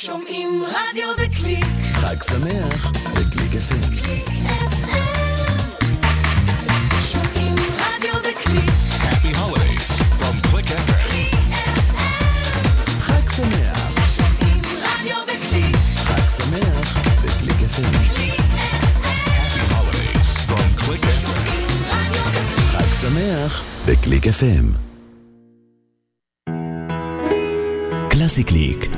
שומעים רדיו בקליק. חג שמח בקליק FM. קליק FM. שומעים רדיו בקליק. Happy holidays from Click FM. קליק FM. חג שמח, שומעים רדיו בקליק. חג שמח בקליק FM. קליק FM. Happy holidays from Click FM. שומעים רדיו בקליק. חג שמח בקליק FM. קלאסי קליק.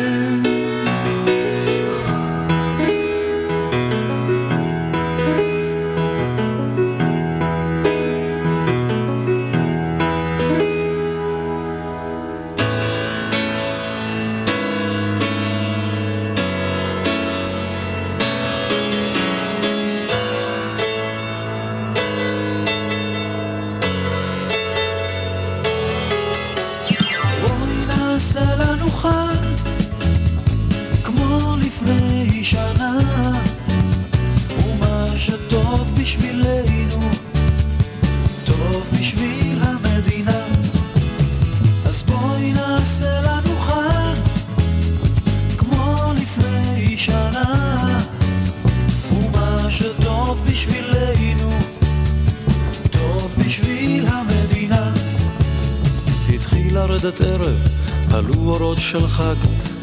לרדת ערב, עלו אורות של חג,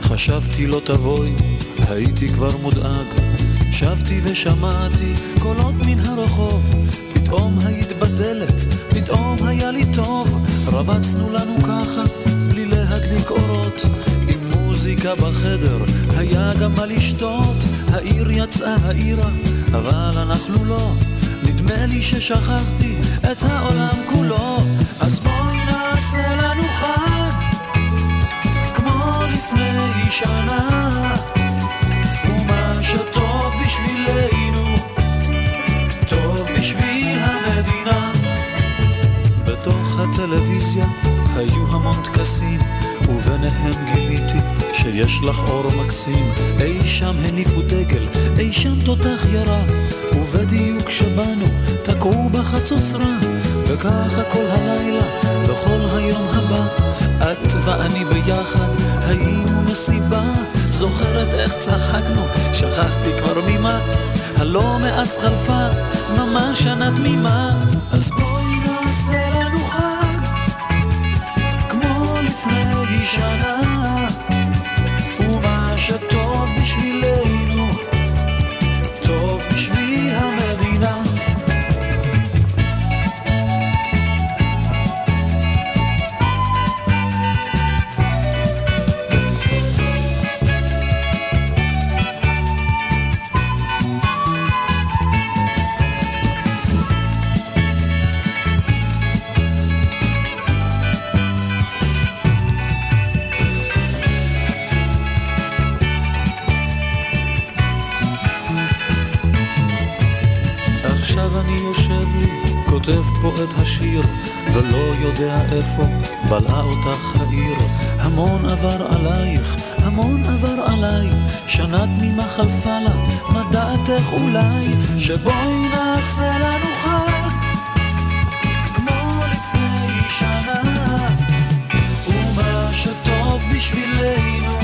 חשבתי לא תבואי, הייתי כבר מודאג. שבתי ושמעתי קולות מן הרחוב, פתאום היית בדלת, פתאום היה לי טוב, רבצנו לנו ככה, בלי להדליק אורות, עם מוזיקה בחדר, היה גם מה לשתות, העיר יצאה העירה, אבל אנחנו לא, נדמה לי ששכחתי את העולם כולו, אז לנו חג, כמו שנה, בשבילנו, טוב בשביל לך אור מקסים. אי שם הניפו דגל, אי שם תותח ירה, ובדיוק כשבאנו תקעו בחצוצרה, וככה כל הלילה וכל היום הבא, את ואני ביחד היינו מסיבה. זוכרת איך צחקנו, שכחתי כבר ממה, הלא מאז חלפה ממש שנה תמימה. אז בואי נעשה לנו חג, כמו לפני שנה, שבואי נעשה לנו חג, כמו לפני שנה, ומה שטוב בשבילנו,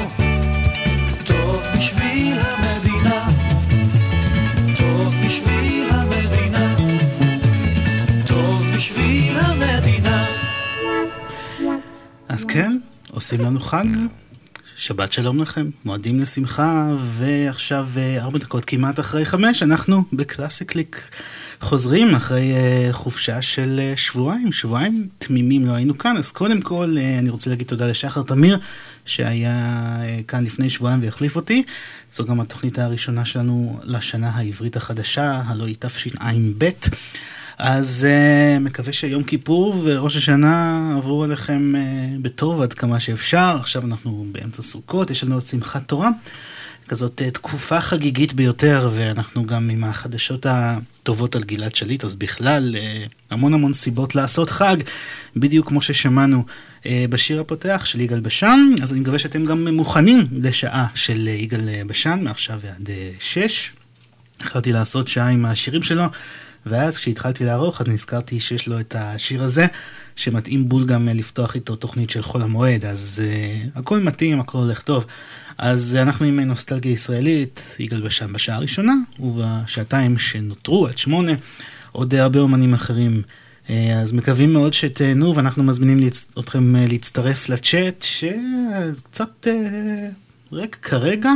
טוב בשביל המדינה. טוב בשביל המדינה, טוב בשביל המדינה. אז כן, עושים לנו חג. שבת שלום לכם, מועדים לשמחה, ועכשיו אה, ארבע דקות כמעט אחרי חמש, אנחנו בקלאסי קליק חוזרים אחרי אה, חופשה של אה, שבועיים, שבועיים תמימים לא היינו כאן, אז קודם כל אה, אני רוצה להגיד תודה לשחר תמיר, שהיה אה, כאן לפני שבועיים והחליף אותי. זו גם התוכנית הראשונה שלנו לשנה העברית החדשה, הלוא היא תשע"ב. אז uh, מקווה שיום כיפור וראש השנה עברו עליכם uh, בטוב עד כמה שאפשר. עכשיו אנחנו באמצע סוכות, יש לנו עוד שמחת תורה. כזאת אה, תקופה חגיגית ביותר, ואנחנו גם עם החדשות הטובות על גלעד שליט, אז בכלל אה, המון המון סיבות לעשות חג, בדיוק כמו ששמענו אה, בשיר הפותח של יגאל בשן, אז אני מקווה שאתם גם מוכנים לשעה של יגאל בשן, מעכשיו ועד שש. החלטתי לעשות שעה עם השירים שלו, ואז כשהתחלתי לערוך אז נזכרתי שיש לו את השיר הזה, שמתאים בול גם אה, לפתוח איתו תוכנית של חול המועד, אז uh, הכל מתאים, הכל הולך טוב. אז אנחנו עם נוסטלגיה ישראלית, יגאל בשן בשעה הראשונה, ובשעתיים שנותרו עד שמונה, עוד הרבה אומנים אחרים. Uh, אז מקווים מאוד שתהנו, ואנחנו מזמינים להצ... אתכם uh, להצטרף לצ'אט, שקצת ריק כרגע.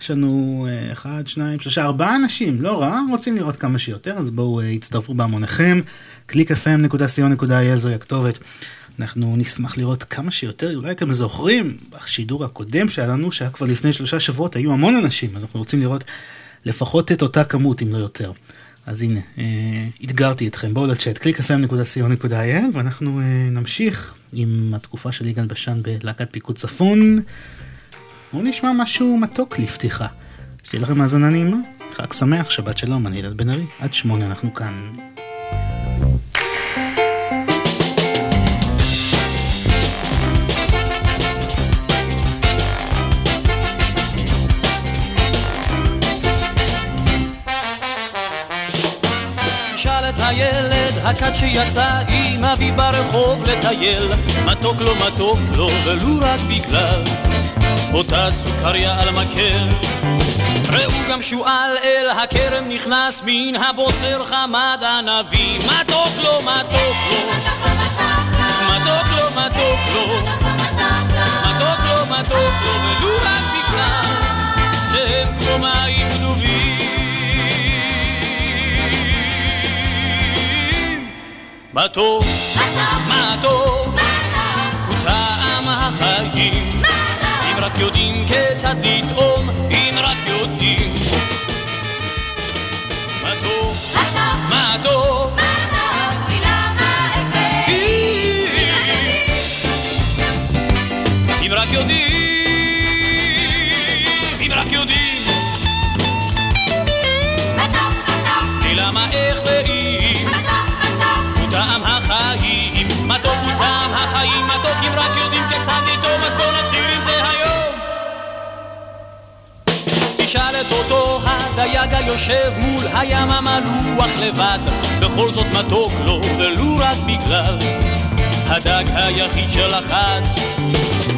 יש לנו אה, אחד, שניים, שלושה, ארבעה אנשים, לא רע, רוצים לראות כמה שיותר, אז בואו אה, הצטרפו בהמוניכם. www.clickfm.co.il זוהי הכתובת. אנחנו נשמח לראות כמה שיותר, אולי אתם זוכרים, בשידור הקודם שהיה לנו, שהיה כבר לפני שלושה שבועות, היו המון אנשים, אז אנחנו רוצים לראות לפחות את אותה כמות, אם לא יותר. אז הנה, אה, אתגרתי אתכם, בואו לצ'אט, www.clickfm.co.il, ואנחנו אה, נמשיך עם התקופה של יגאל בשן בלהקת פיקוד צפון. בואו נשמע משהו מתוק לפתיחה. שתהיה לכם האזנה נעימה, חג שמח, שבת שלום, אני ילד בן ארי, עד שמונה אנחנו כאן. הכת שיצא עם אביו ברחוב לטייל. מתוק לו מתוק לו ולו רק בגלל אותה סוכריה על מקל ראו גם שועל אל הכרם נכנס מן הבוסר חמד ענבים מתוק לו מתוק לו מתוק לו מתוק לו מתוק לו מתוק לו ולו רק בגלל שהם כמו מים מתוק, מתוק, הוא טעם החיים. אם רק יודעים כיצד לטעום, היושב מול הים המלוח לבד, בכל זאת מתוק לו, ולו רק בגלל הדג היחיד של החג.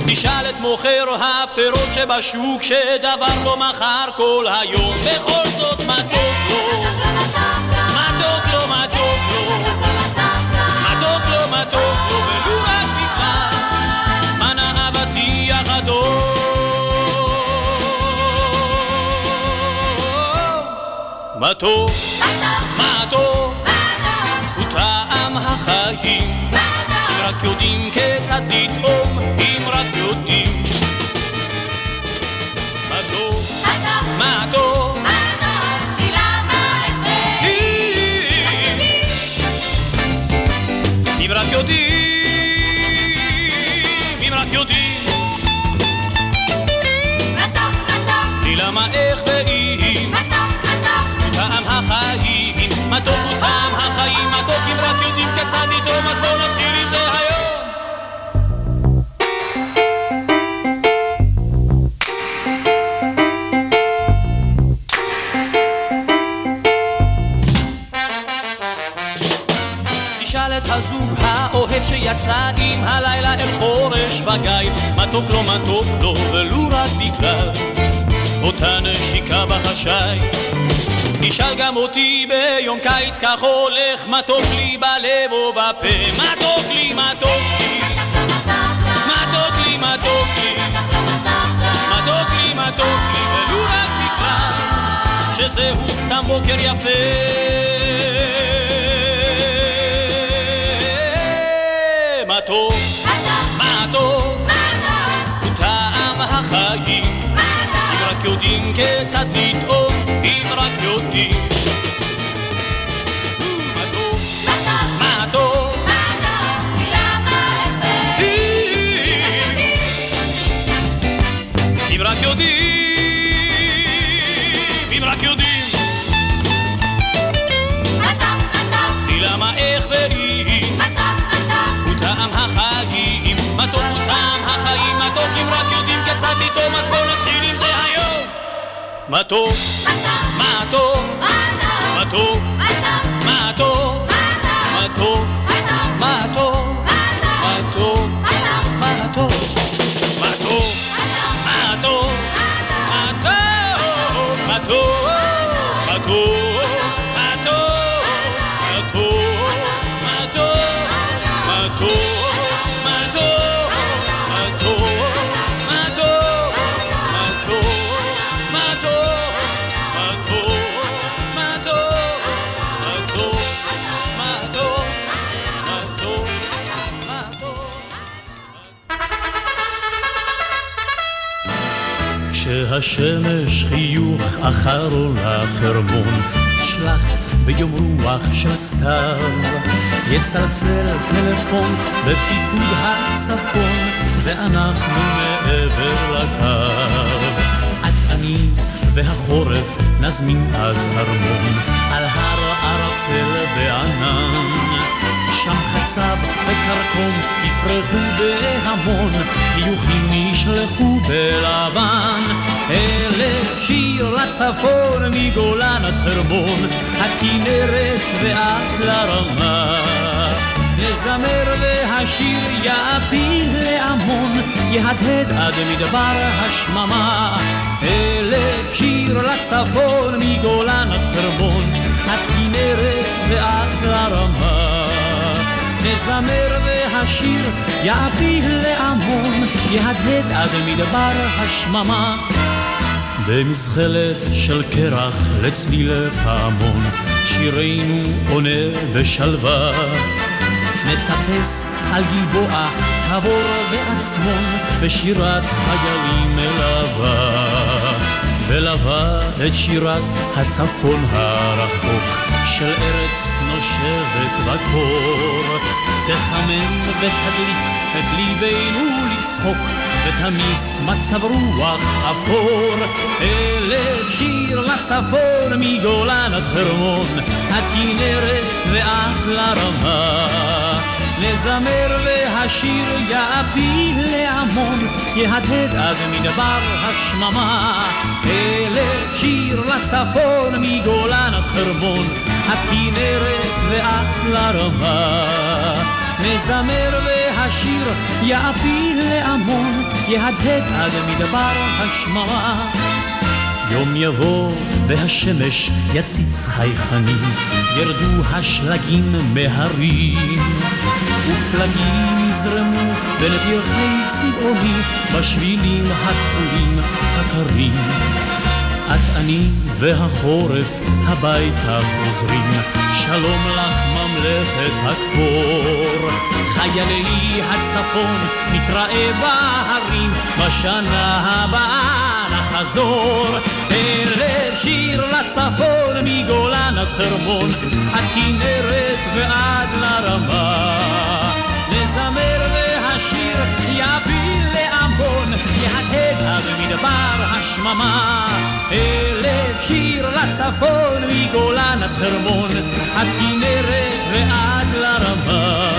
תשאל את מוכר הפירות שבשוק, שדבר לא מכר כל היום, בכל זאת מתוק לו, מתוק, מתוק, הוא טעם החיים. אם רק יודעים כיצד לטעום, טעם החיים, מתוק רק יודעים כיצד לטעום, אז בואו נתחיל עם זה היום. הזוג האוהב שיצא עם הלילה אל חורש וגיא מתוק לו מתוק לו ולו רק בגלל אותה נשיקה בחשאי תשאל גם אותי ביום קיץ כך הולך מתוק לי בלב ובפה מתוק לי מתוק לי? מתוק לי מתוק לי? מתוק לי מתוק לי? ולו רק בגלל שזהו סתם בוקר יפה. מתוק, מתוק, הוא טעם החיים. אם רק יודעים כיצד רק יודעים. מה טוב, מה טוב, אם רק יודעים, אם רק יודעים. מה טוב, מה טוב, למה איך ואי, מה טוב, מה טוב, הוא טעם החגים, מה טוב הוא טעם החיים, מה טוב אם רק יודעים כיצד לטעום אז בואו נתחיל. מתוק, מתוק, מתוק, מתוק, מתוק, מתוק, מתוק, כשהשמש חיוך אחר עולה חרמון, שלח ביום רוח של סתיו, יצלצל טלפון בפיקוד הצפון, זה אנחנו מעבר לקו. את אני והחורף נזמין אז ארמון, על הר ערפל וענן. חצב וקרקום יפרחו בהמון, חיוכים ישלחו בלבן. אלף שיר לצפון מגולן עד חרמון, הכנרת ועד לרמה. נזמר והשיר יעפיל להמון, יהדהד עד מדבר השממה. אלף שיר לצפון מגולן עד חרמון, עד כנרת ועד לרמה. נזמר והשיר יעפיל להמון, יהדהד עד מדבר השממה. במזחלת של קרח לצליל פעמון, שירנו עונה בשלווה. נטפס על גלבוע, תבור ועצמון, ושירת חיילים מלווה. ולווה את שירת הצפון הרחוק, של ארץ נושבת בקור. תחמם ותדליק את ליבנו לצחוק, ותמיס מצב רוח אפור. אלף שיר לצפון, מגולן עד חרמון, עד כנרת ועד לרמה. נזמר והשיר יעפיל להמון, יהדהד עד מדבר השממה. אלף שיר לצפון, מגולן עד חרמון, עד כנרת ועד לרמה. נזמר והשיר יעפיל להמון, יהדהד עד מדבר השממה. יום יבוא והשמש יציץ חייכנים, ירדו השלגים מהרים. ופלגים יזרמו בין פרחי צבעוני, בשבילים הכחולים הקרים. את אני והחורף הביתה חוזרים, שלום לך ממלכת הכפור. חיילי הצפון נתראה בהרים, בשנה הבאה נחזור. ערב שיר לצפון, מגולן עד חרמון, עד כנרת ועד לרמה. נזמר והשיר יפיל להמון, יהדהד עד מדבר השממה. אלף שיר לצפון, מגולן עד חרמון, עד כנרת ועד לרמה.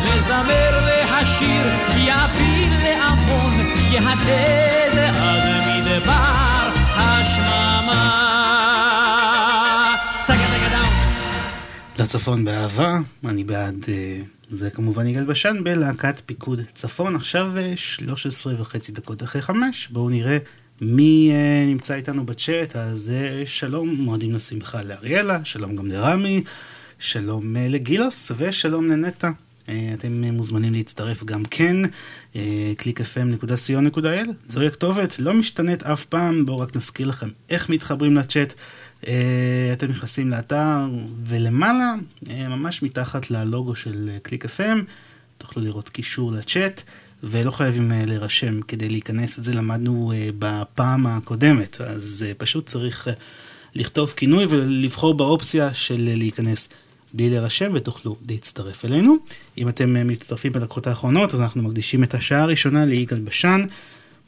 נזמר והשיר יפיל להמון, יהדהד עד מדבר. לצפון באהבה, אני בעד, אה, זה כמובן יגאל בשן בלהקת פיקוד צפון, עכשיו אה, 13 וחצי דקות אחרי חמש, בואו נראה מי אה, נמצא איתנו בצ'אט, אז אה, שלום, מועדים לשמחה לאריאלה, שלום גם לרמי, שלום אה, לגילוס ושלום לנטע. אה, אתם אה, מוזמנים להצטרף גם כן, אה, www.clickfm.co.il, זוהי הכתובת, לא משתנית אף פעם, בואו רק נזכיר לכם איך מתחברים לצ'אט. אה, אתם נכנסים לאתר ולמעלה, אה, ממש מתחת ללוגו של אה, קליק FM, תוכלו לראות קישור לצ'אט, ולא חייבים אה, להירשם כדי להיכנס, את זה למדנו אה, בפעם הקודמת, אז אה, פשוט צריך אה, לכתוב כינוי ולבחור באופציה של אה, להיכנס. בלי להירשם ותוכלו להצטרף אלינו. אם אתם אה, מצטרפים בדקות האחרונות אז אנחנו מקדישים את השעה הראשונה ליגאל בשן.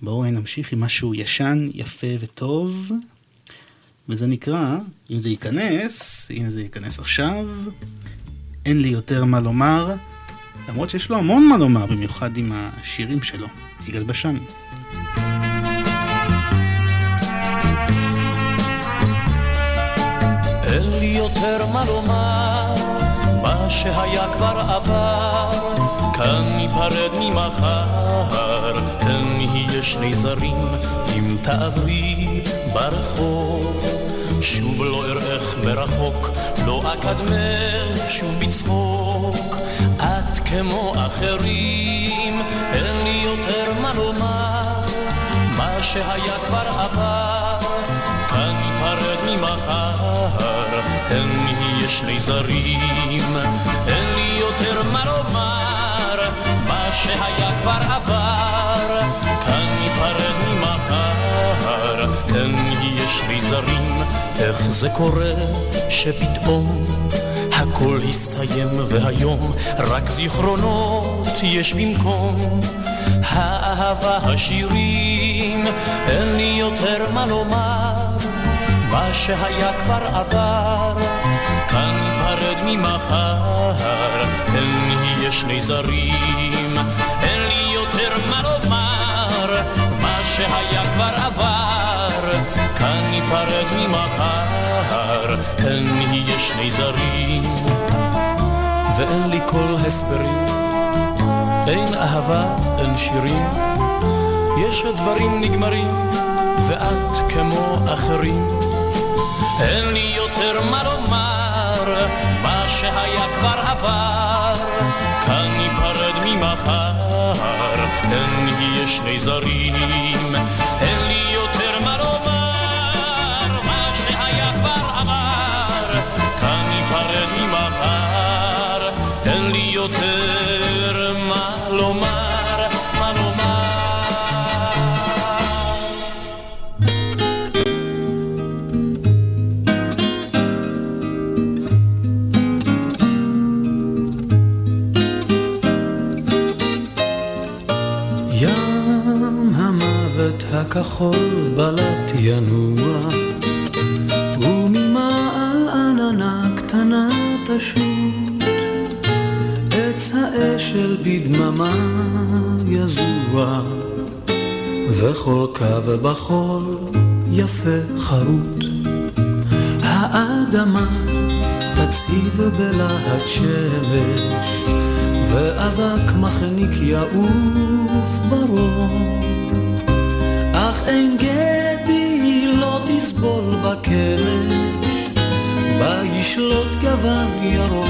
בואו אה, נמשיך עם משהו ישן, יפה וטוב. וזה נקרא, אם זה ייכנס, הנה זה ייכנס עכשיו, אין לי יותר מה לומר, למרות שיש לו המון מה לומר, במיוחד עם השירים שלו, יגאל בשן. אין לי יותר מה לומר שהיה כבר עבר, כאן ניפרד ממחר, כאן נהיה שני זרים, אם תעברי ברחוב. שוב לא אראך מרחוק, לא אקדמך שוב בצחוק. את כמו אחרים, אין לי יותר מה לומר, מה שהיה כבר עבר, כאן ניפרד ממחר, אין נהיה שני זרים, כבר עבר, כאן ניפרד ממחר, אין נהיה שני זרים, איך זה קורה שפתאום הכל הסתיים והיום רק זיכרונות יש במקום? האהבה השירים אין לי יותר מה לומר. מה שהיה כבר עבר. כאן ניפרד ממחר. אין נהיה שני זרים כבר עבר כאן ניפרד ממחר אין נהיה שני זרים. ואין לי כל הסברים אין אהבה, אין שירים. יש הדברים נגמרים ואת כמו אחרים. אין לי יותר מה לומר מה שהיה כבר עבר. כאן ניפרד ממחר אין נהיה שני זרים אין חרוט. האדמה תצהיב בלהט שמש, ואבק מחניק יעוף ברום. אך אין גדי לא תסבול בקרש, בה ישלוט גוון ירוק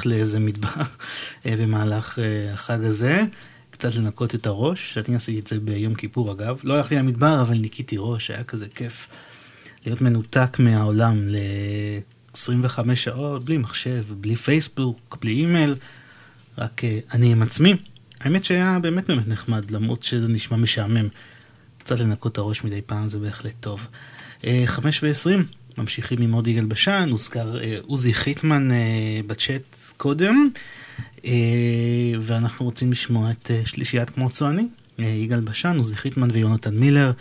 נלך לאיזה מדבר אה, במהלך אה, החג הזה. קצת לנקות את הראש, אני עשיתי את זה ביום כיפור אגב, לא הלכתי למדבר אבל ניקיתי ראש, היה כזה כיף להיות מנותק מהעולם ל-25 שעות, בלי מחשב, בלי פייסבוק, בלי אימייל, רק uh, אני עם עצמי. האמת שהיה באמת באמת נחמד, למרות שזה נשמע משעמם. קצת לנקות את הראש מדי פעם זה בהחלט טוב. Uh, 5 ו-20. ממשיכים עם עוד יגאל בשן, הוזכר אה, עוזי אה, חיטמן אה, בצ'אט קודם, אה, ואנחנו רוצים לשמוע את אה, שלישיית כמו צועני, אה, יגאל בשן, עוזי חיטמן ויונתן מילר,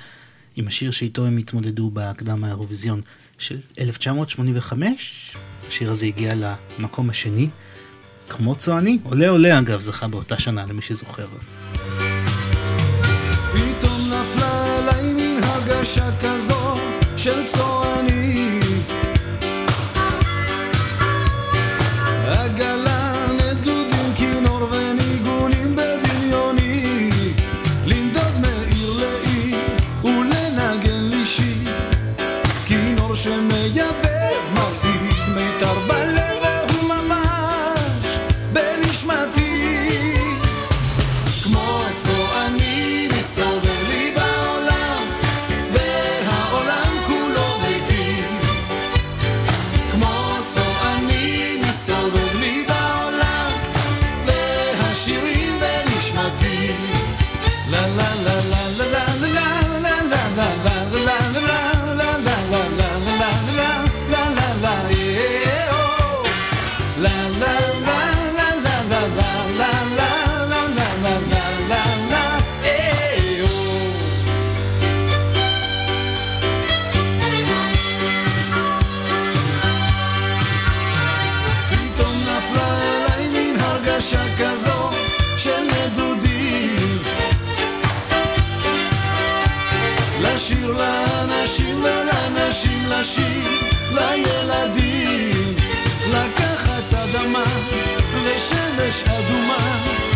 עם השיר שאיתו הם התמודדו בהקדם האירוויזיון של 1985. השיר הזה הגיע למקום השני, כמו צועני, עולה עולה אגב, זכה באותה שנה למי שזוכר. פתאום נפלה עליי מן הרגשה כזאת של צוענים. עגלה לאנשים, לילדים, לקחת אדמה ושמש אדומה.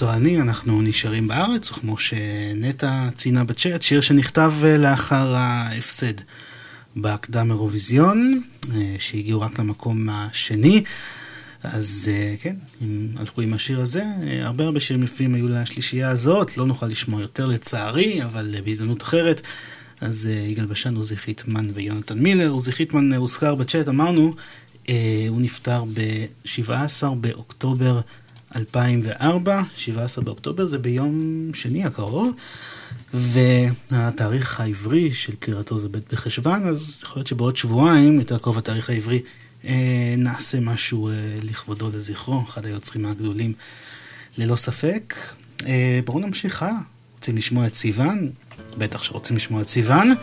צועני, אנחנו נשארים בארץ, וכמו שנטע ציינה בצ'אט, שיר שנכתב אה, לאחר ההפסד בהקדם אירוויזיון, אה, שהגיעו רק למקום השני. אז אה, כן, הם הלכו עם השיר הזה. הרבה הרבה שירים יפים היו לשלישייה הזאת, לא נוכל לשמוע יותר לצערי, אבל בהזדמנות אחרת. אז יגאל בשן, עוזי חיטמן ויונתן מילר. עוזי חיטמן הוזכר בצ'אט, אמרנו, הוא נפטר ב-17 באוקטובר 2004, 17 באוקטובר זה ביום שני הקרוב, והתאריך העברי של פטירתו זה ב' בחשוון, אז יכול להיות שבעוד שבועיים, יותר קרוב התאריך העברי, אה, נעשה משהו אה, לכבודו לזכרו, אחד היוצרים הגדולים ללא ספק. אה, בואו נמשיך הלאה, רוצים לשמוע את סיוון? בטח שרוצים לשמוע את סיוון.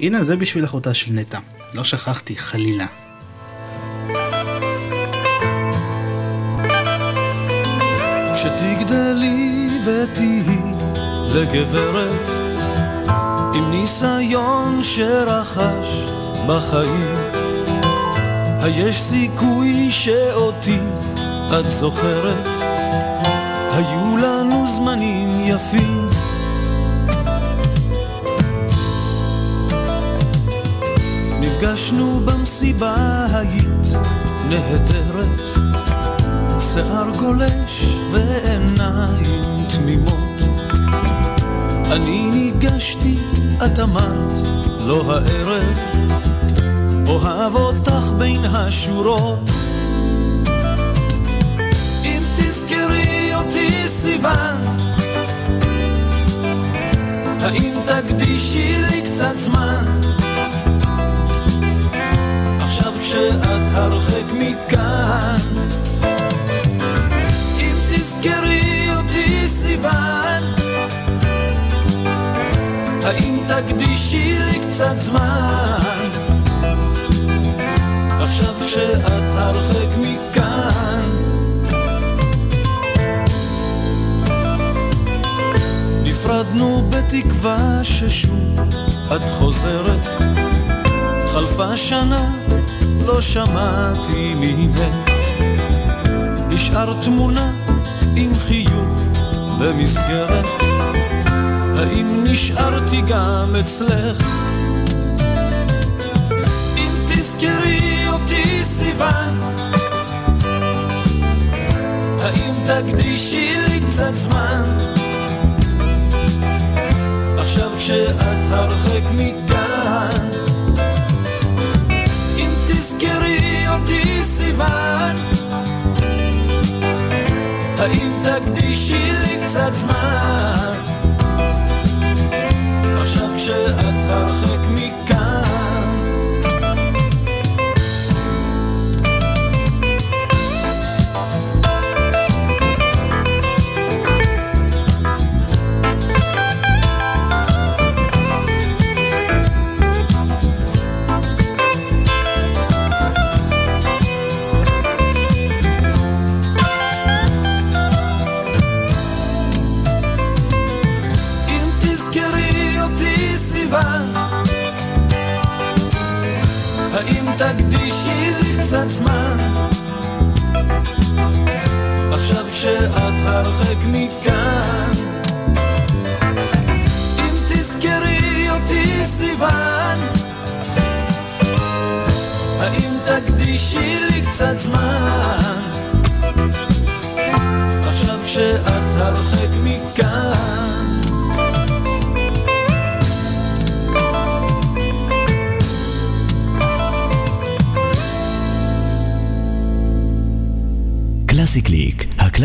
הנה זה בשביל אחותה של נטע, לא שכחתי, חלילה. כשתגדלי ותהי לגברת עם ניסיון שרכש בחיים. היש סיכוי שאותי את זוכרת. היו לנו זמנים יפים. נפגשנו במסיבה היית נהדרת שיער גולש ועיניים תמימות. אני ניגשתי, את אמרת, לא הערב אוהב אותך בין השורות. אם תזכרי אותי סיוון האם תקדישי לי קצת זמן? עכשיו כשאת הרחק מכאן תזכרי אותי סיוון. האם תקדישי לי קצת זמן? עכשיו כשאת הרחק מכאן. נפרדנו בתקווה ששוב את חוזרת. חלפה שנה, לא שמעתי ממך. השארת תמונה עם חיוך במסגרת האם נשארתי גם אצלך? אם תזכרי אותי סיוון האם תקדישי לי קצת זמן? עכשיו כשאת הרחק מכאן אם תזכרי אותי סיוון האם תקדישי לי קצת זמן? עכשיו כשאת הרחק took me down.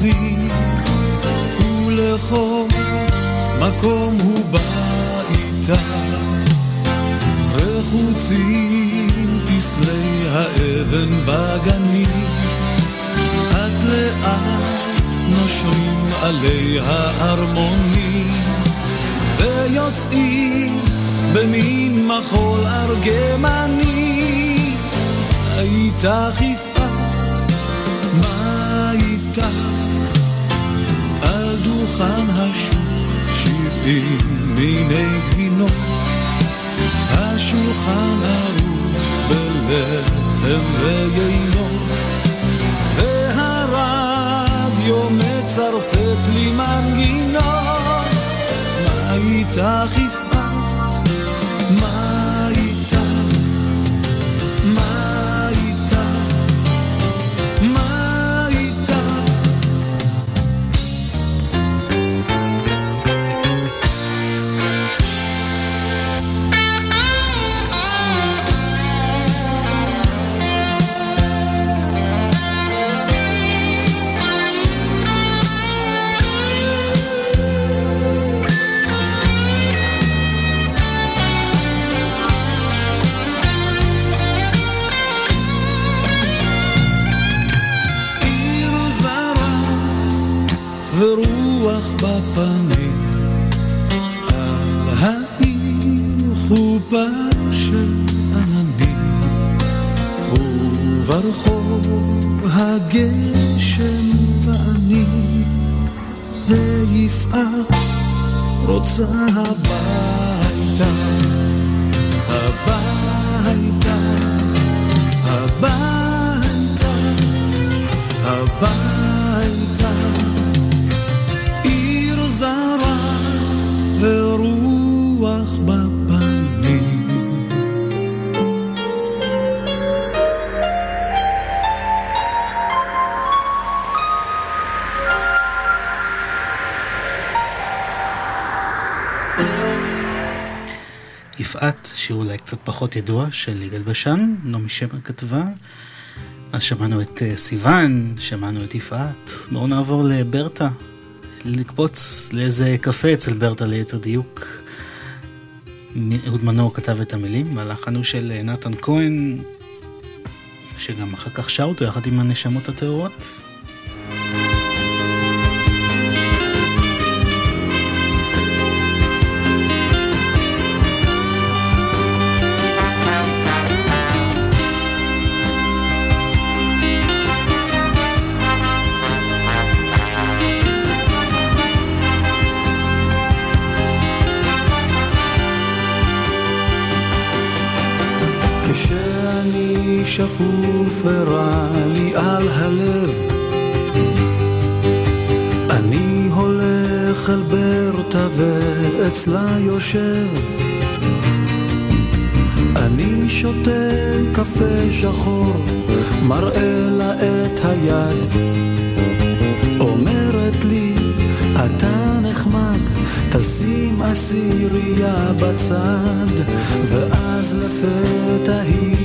vazio. פחות ידוע של יגאל בשן, נעמי שמר כתבה. אז שמענו את אה, סיוון, שמענו את יפעת. בואו נעבור לברטה, לקפוץ לאיזה קפה אצל ברטה ליתר דיוק. אהוד מנור כתב את המילים, והלחן הוא של אה, נתן כהן, שגם אחר כך שר אותו יחד עם הנשמות הטהורות. הלב. אני הולך אל ברטה ואצלה יושב. אני שותה קפה שחור, מראה לה את היד. אומרת לי, אתה נחמד, תשים עשירייה בצד, ואז לפתע היא...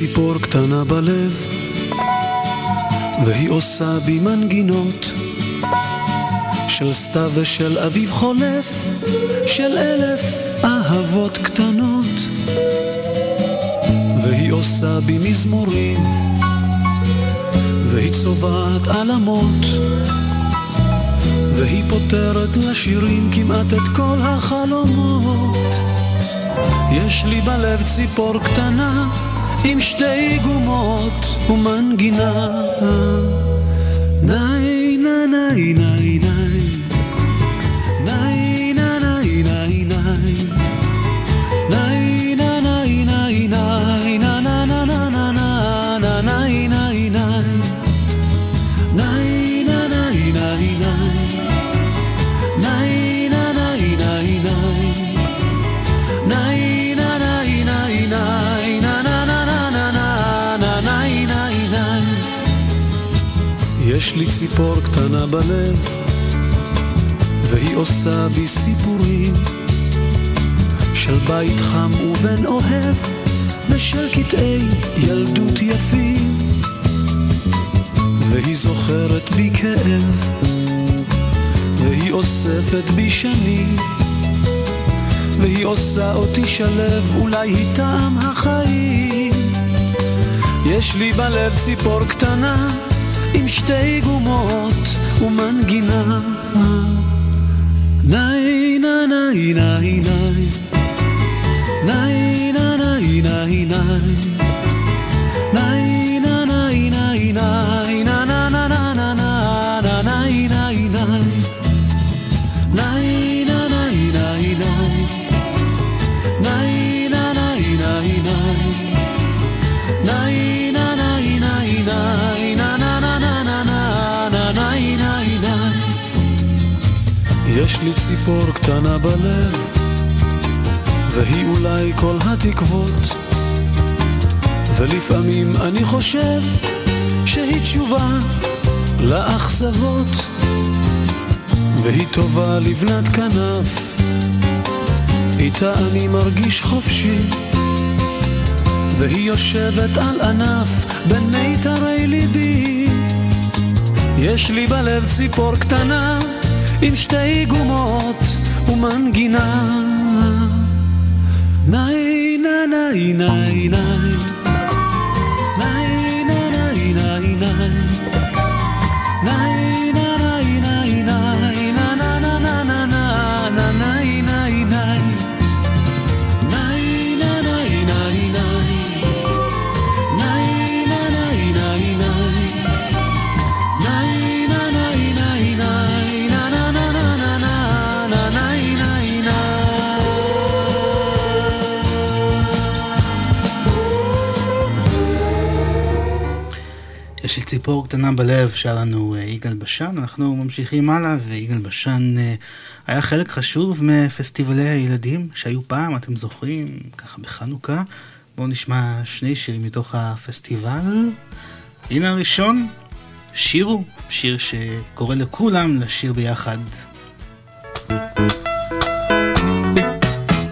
ציפור קטנה בלב, והיא עושה בי מנגינות של סתיו ושל אביב חולף, של אלף אהבות קטנות. והיא עושה בי מזמורים, והיא צובעת עלמות, והיא פותרת לשירים כמעט את כל החלומות. יש לי בלב ציפור קטנה, עם שתי גומות ומנגינה. ניי ניי ניי ניי לי ציפור קטנה בלב, והיא עושה בי סיפורים של בית חם ובן אוהב, ושל קטעי ילדות יפים. והיא זוכרת בי כאב, והיא אוספת בי שנים, והיא עושה אותי שלב, אולי היא טעם החיים. יש לי בלב ציפור קטנה, עם שתי גומות ומנגינה. ניי ניי ניי ניי ניי ניי ניי ניי ניי לי ציפור קטנה בלב והיא אולי כל התקוות. ולפעמים אני חושב שהיא תשובה לאכזבות והיא טובה לבנת כנף. איתה אני מרגיש חופשי והיא יושבת על ענף בין מיתרי ליבי. יש לי בלב ציפור קטנה עם שתי גומות ומנגינה. ניי ניי ניי ניי יש לי ציפור קטנה בלב, שר לנו אה, יגאל בשן, אנחנו ממשיכים הלאה, ויגאל בשן אה, היה חלק חשוב מפסטיבלי הילדים שהיו פעם, אתם זוכרים, ככה בחנוכה. בואו נשמע שני שירים מתוך הפסטיבל. הנה הראשון, שירו, שיר שקורא לכולם לשיר ביחד.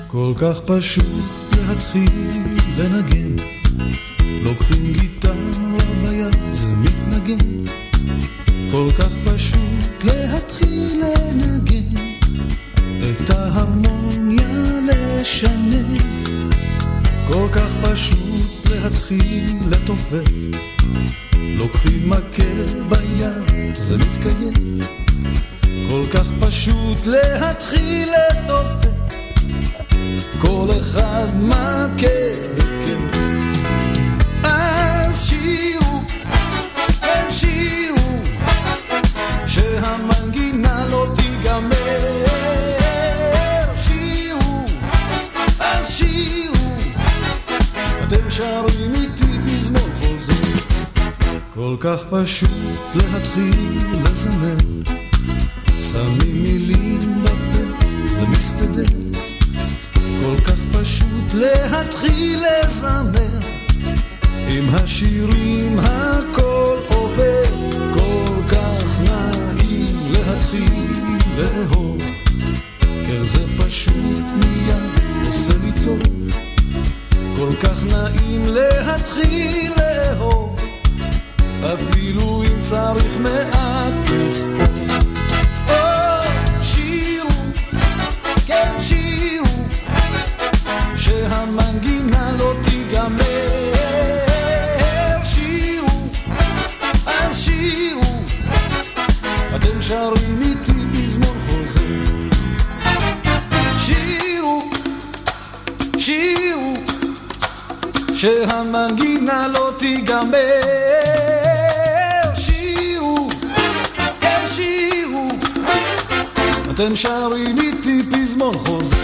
כל כך פשוט להתחיל לנגן, לוקחים גיטרה מתנגן. כל כך פשוט להתחיל לנגן, את ההרמוניה לשנן. כל כך פשוט להתחיל לתופף, לוקחים מקל ביד, זה מתקיים. כל כך פשוט להתחיל לתופף כל אחד מכה כן שירו, שהמנגינה לא תיגמר. שירו, אז שירו, אתם שרים איתי פזמון חוזר. כל כך פשוט להתחיל לזמר, שמים מילים בפה, זה מסתדר. כל כך פשוט להתחיל לזמר עם השירים הכל לאהוב כן זה פשוט כל כך נעים אפילו אם צריך מעט תיגמר שירו, כן שירו. אתם שרים איתי פזמון חוזר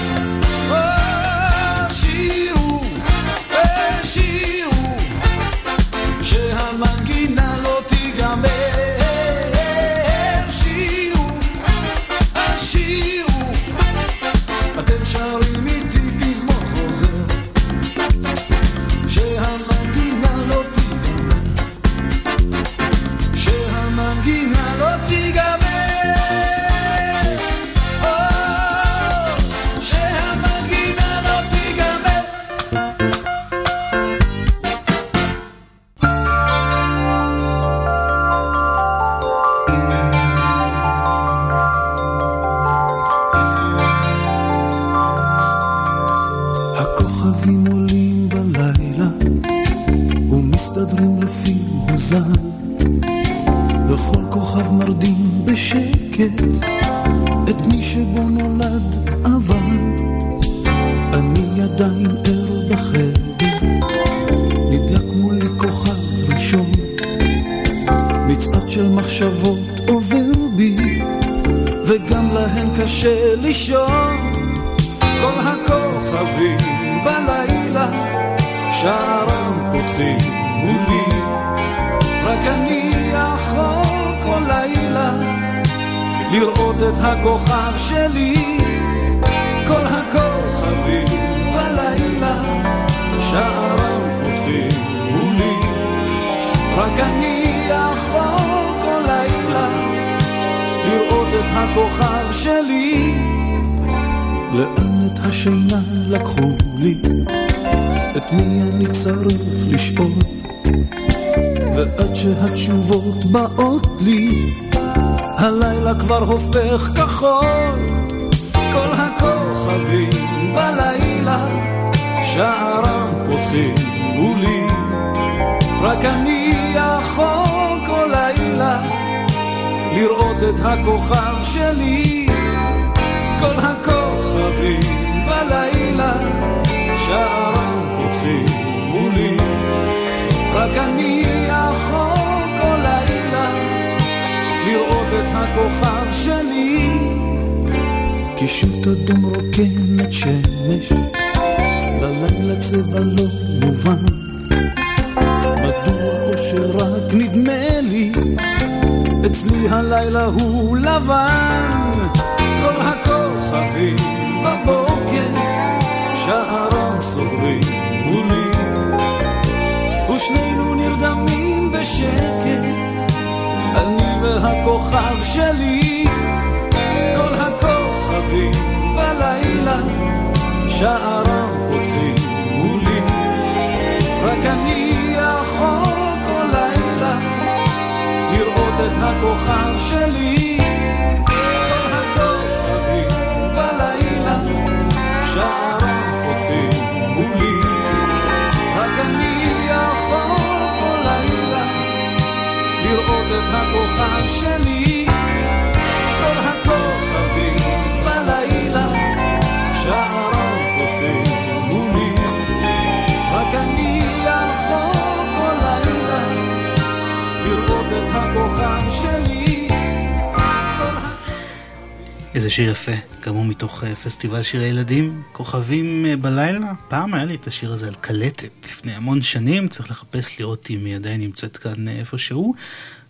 פסטיבל שירי ילדים, כוכבים אה, בלילה. פעם היה לי את השיר הזה על קלטת, לפני המון שנים, צריך לחפש לראות אם היא עדיין נמצאת כאן אה, איפשהו.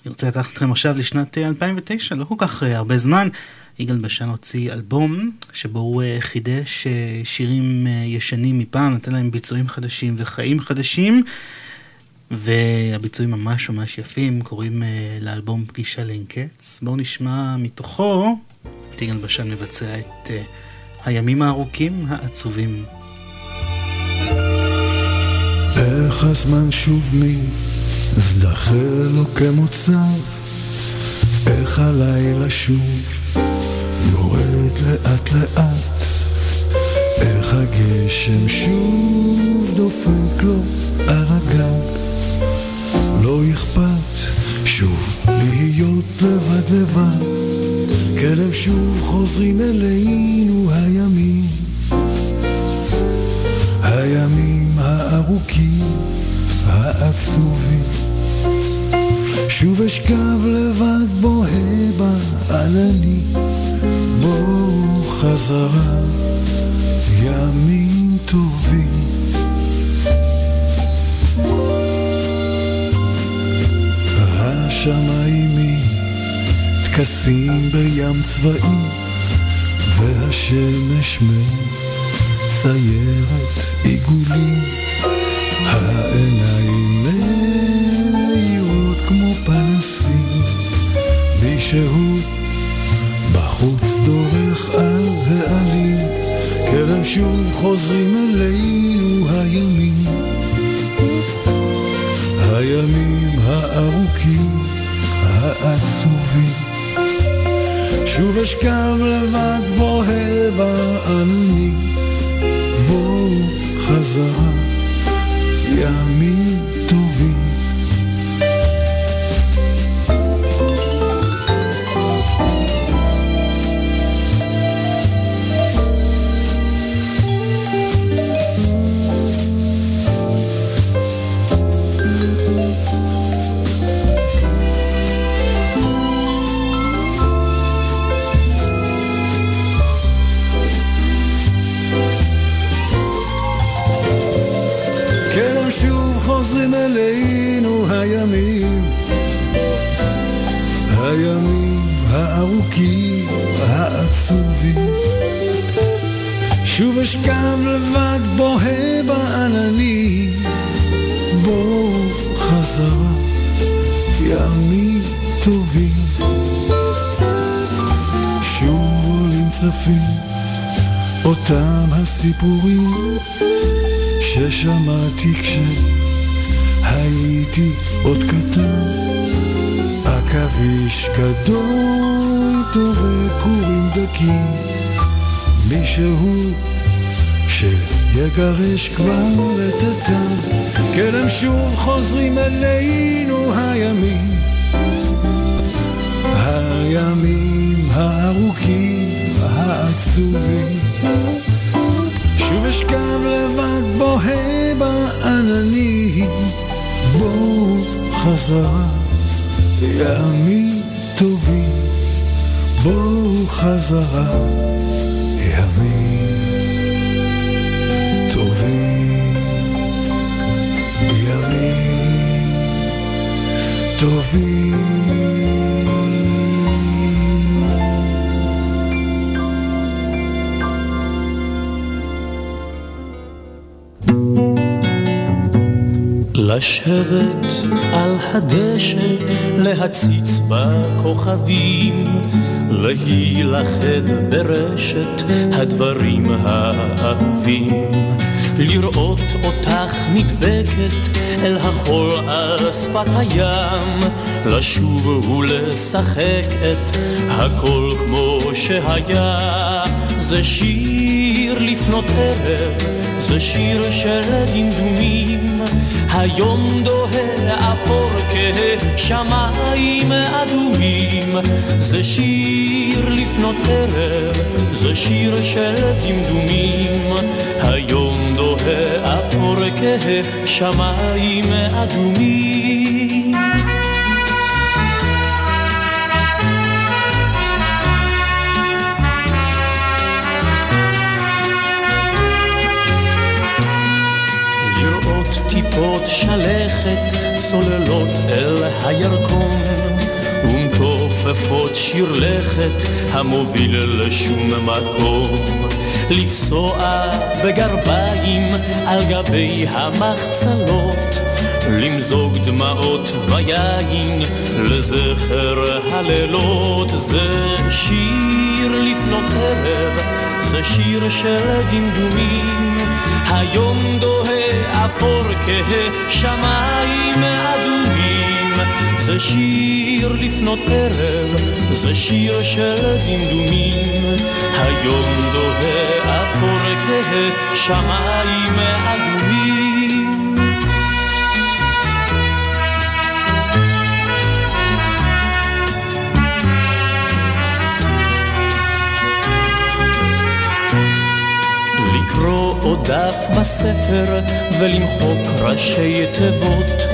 אני רוצה לקחת אתכם עכשיו לשנת אה, 2009, לא כל כך אה, הרבה זמן. יגאל בשן הוציא אלבום שבו הוא אה, חידש אה, שירים אה, ישנים מפעם, נתן להם ביצועים חדשים וחיים חדשים. והביצועים ממש ממש יפים, קוראים לאלבום פגישה לאין קץ. בואו נשמע מתוכו, יגאל בשן מבצע את uh, הימים הארוכים העצובים. איך הזמן שוב מזדחה לו כמוצב, איך הלילה שוב יורד לאט לאט, איך הגשם שוב דופק לו על הגב, לא אכפת שוב להיות לבד לבד, הם שוב חוזרים אלינו הימים. הימים הארוכים, העצובים. שוב אשכב לבד בוהה בענני, בואו חזרה, ימים טובים. השמיים מתכסים בים צבעים, והשמש מציירת עיגולים. העיניים מאירות כמו פנסים, מישהו בחוץ דורך על העלים, כרם שוב חוזרים אלינו הימים. הימים הארוכים, העצובים. שוב אשכב לבד בוהה בעני, בואו חזרה ימים אותם הסיפורים ששמעתי כשהייתי עוד קטן. עכביש גדול טוב וכורים דקים, מישהו שיגרש כבר את התם, כן הם שוב חוזרים אלינו הימים, הימים הארוכים העצובים. בוהה בעננים, בואו חזרה, ימים טובים, בואו חזרה, ימים טובים, ימים טובים. לשבת על הדשא, להציץ בכוכבים, להילכד ברשת הדברים האהובים. לראות אותך נדבקת אל החול על שפת הים, לשוב ולשחק את הכל כמו שהיה. זה שיר לפנות ערב, זה שיר של דמדומים, היום דוהה אפור כשמיים אדומים. זה שיר לפנות ערב, זה שיר של דמדומים, היום דוהה אפור כשמיים אדומים. הירקון ומתופפות שיר לכת המוביל לשום מקום. לפסוע בגרביים על גבי המחצלות למזוג דמעות ויין לזכר הלילות. זה שיר לפנות ערב זה שיר של דמדומים. היום דוהה אפור כשמיים אדומים זה שיר לפנות ערב זה שיר של דמדומים. היום דוהה אפור כשמיים אדומים. לקרוא עוד דף בספר ולמחוק ראשי תיבות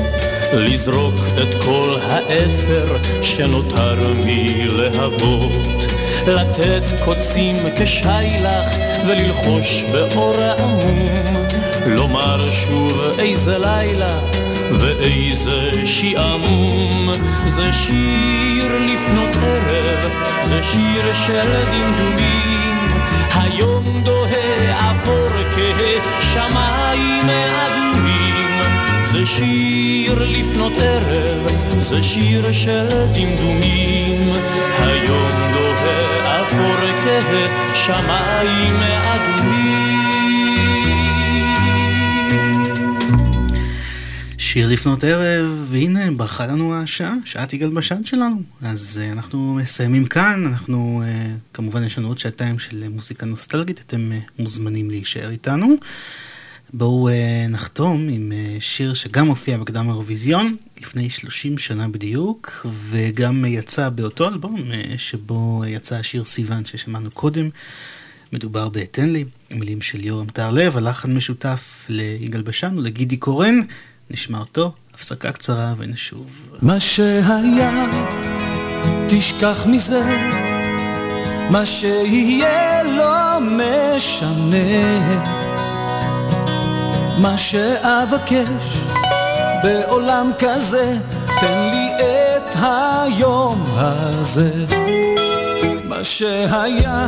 לזרוק את כל האפר שנותר מלהבות לתת קוצים כשיילך וללחוש באור עמום לומר שוב איזה לילה ואיזה שעמום זה שיר לפנות ערב זה שיר של דמדומים היום דוהה אפור כשמיים אדומים זה שיר לפנות ערב, זה שיר של דמדומים היום דוהה אפור כשמיים אדומים שיר לפנות ערב, והנה ברכה לנו השעה, שעת יגאל בשן שלנו. אז uh, אנחנו מסיימים כאן, אנחנו, uh, כמובן יש לנו עוד שעתיים של מוזיקה נוסטלגית, אתם uh, מוזמנים להישאר איתנו. בואו uh, נחתום עם uh, שיר שגם הופיע בקדם האירוויזיון לפני 30 שנה בדיוק, וגם יצא באותו אלבום uh, שבו יצא השיר סיוון ששמענו קודם. מדובר ב"תן לי", מילים של יורם טהרלב, הלחן משותף ליגאל בשן ולגידי קורן. נשמע אותו, הפסקה קצרה ונשוב. מה שהיה, תשכח מזה, מה שיהיה לא משנה. מה שאבקש בעולם כזה, תן לי את היום הזה. מה שהיה,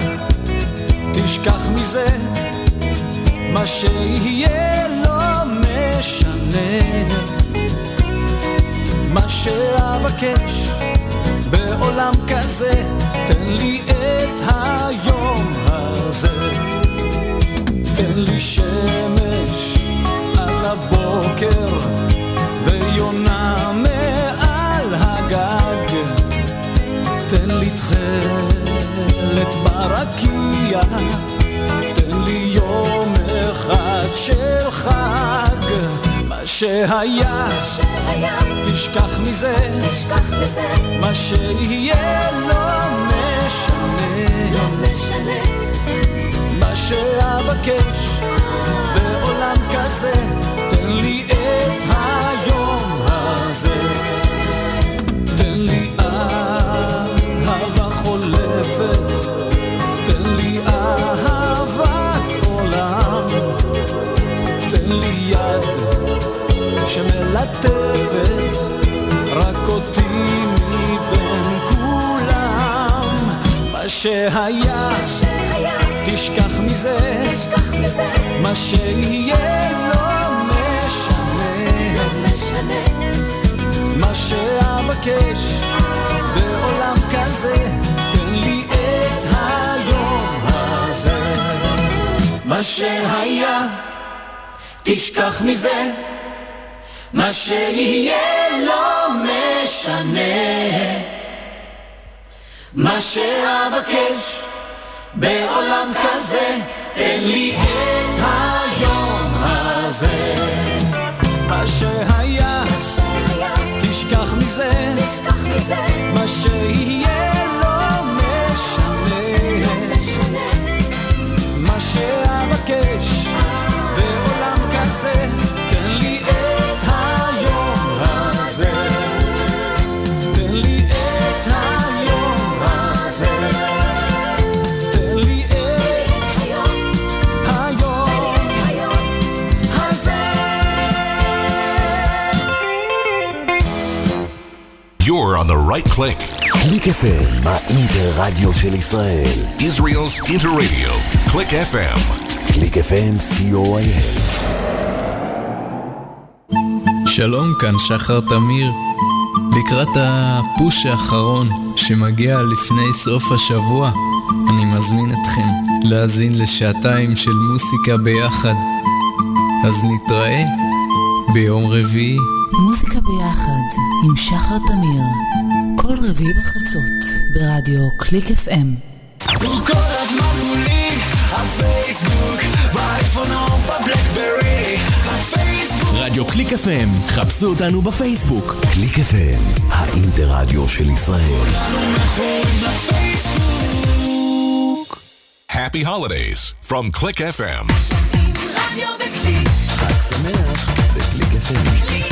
תשכח מזה, מה שיהיה לא משנה. מה שאבקש בעולם כזה, תן לי את היום הזה. תן לי שמש הבוקר ויונה מעל הגג. תן לי תכלת ברקיע, תן לי יום אחד של חג. מה שהיה, תשכח מזה, מה שיהיה לא משנה. מה שאבקש בעולם כזה, שמלטפת רק אותי מבין כולם. מה שהיה, תשכח מזה, מה שיהיה לא מה שאבקש בעולם כזה, תן לי את היום הזה. מה שהיה, תשכח מזה, מה שיהיה לא משנה. מה שאבקש בעולם כזה, תן לי את היום הזה. מה שהיה, תשכח מזה, מה שיהיה You're on the right click. קליק FM, האינטר-רדיו של ישראל. Israel's Interradio. Click FM. קליק FM, co.il. שלום, כאן שחר תמיר. לקראת הפוש האחרון שמגיע לפני סוף השבוע, אני מזמין אתכם להאזין לשעתיים של מוסיקה ביחד. אז נתראה ביום רביעי. מוזיקה ביחד עם שחר תמיר, כל רביעי בחצות ברדיו קליק FM. הוא כל הזמן מולי, הפייסבוק, באייפון או בבלקברי, הפייסבוק רדיו קליק FM, חפשו אותנו בפייסבוק. קליק FM, האינטר-רדיו של ישראל. Happy holidays from Click FM. רדיו בקליק. חג שמח בקליק FM.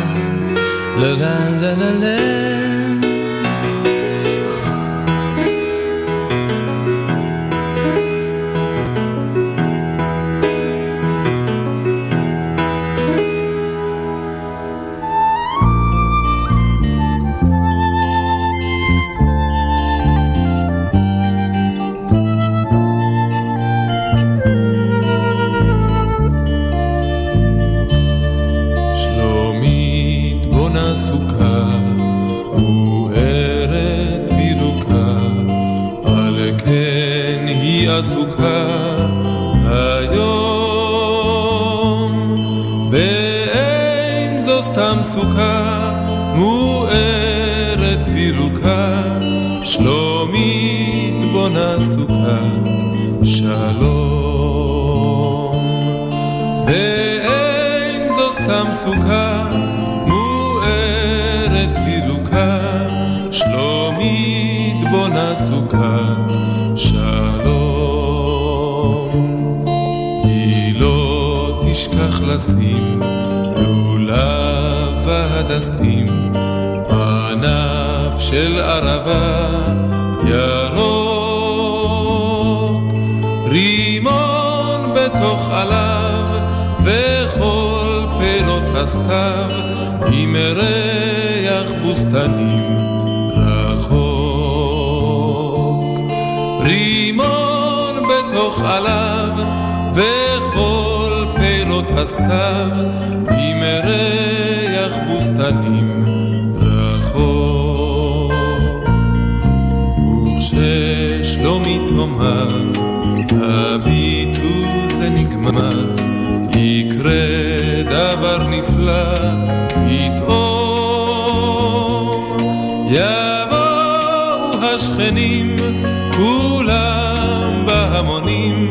לה לה לה לה, לה מוארת וירוקה. שלומית בונה סוכת תשכח לשים לולב והדסים. ענף של ערבה ירוק רימון בתוך עליו וכל פירות הסתיו עם ריח בוסתנים רחוק. רימון בתוך עליו פירות הסתיו עם ריח בוסתנים רחוק. וכששלומית תאמר, הביטול זה נגמר, יקרה דבר נפלא פתאום. יבואו השכנים, כולם בהמונים,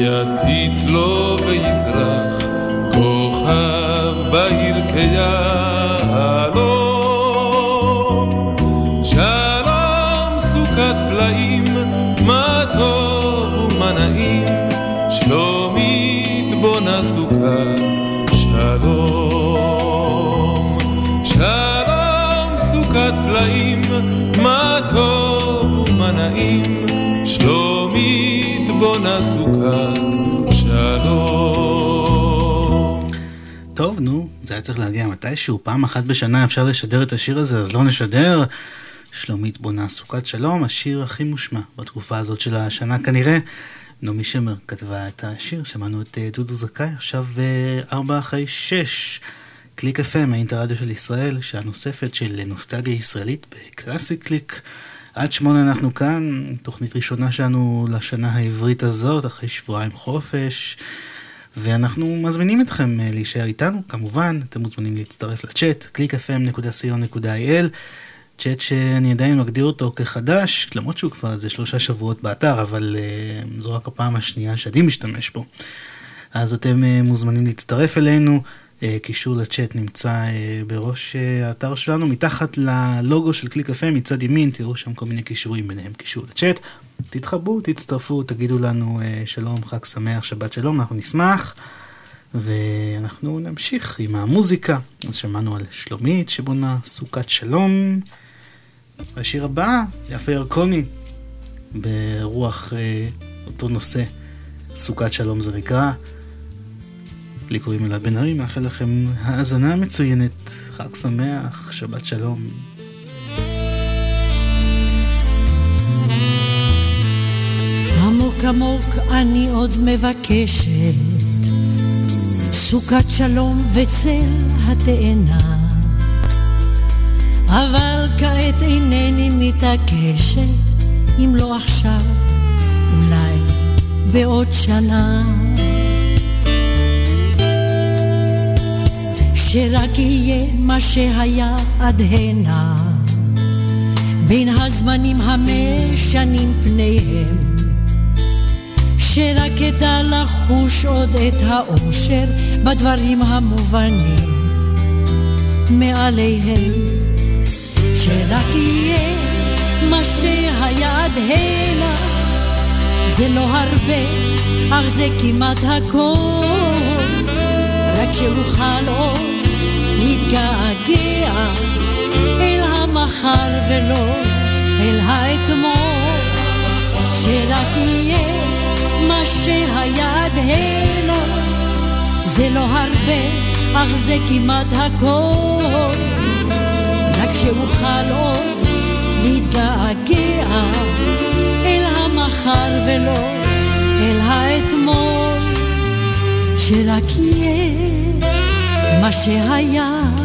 יציץ לו ויזרח כוכב בהיר. מה טוב ומה נעים, שלומית בונה סוכת שלום. טוב, נו, זה היה צריך להגיע מתישהו, פעם אחת בשנה אפשר לשדר את השיר הזה, אז לא נשדר. שלומית בונה סוכת שלום, השיר הכי מושמע בתקופה הזאת של השנה כנראה. נעמי שמר כתבה את השיר, שמענו את אה, דודו זכאי, עכשיו אה, ארבע אחרי שש. קליק FM, האינטרדיו של ישראל, שעה נוספת של נוסטלגיה ישראלית בקלאסי קליק. עד שמונה אנחנו כאן, תוכנית ראשונה שלנו לשנה העברית הזאת, אחרי שבועיים חופש. ואנחנו מזמינים אתכם אה, להישאר איתנו, כמובן, אתם מוזמנים להצטרף לצ'אט, www.clickfm.co.il, צ'אט שאני עדיין מגדיר אותו כחדש, למרות שהוא כבר איזה שלושה שבועות באתר, אבל uh, זו רק הפעם השנייה שאני משתמש בו. אז אתם uh, מוזמנים להצטרף אלינו, קישור לצ'אט נמצא uh, בראש uh, האתר שלנו, מתחת ללוגו של קליק FM מצד ימין, תראו שם כל מיני קישורים, ביניהם קישור לצ'אט. תתחברו, תצטרפו, תגידו לנו שלום, חג שמח, שבת שלום, אנחנו נשמח. ואנחנו נמשיך עם המוזיקה. אז שמענו על שלומית שבונה סוכת שלום. והשיר הבא, יפה ירקוני, ברוח אה, אותו נושא, סוכת שלום זה נקרא. לי קוראים אלעד בן ארי, מאחל לכם האזנה מצוינת, חג שמח, שבת שלום. עמוק עמוק אני עוד מבקשת סוכת שלום וצל התאנה אבל כעת אינני מתעקשת אם לא עכשיו, אולי בעוד שנה שרק יהיה מה שהיה עד הנה. בין הזמנים המשנים פניהם שרק אדע לחוש עוד את האושר בדברים המובנים מעליהם. שרק יהיה מה שהיה עד הנה זה לא הרבה, אך זה כמעט הכל. רק שאוכל עוד להתגעגע אל המחר ולא אל האתמול. שרק יהיה מה שהיה עד הנה זה לא הרבה, אך זה כמעט הכל. רק שאוכל עוד להתגעגע אל המחר ולא אל האתמול. שרק יהיה מה שהיה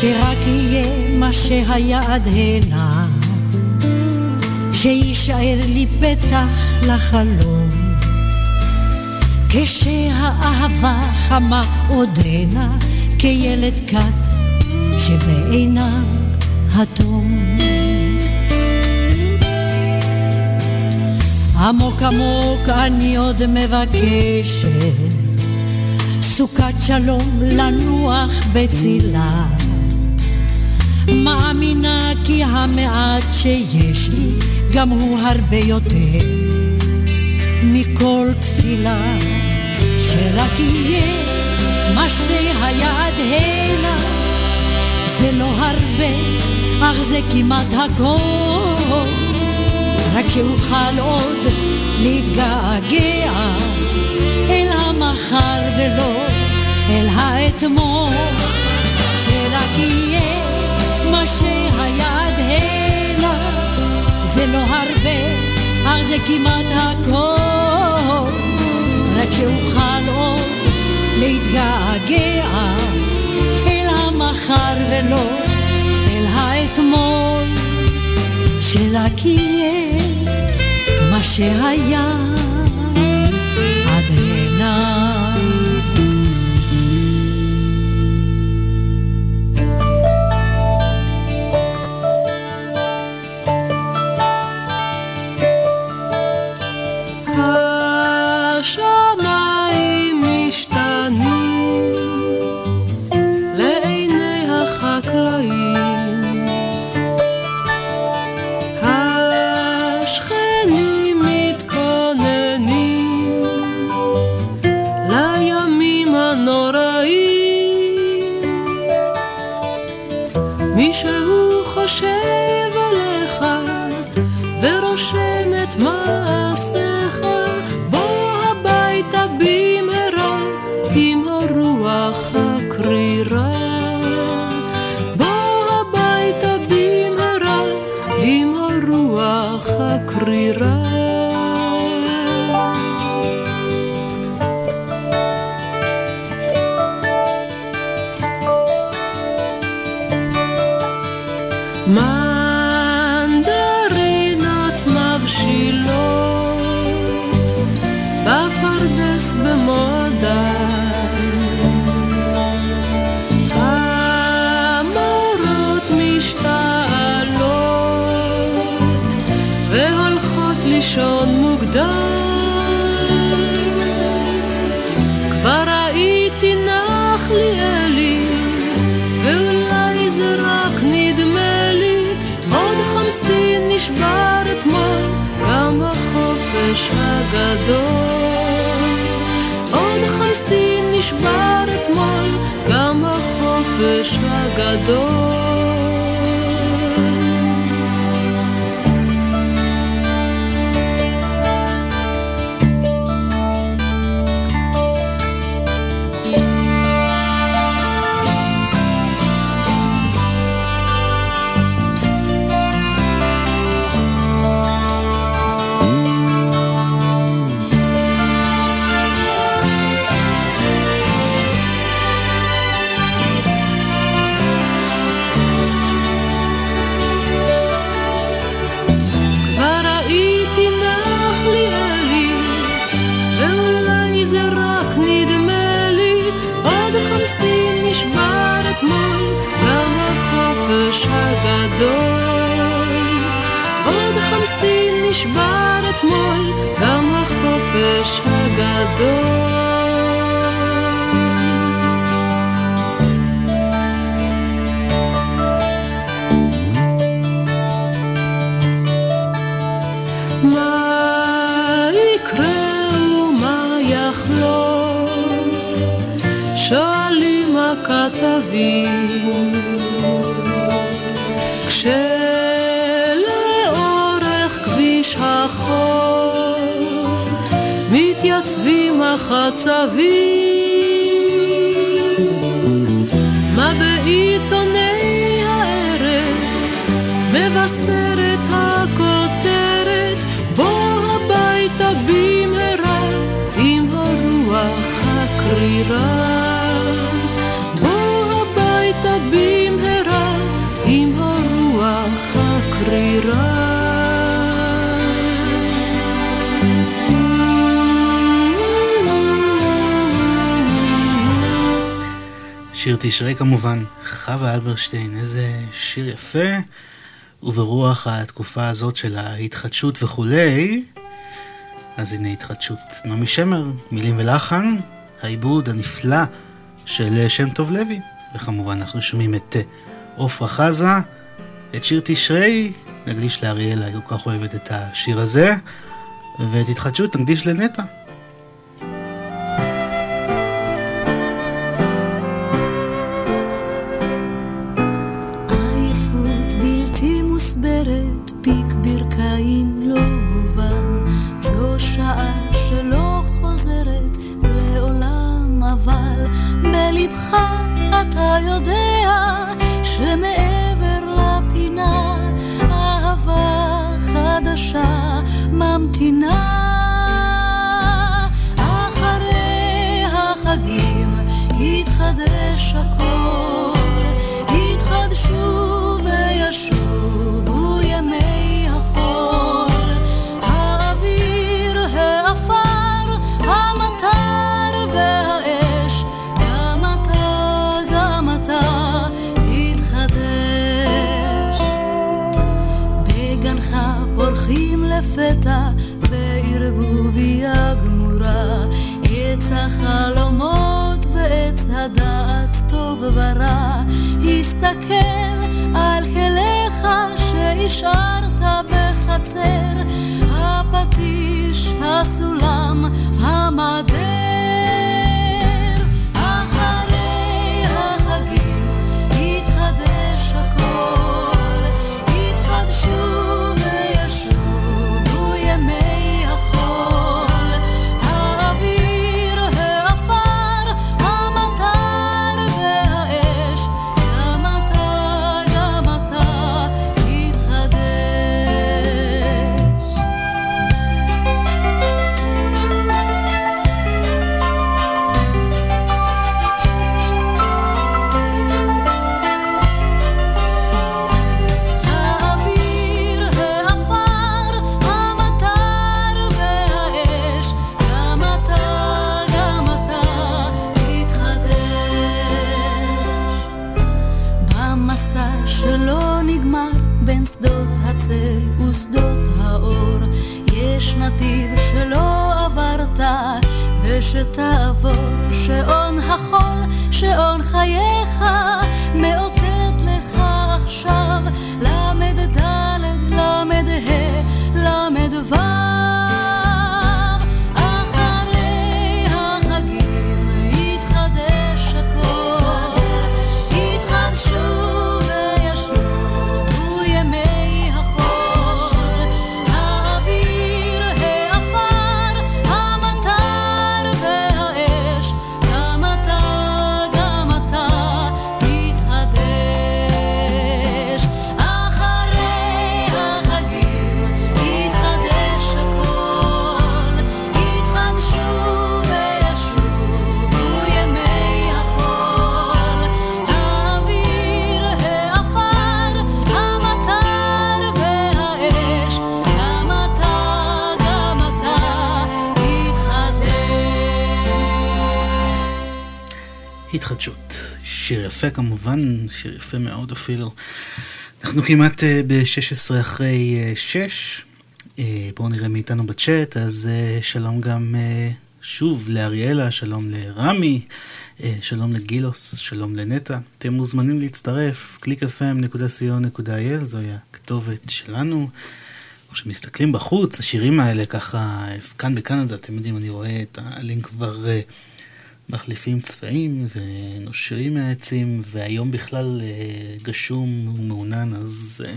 שרק יהיה מה שהיה עד הנה שיישאר לי פתח לחלום. כשהאהבה חמה עודנה כילד קט שבעיניו התום. עמוק עמוק אני עוד מבקשת סוכת שלום לנוח בצילה מאמינה כי המעט שיש לי גם הוא הרבה יותר מכל תפילה. שרק יהיה מה שהיד הנה זה לא הרבה אך זה כמעט הכל. רק שאוכל עוד להתגעגע אל המחר ולא אל האתמול. שרק יהיה מה שהיד הנה זה לא הרבה, אך זה כמעט הכל. רק שאוכל עוד להתגעגע אל המחר ולא אל האתמול. שרק יהיה מה שהיה הגדול החצבים. מה בעיתוני הערב מבשרת הכותרת? בוא הביתה במהרה עם הרוח הקרירה. בוא הביתה במהרה עם הרוח הקרירה שיר תשרי כמובן, חווה אלברשטיין, איזה שיר יפה, וברוח התקופה הזאת של ההתחדשות וכולי, אז הנה התחדשות. נעמי שמר, מילים ולחן, העיבוד הנפלא של שם טוב לוי, וכמובן אנחנו שומעים את עופרה חזה, את שיר תשרי, נקדיש לאריאלה, היא כל כך אוהבת את השיר הזה, ואת התחדשות נקדיש לנטע. אתה יודע שמעבר לפינה אהבה חדשה ממתינה. אחרי החגים יתחדש הכל החלומות ועץ הדעת טוב ורע. הסתכל על כליך שהשארת בחצר. הפטיש, הסולם, המדר. אחרי החגים יתחדש הכל. יתחדשו ושתעבור שעון החול, שעון חייך יפה כמובן, שיר יפה מאוד אפילו. אנחנו כמעט אה, ב-16 אחרי 6. בואו נראה מי איתנו בצ'אט, אז אה, שלום גם אה, שוב לאריאלה, שלום לרמי, אה, שלום לגילוס, שלום לנטע. אתם מוזמנים להצטרף, www.clickfm.co.il, זוהי הכתובת שלנו. או שמסתכלים בחוץ, השירים האלה ככה, כאן בקנדה, אתם יודעים, אני רואה את הלינק כבר אה, מחליפים צבעים ונושרים מהעצים, והיום בכלל אה, גשום ומעונן, אז אה,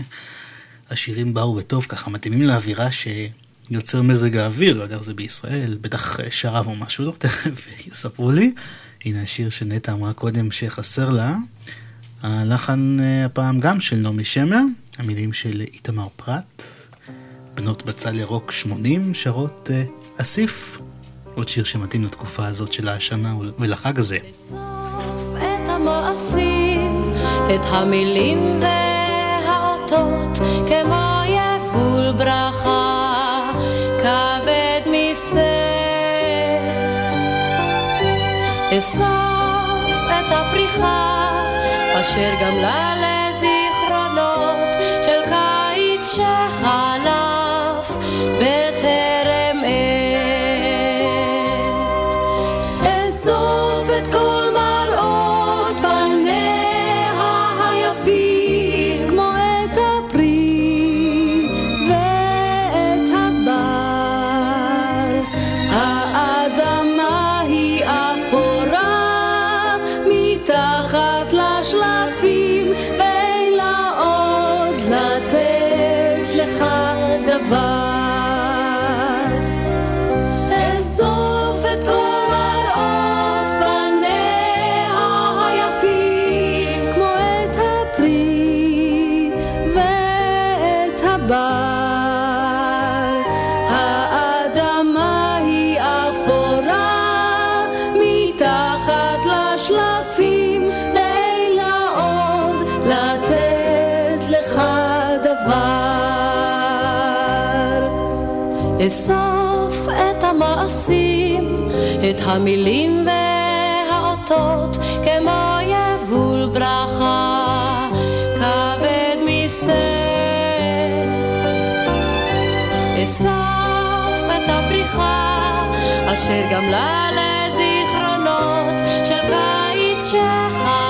השירים באו בטוב, ככה מתאימים לאווירה שיוצר מזג האוויר, איך זה בישראל, בטח אה, שרב או משהו, לא, תכף יספרו לי. הנה השיר שנטע אמרה קודם שחסר לה. הלחן הפעם גם של נעמי שמר, המילים של איתמר פרת. בנות בצל ירוק 80 שרות אסיף. עוד שיר שמתאים לתקופה הזאת של השנה ולחג הזה. את המעשים, את המילים והאותות, כמו יבול ברכה, כבד משאת. אסוף את הפריחה, אשר גמלה לזיכרונות אסוף את המעשים, את המילים והאותות, כמו יבול ברכה, כבד משאת. אסף את הפריחה, אשר גמלה לזיכרונות של קיץ שחלף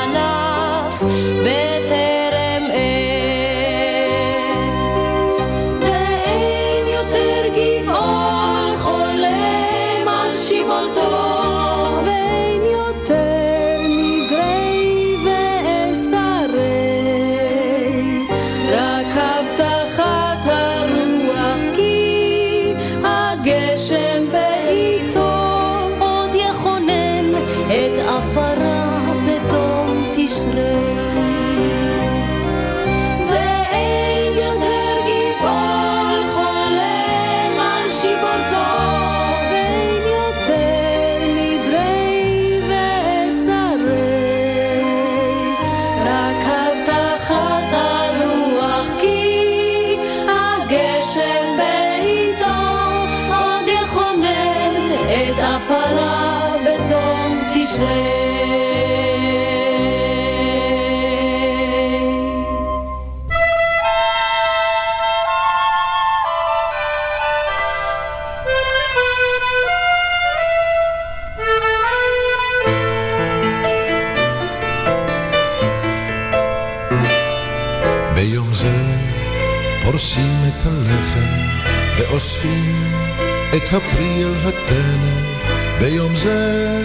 הפרי אל הטנא. ביום זה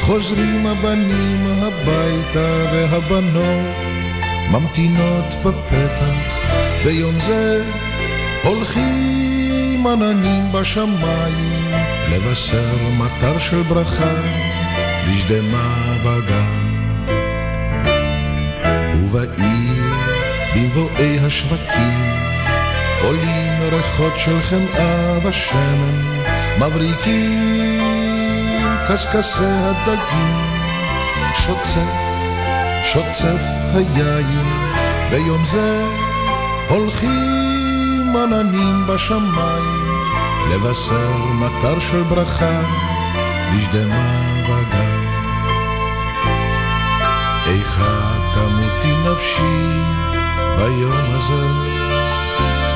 חוזרים הבנים הביתה והבנות ממתינות בפתח. ביום זה הולכים עננים בשמיים לבשר מטר של ברכה בשדמה בגן. ובעיר במבואי השווקים עולים ריחות של חמאה ושמן מבריקים קשקשי הדגים שוצף, שוצף היין ביום זה הולכים עננים בשמיים לבשר מטר של ברכה בשדמה בגן איכה תמותי נפשי ביום הזה,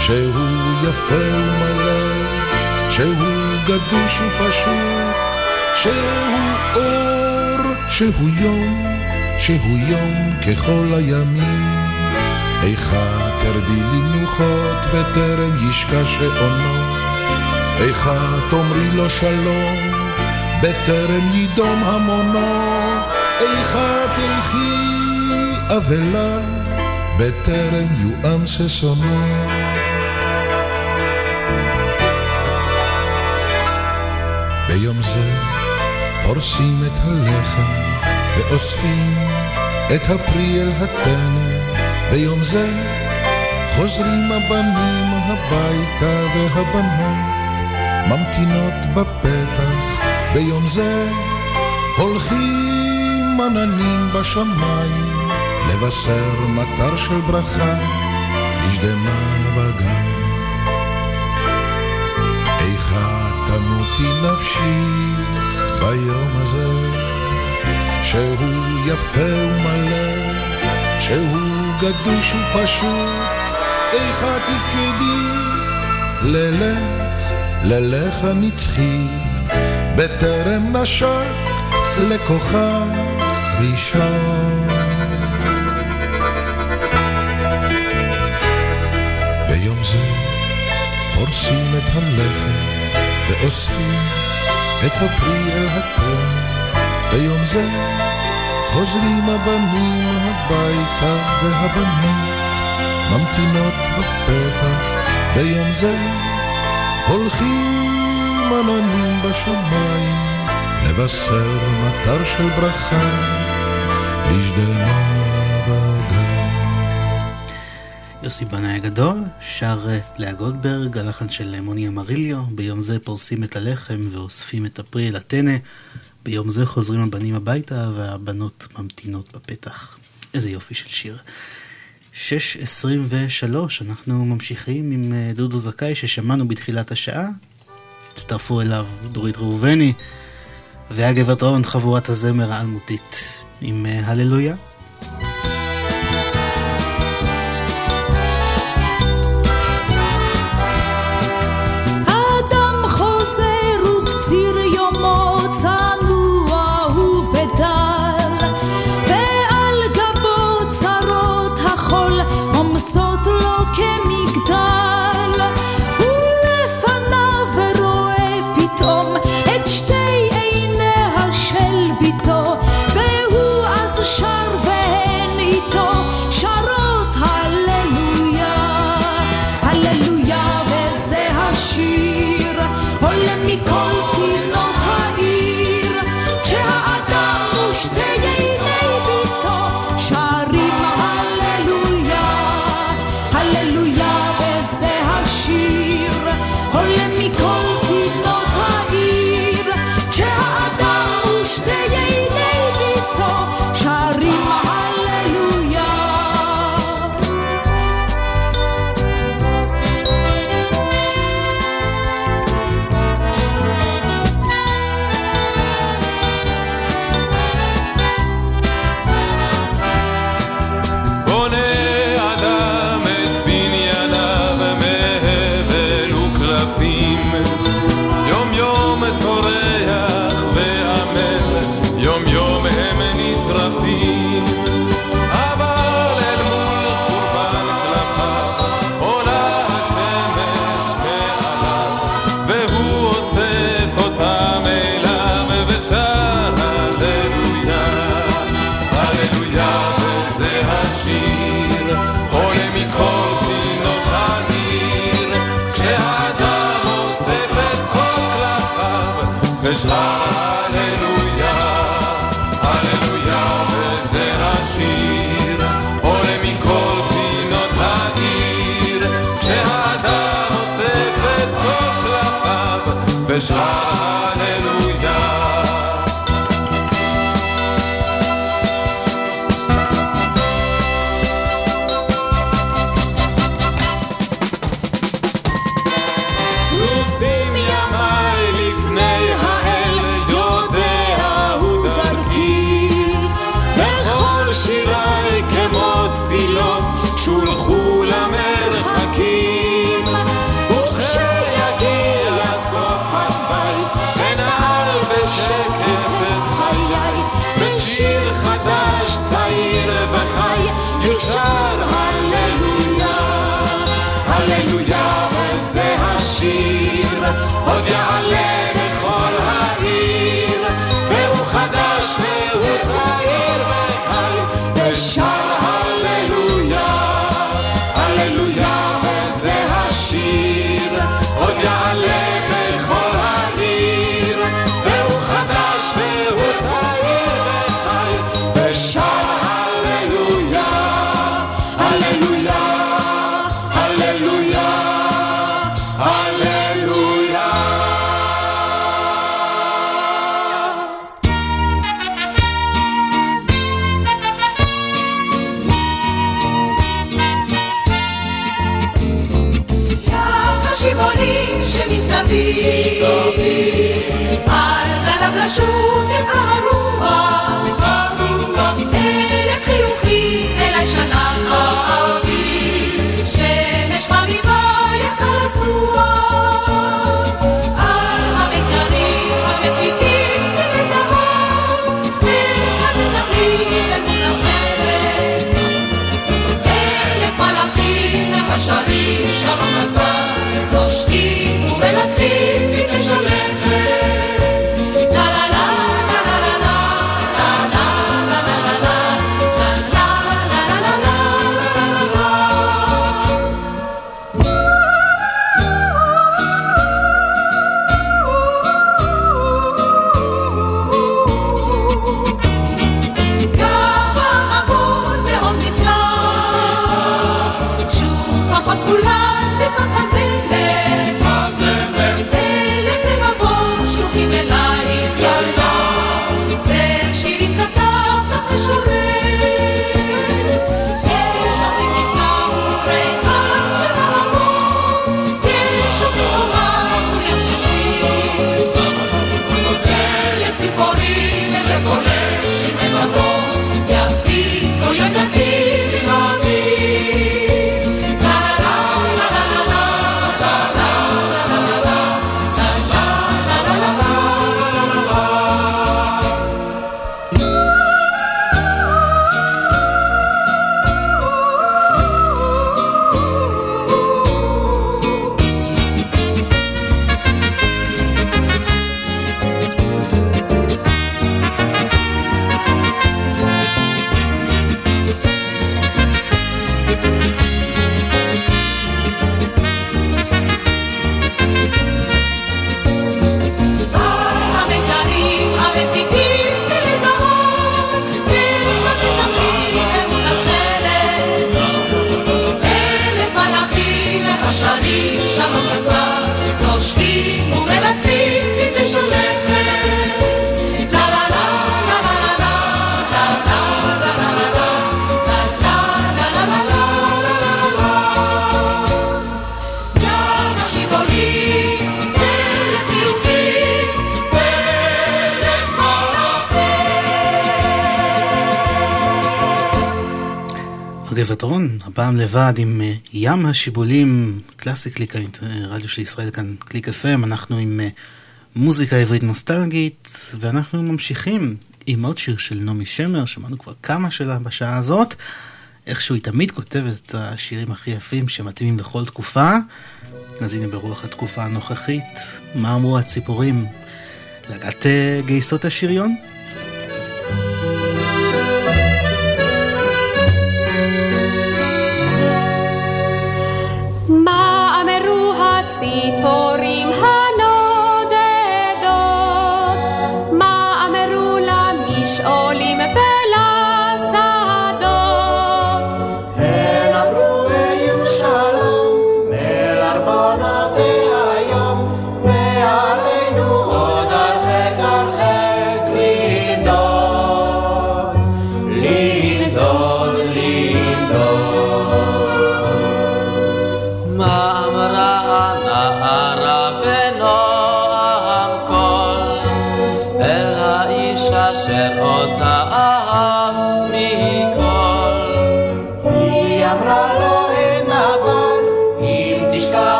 שהוא יפה ומלא, שהוא גדוש ופשוט, שהוא אור, שהוא יום, שהוא יום ככל הימים. איכה תרדי למנוחות בטרם ישקע שעונו, איכה תאמרי לו שלום בטרם יידום המונו, איכה תלכי אבלה בטרם יואם ששונו. ביום זה פורסים את הלחם ואוספים את הפרי אל הטנא. ביום זה חוזרים הבנים הביתה והבנות ממתינות בפתח. ביום זה הולכים עננים בשמיים לבשר מטר של ברכה בשדמה בגן. תמותי נפשי ביום הזה, שהוא יפה ומלא, שהוא גדוש ופשוט, איכה תפקדי ללך, ללך הנצחי, בטרם נשק לכוכב ראשון. ביום זה פורסים את הלחם ואוספים את הפרי אל התל. ביום זה חוזרים הבנים הביתה והבנים ממתינות בפתח. ביום זה הולכים עננים בשמיים לבשר מטר של ברכה לשדמה יוסי בנאי הגדול שר אה, לאה גולדברג, הלחן של מוני אמריליו, ביום זה פורסים את הלחם ואוספים את הפרי אל הטנא, ביום זה חוזרים הבנים הביתה והבנות ממתינות בפתח. איזה יופי של שיר. 6.23, אנחנו ממשיכים עם אה, דודו זכאי ששמענו בתחילת השעה. הצטרפו אליו דורית ראובני והגברת רון חבורת הזמר האלמותית עם אה, הללויה. לבד עם אה, ים השיבולים, קלאסי קליק הרדיו של ישראל כאן, קליק FM, אנחנו עם אה, מוזיקה עברית נוסטלגית, ואנחנו ממשיכים עם עוד שיר של נעמי שמר, שמענו כבר כמה שלה בשעה הזאת, איכשהו היא תמיד כותבת את השירים הכי יפים שמתאימים לכל תקופה, אז הנה ברוח התקופה הנוכחית, מה אמרו הציפורים? לגעת אה, גייסות השריון?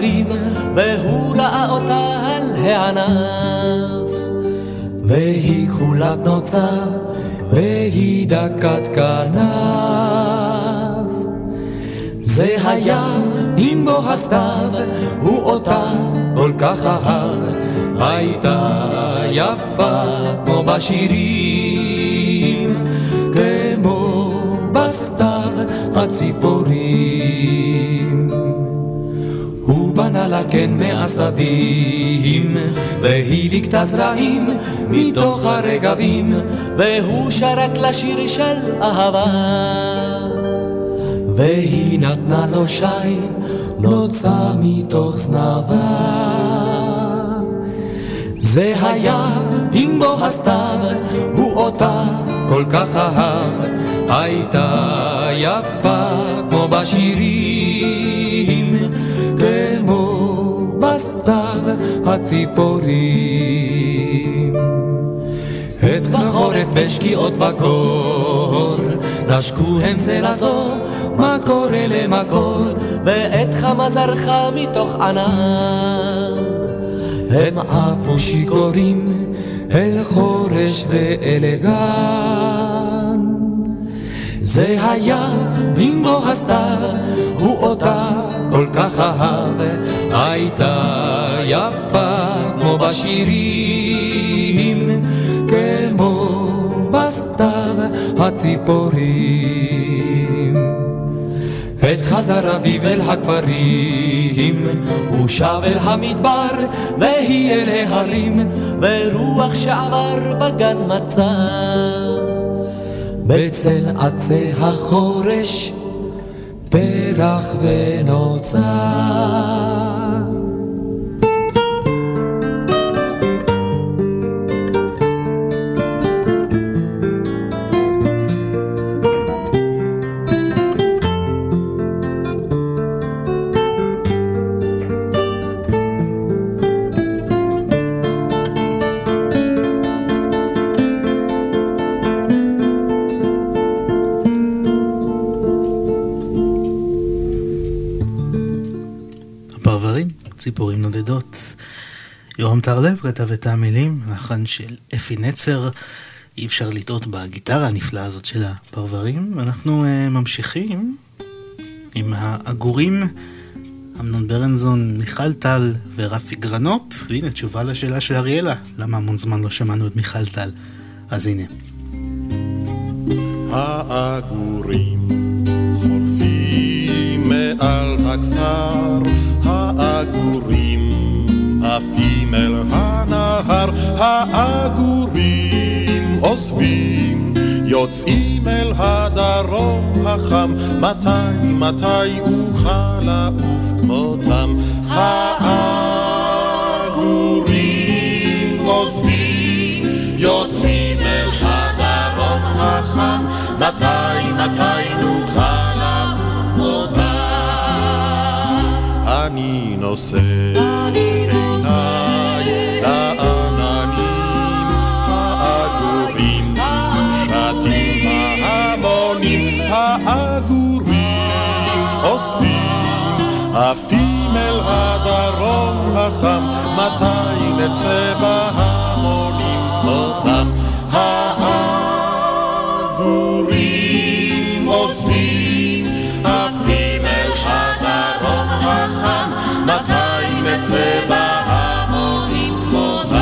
להרים, והוא ראה אותה על הענף. והיא כולת נוצה, והיא דקת כנף. זה היה עם בו הסתיו, הוא אותה כל כך אהב, הייתה יפה כמו בשירים, כמו בסתיו הציפורים. הוא בנה לה קן מעשבים, והיא ליקטה זרעים מתוך הרגבים, והוא שרק לשיר של אהבה. והיא נתנה לו שי, נוצה מתוך זנבה. זה היה עם בו הסתיו, הוא אותה כל כך אהב, הייתה יפה כמו בשירים, בסתיו הציפורים. עת וחורף בשקיעות וקור, נשקו הם זה לזו, מקור אלה מקור, ועת חמה זרחה מתוך ענן. הם עפו שיכורים אל חורש ואל גן. זה היה עם בו הסתיו, הוא אותה כל כך אהב, הייתה יפה כמו בשירים, כמו בסתיו הציפורים. עת חזר אביב אל הכפרים, הוא שב אל המדבר, והיא אל ההרים, ורוח שעבר בגן מצא. בצל עצי החורש, פרח ונוצר. ציפורים נודדות. יורם טרלב כתב את המילים, לחן של אפי נצר. אי אפשר לטעות בגיטרה הנפלאה הזאת של הפרברים. ואנחנו uh, ממשיכים עם העגורים, אמנון ברנזון, מיכל טל ורפי גרנות. והנה תשובה לשאלה של אריאלה, למה המון זמן לא שמענו את מיכל טל. אז הנה. העגורים חורפים מעל הכפר, העגורים עפים אל הנהר, העגורים עוזבים, יוצאים אל הדרום החם, מתי, מתי אוכל לעוף כמותם? העגורים עוזבים, יוצאים אל הדרום החם, מתי, מתי נוכל אני נושא עיניי לעננים העגורים, שטים ההמונים העגורים אוספים, עפים אל הדרום החם, מתי נצא בהמונים כמותם? העגורים נצא בהמונים כמותם?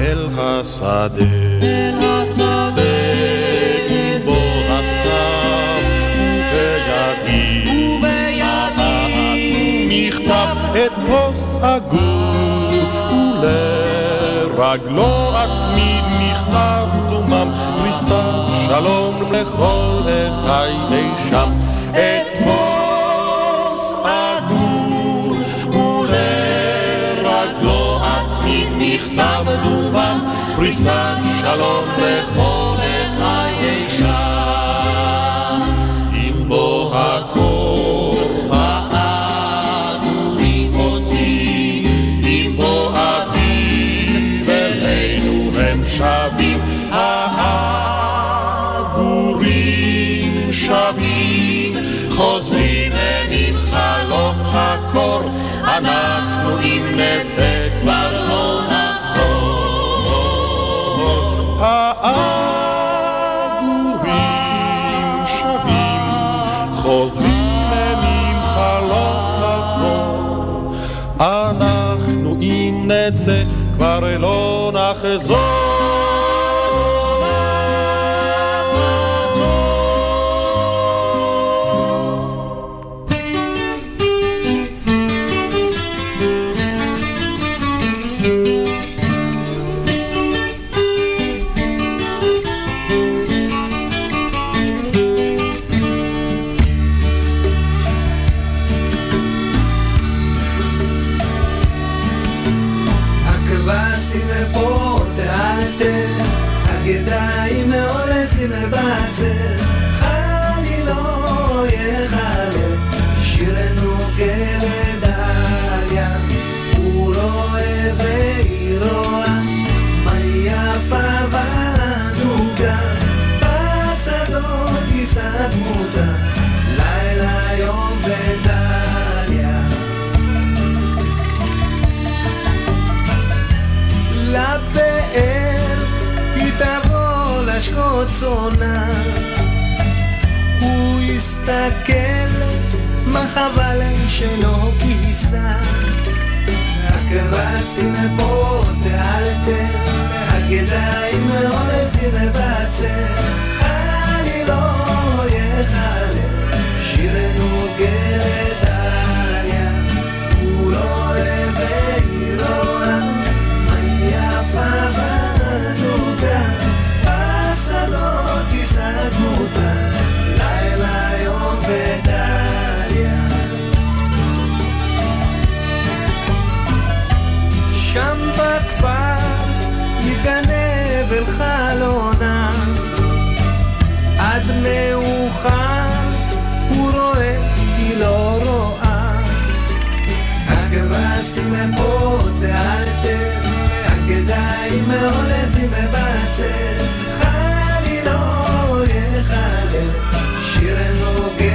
אל השדה, יצא בו הסתיו, ובידי מכתב את כוס הגור, ולרגלו אצמיד מכתב דומם, פריסת שלום לכל אחי אי שם. מכתב דומה, פריסת שלום לכל אחד אישה. אם בו הקור האדומים עוזבים, אם בו אביב, בינינו הם שווים. האגורים שווים, חוזרים הם עם חלוף הקור, אנחנו אם נצא נצא כבר לא נחזור. צאנה הוא הסתכל מה חבל שלא כבשה. הכבשים פה תאלתר הגדיים עולזים לבצר לא יחלם שירנו גרד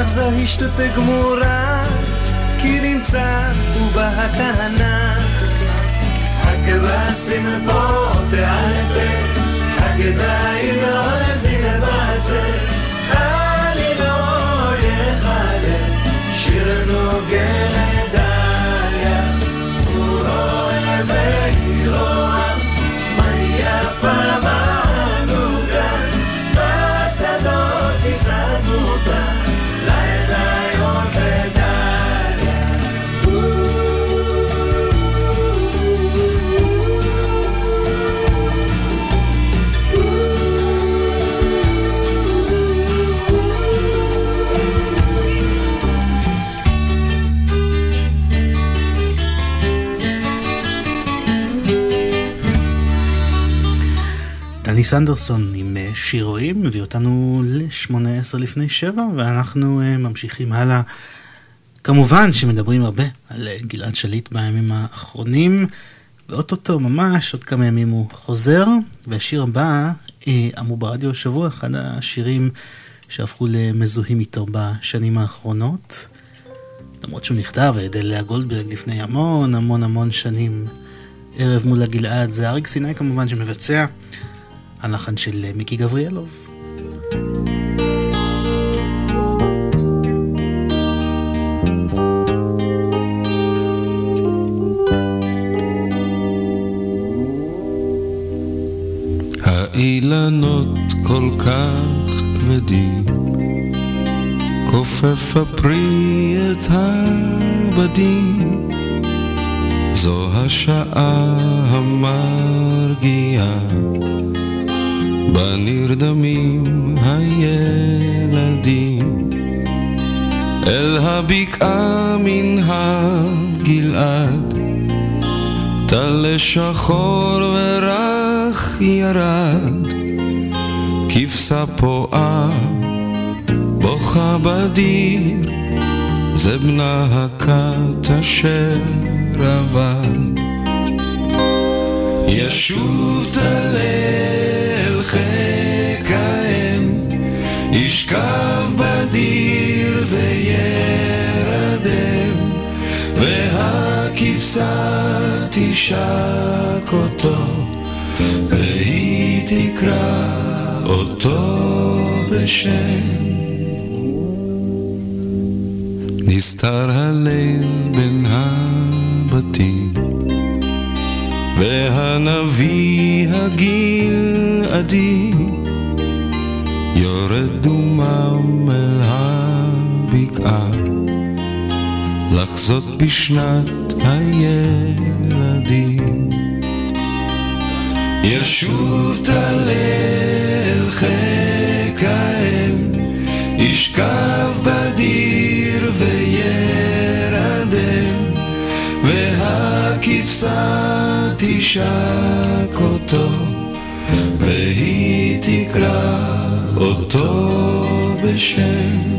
אך זו השתות גמורה כי נמצא ובה התנ"ך הכבשים פה תאלתר הגדיים עולזים בצר חני לא יחלם שיר נוגן דליה. הוא רואה וירוע יפה דני סנדרסון עם אה, שיר רואים מביא אותנו ל-18 לפני 7 ואנחנו אה, ממשיכים הלאה. כמובן שמדברים הרבה על אה, גלעד שליט בימים האחרונים. ואו-טו-טו ממש עוד כמה ימים הוא חוזר. והשיר הבא אמרו ברדיו השבוע אחד השירים שהפכו למזוהים איתו בשנים האחרונות. למרות שהוא נכתב על ידי לאה גולדברג לפני המון המון המון שנים. ערב מול הגלעד זה אריק סיני כמובן שמבצע הלחן של מיקי גבריאלוב. האילנות כל כך כבדים, כופף הפרי את הבדים, זו השעה המרגיעה, בה נרדמים הילדים, אל הבקעה מן הגלעד, טל שחור ורך ירד, כבשה פועה, בוכה בדיר, זה בנה הכת אשר עבד. ישוב תלה ישכב בדיר וירדם, והכבשה תשק אותו, והיא תקרא אותו בשם. נסתר הליל בין הבתים, והנביא הגלעדי יורד דומם אל הבקעה, לחזות בשנת הילדים. ישוב תלה אל חיק האם, ישכב בדיר וירדם, והכבשה תשק אותו, והיא תקרא אותו בשם.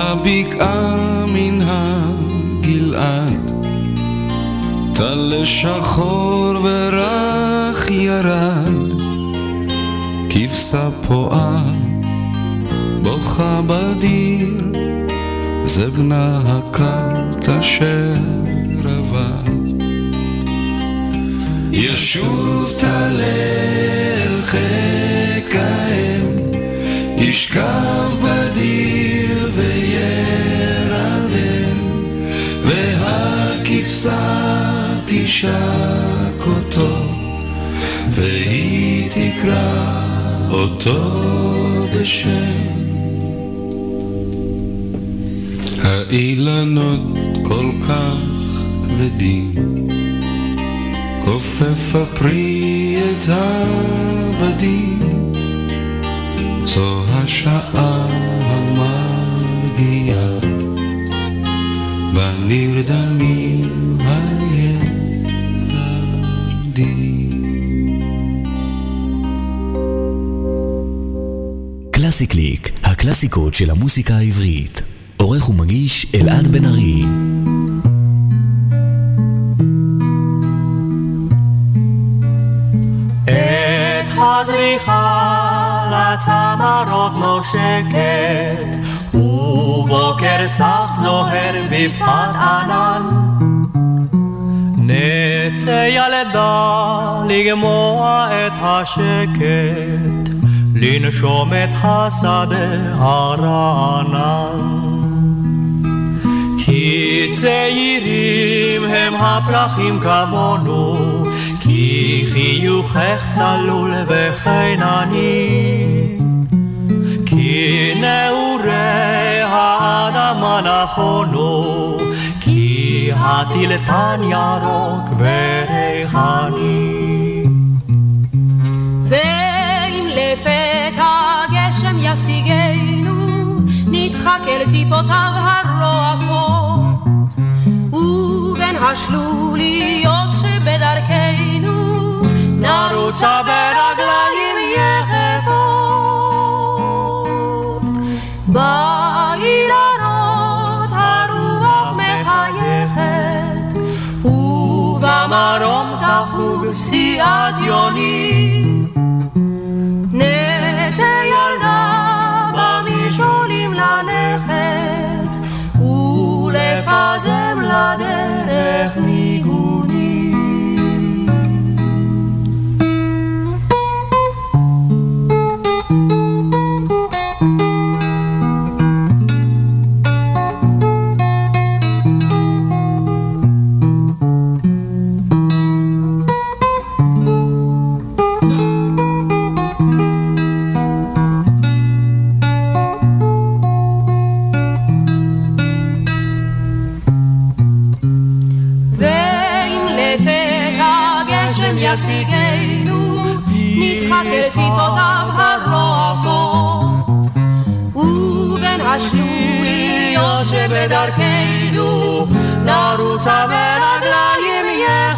הבקעה שחור ורך ירד, כבשה פועה, בוכה בדיר, זה בנה הכת אשר עבד. ישוב תלה אל חיק האם, ישכב תשק אותו, והיא תקרא אותו בשם. האילנות כל כך כבדים, כופף הפרי את הבדים. זו השעה המרגיעה, בה נרדמים קלאסי קליק, הקלאסיקות של המוסיקה העברית. עורך ומגיש אלעד בן ארי. את הזריחה לצמרות נושקת, ובוקר צח זוהר בפחת ענן. נצא ילדה לגמוע את השקט, לנשום את השדה הרענן. כי צעירים הם הפרחים כמונו, כי חיוכך צלול וכן אני. כי נעורי האדמה נכונו, כי הטילטן ירוק וריחני. ישיגנו, נצחק אל טיפותיו הרועפות, ובין השלוליות שבדרכנו, נרוצה ברגליים יחפות. באילנות הרוח מחייכת, ובמרום תחוג סיעת יוני. fazer mladé rechni שבדרכנו נרוץ המרגליים יחד.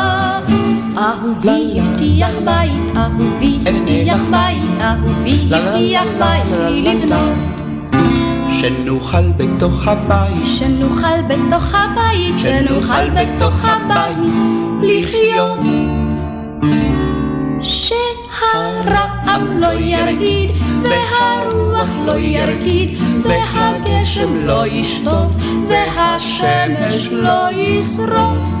אהובי הבטיח בית, אהובי הבטיח בית, אהובי הבטיח בית לי לבנות. שנוכל בתוך הבית, שנוכל בתוך הבית, שנוכל בתוך הבית. לחיות. שהרעם לא ירעיד והרוח לא ירקיד והגשם לא ישטוף והשמש לא ישרוף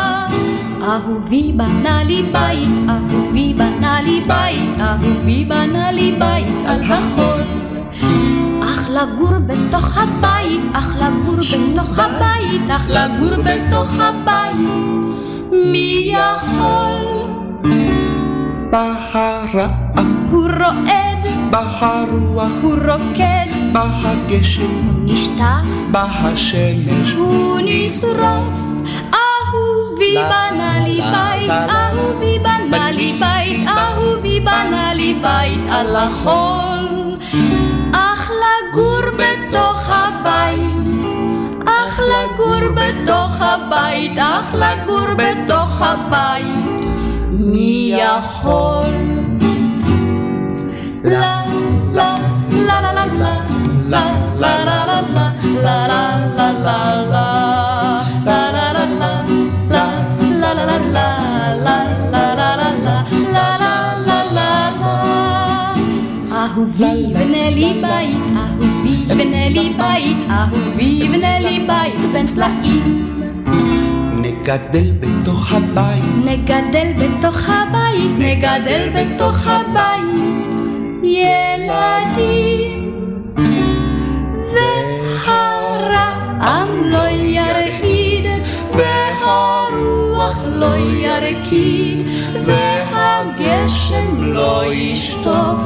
אהובי בנה לי בית, אהובי בנה לי בית, אהובי בנה לי בית על החול. אך לגור בתוך הבית, אך לגור בתוך הבית, אך לגור בתוך הבית, מי יכול? בהרעם, הוא רועד, בהרוח, הוא רוקד, בהגשם, הוא נשטף, בהשמש, הוא נשרוף. אהובי בנה לי בית, אהובי בנה לי בית, אהובי בנה לי בית על החול. אך לגור בתוך הבית, אך לגור בתוך הבית, אך לגור בתוך הבית, מי יכול? לה לה לה לה לה לה לה לה לה לה לה לה לה לה אהובי בנה לי בית, אהובי בנה לי בית, אהובי בנה לי בית בין סלעים. נגדל בתוך הבית, נגדל בתוך הבית, נגדל בתוך הבית, ילדים. והרעם לא והרוח לא ירקיד, והגשם לא ישטוף,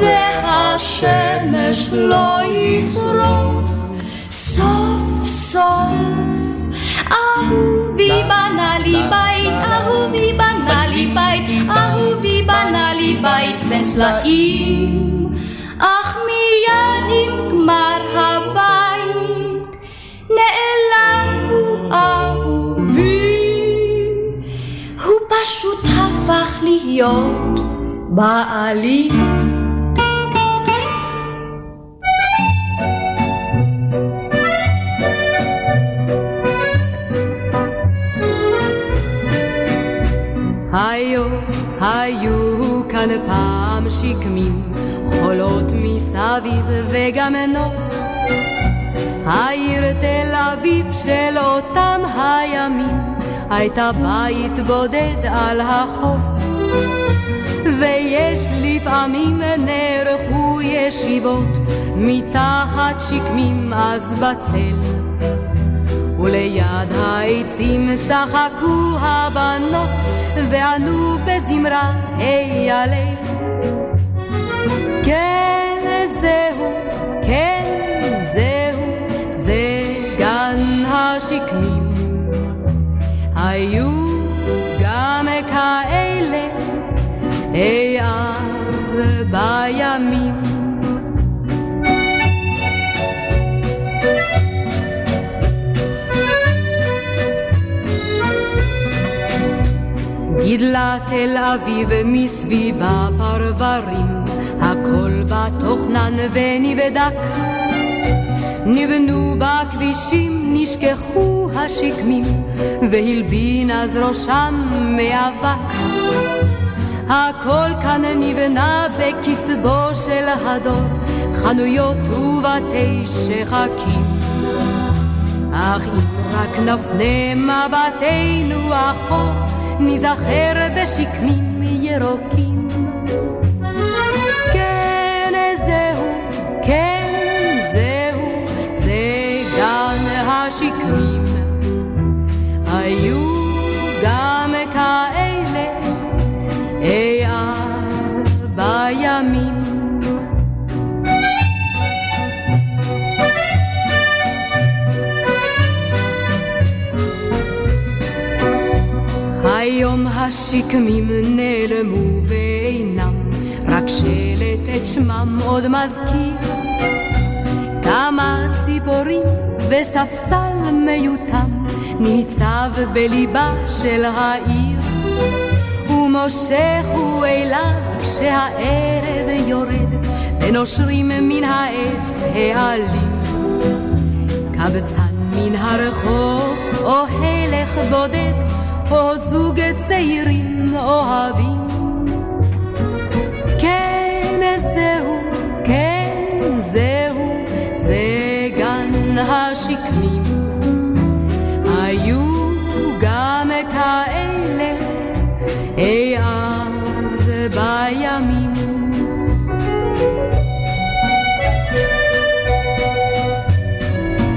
והשמש לא ישרוף. סוף סוף אהובי בנה לי בית, אהובי בנה לי בית, אהובי בנה לי בית בין צלעים. אך מיד עם גמר הבית להיות בעלי. היו, היו כאן פעם שקמים, חולות מסביב וגם נוף. העיר תל אביב של אותם הימים, הייתה בית בודד על החוף. ויש לפעמים נערכו ישיבות, מתחת שקמים אז בצל. וליד העצים צחקו הבנות, וענו בזמרה, היי הליל. כן, זהו, כן, זהו, זה גן השקמים. כאלה אי אז בימים גידלה תל אביב מסביב הפרברים, הכל בתוכנן ונבדק. נבנו בכבישים, נשכחו השקמים, והלבין אז ראשם מאבק. הכל כאן נבנה בקצבו של הדור, חנויות ובתי שחקים. אך אם רק נפנה מבטנו אחור, ניזכר בשקמים ירוקים. כן, זהו, כן, זהו, זה גן השקמים. היו גם כאלה אי אז בימים. היום השקמים נעלמו ואינם, רק שלט את שמם עוד מזכיר. כמה ציפורים וספסל מיותם ניצב בליבה של העיר. ומושך הוא אליו כשהערב יורד, ונושרים מן העץ העלים. קבצן מן הרחוב או הלך בודד או זוג צעירים אוהבים. כן, זהו, כן, זהו, זה גן השקמים. היו גם כאלה אי אז בימים.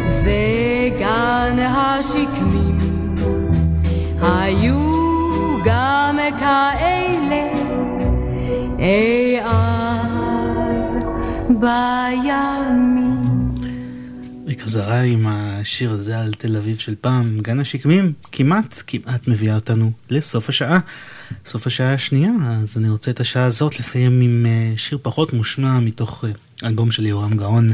זה גן השקמים. היו גם כאלה אי אז בימים. וחזרה עם השיר הזה על תל אביב של פעם, גן השקמים, כמעט, כמעט מביאה אותנו לסוף השעה. סוף השעה השנייה, אז אני רוצה את השעה הזאת לסיים עם אה, שיר פחות מושמע מתוך אה, אלבום של יורם גאון,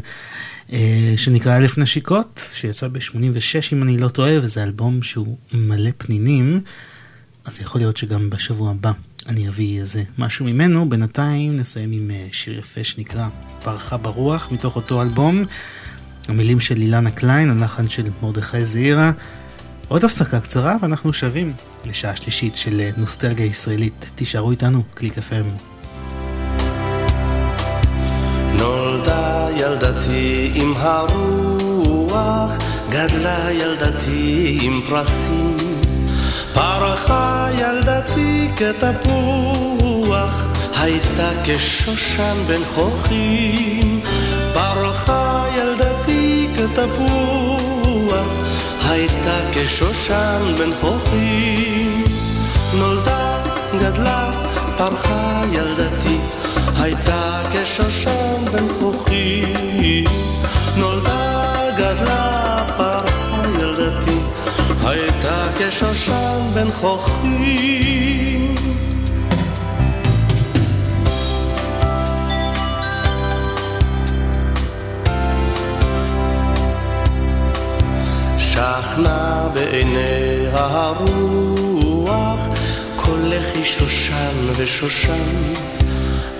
אה, שנקרא אלף נשיקות, שיצא ב-86 אם אני לא טועה, וזה אלבום שהוא מלא פנינים, אז יכול להיות שגם בשבוע הבא אני אביא איזה משהו ממנו. בינתיים נסיים עם שיר יפה שנקרא פרחה ברוח, מתוך אותו אלבום. המילים של אילנה קליין, הלחן של מרדכי זעירה. עוד הפסקה קצרה ואנחנו שבים לשעה שלישית של נוסטלגיה ישראלית. תישארו איתנו, קליק FM. נולדה ילדתי עם הרוח, גדלה ילדתי עם פרחים. פרחה ילדתי כתפוח, הייתה כשושן בין חוכים. כתפוח, הייתה כשושן בין חוכים. נולדה, גדלה, פרחה ילדתי, הייתה כשושן בין חוכים. נולדה, גדלה, פרחה ילדתי, הייתה כשושן בין חוכים. שכנה בעיני הרוח, קולך שושן ושושן.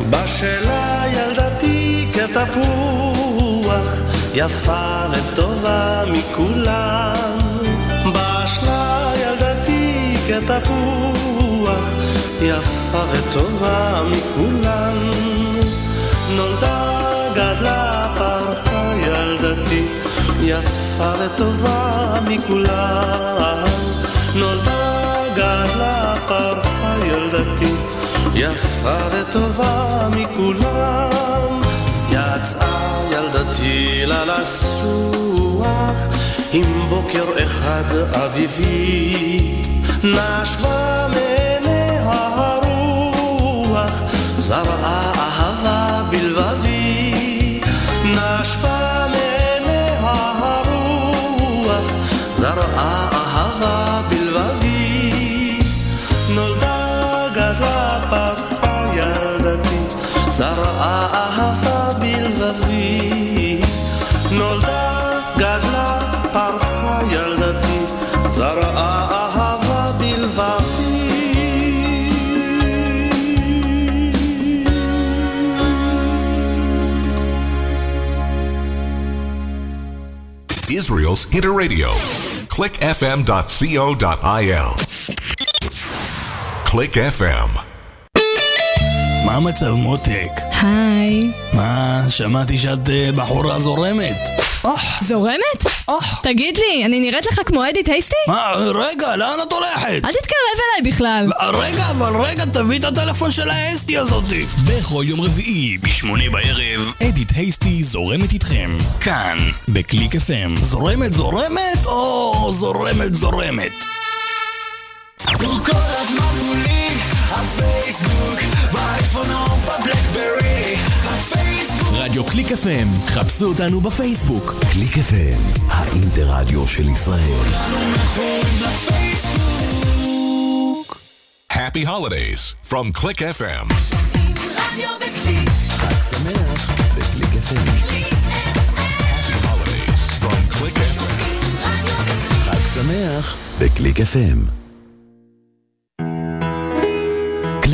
בשלה ילדתי כתפוח, יפה וטובה מכולם. בשלה ילדתי כתפוח, יפה וטובה מכולם. נולדה, גדלה, פרחה ילדתי, יפה וטובה מכולם. נולדה, גדלה, פרחה ילדתי, יפה וטובה מכולם. יצאה ילדתי לה לסוח, עם בוקר אחד אביבי, נשבה מעיניה הרוח, זרעה זרעה אהבה בלבבי, נולדה, גדלה, פרחה ילדתי, זרעה אהבה בלבבי. Israel's Interradio. clickfm.co.il. Click FM. המצב מותק? היי. מה, שמעתי שאת אה, בחורה זורמת. זורמת? תגיד לי, אני נראית לך כמו אדית הייסטי? מה, רגע, לאן את הולכת? אל תתקרב אליי בכלל. רגע, אבל רגע, תביא את הטלפון של ההסטי הזאתי. בכל יום רביעי, בשמונה בערב, אדית הייסטי זורמת איתכם. כאן, בקליק FM. זורמת זורמת, או זורמת זורמת? כל הזמן מולי, הפייסבוק, באייפון או בבלקברי, הפייסבוק רדיו קליק FM, חפשו אותנו בפייסבוק. קליק FM, האינטרדיו של ישראל. Happy holidays from Click FM. רדיו בקליק. חג שמח בקליק FM. Happy holidays from Click FM. חג שמח בקליק FM.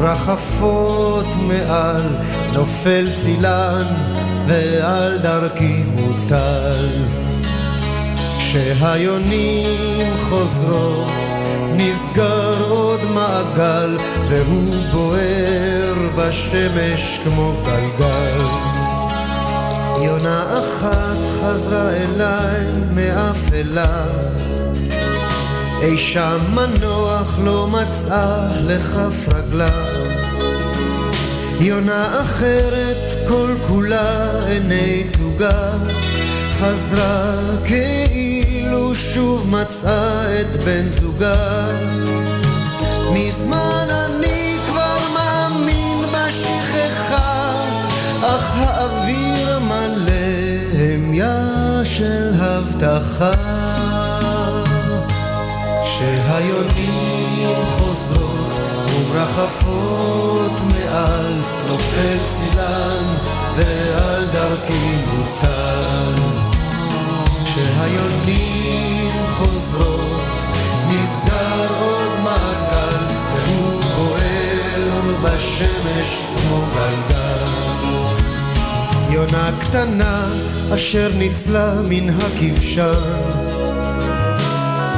ומרחפות מעל, נופל צילן ועל דרכי מוטל. כשהיונים חוזרות נסגר עוד מעגל והוא בוער בשמש כמו גלגל. יונה אחת חזרה אליי מאפלה אי שם מנוח לא מצאה לכף רגלה יונה אחרת כל כולה עיני תוגה. חזרה כאילו שוב מצאה את בן זוגה. מזמן אני כבר מאמין בשכחה אך האוויר מלא המיה של הבטחה. כשהיונים חוזרות ומרחפות מעל נופל צילן ועל דרכי מוטל כשהיונים חוזרות נסגר עוד מעגל והוא בוער בשמש כמו גלגל. יונה קטנה אשר ניצלה מן הכבשן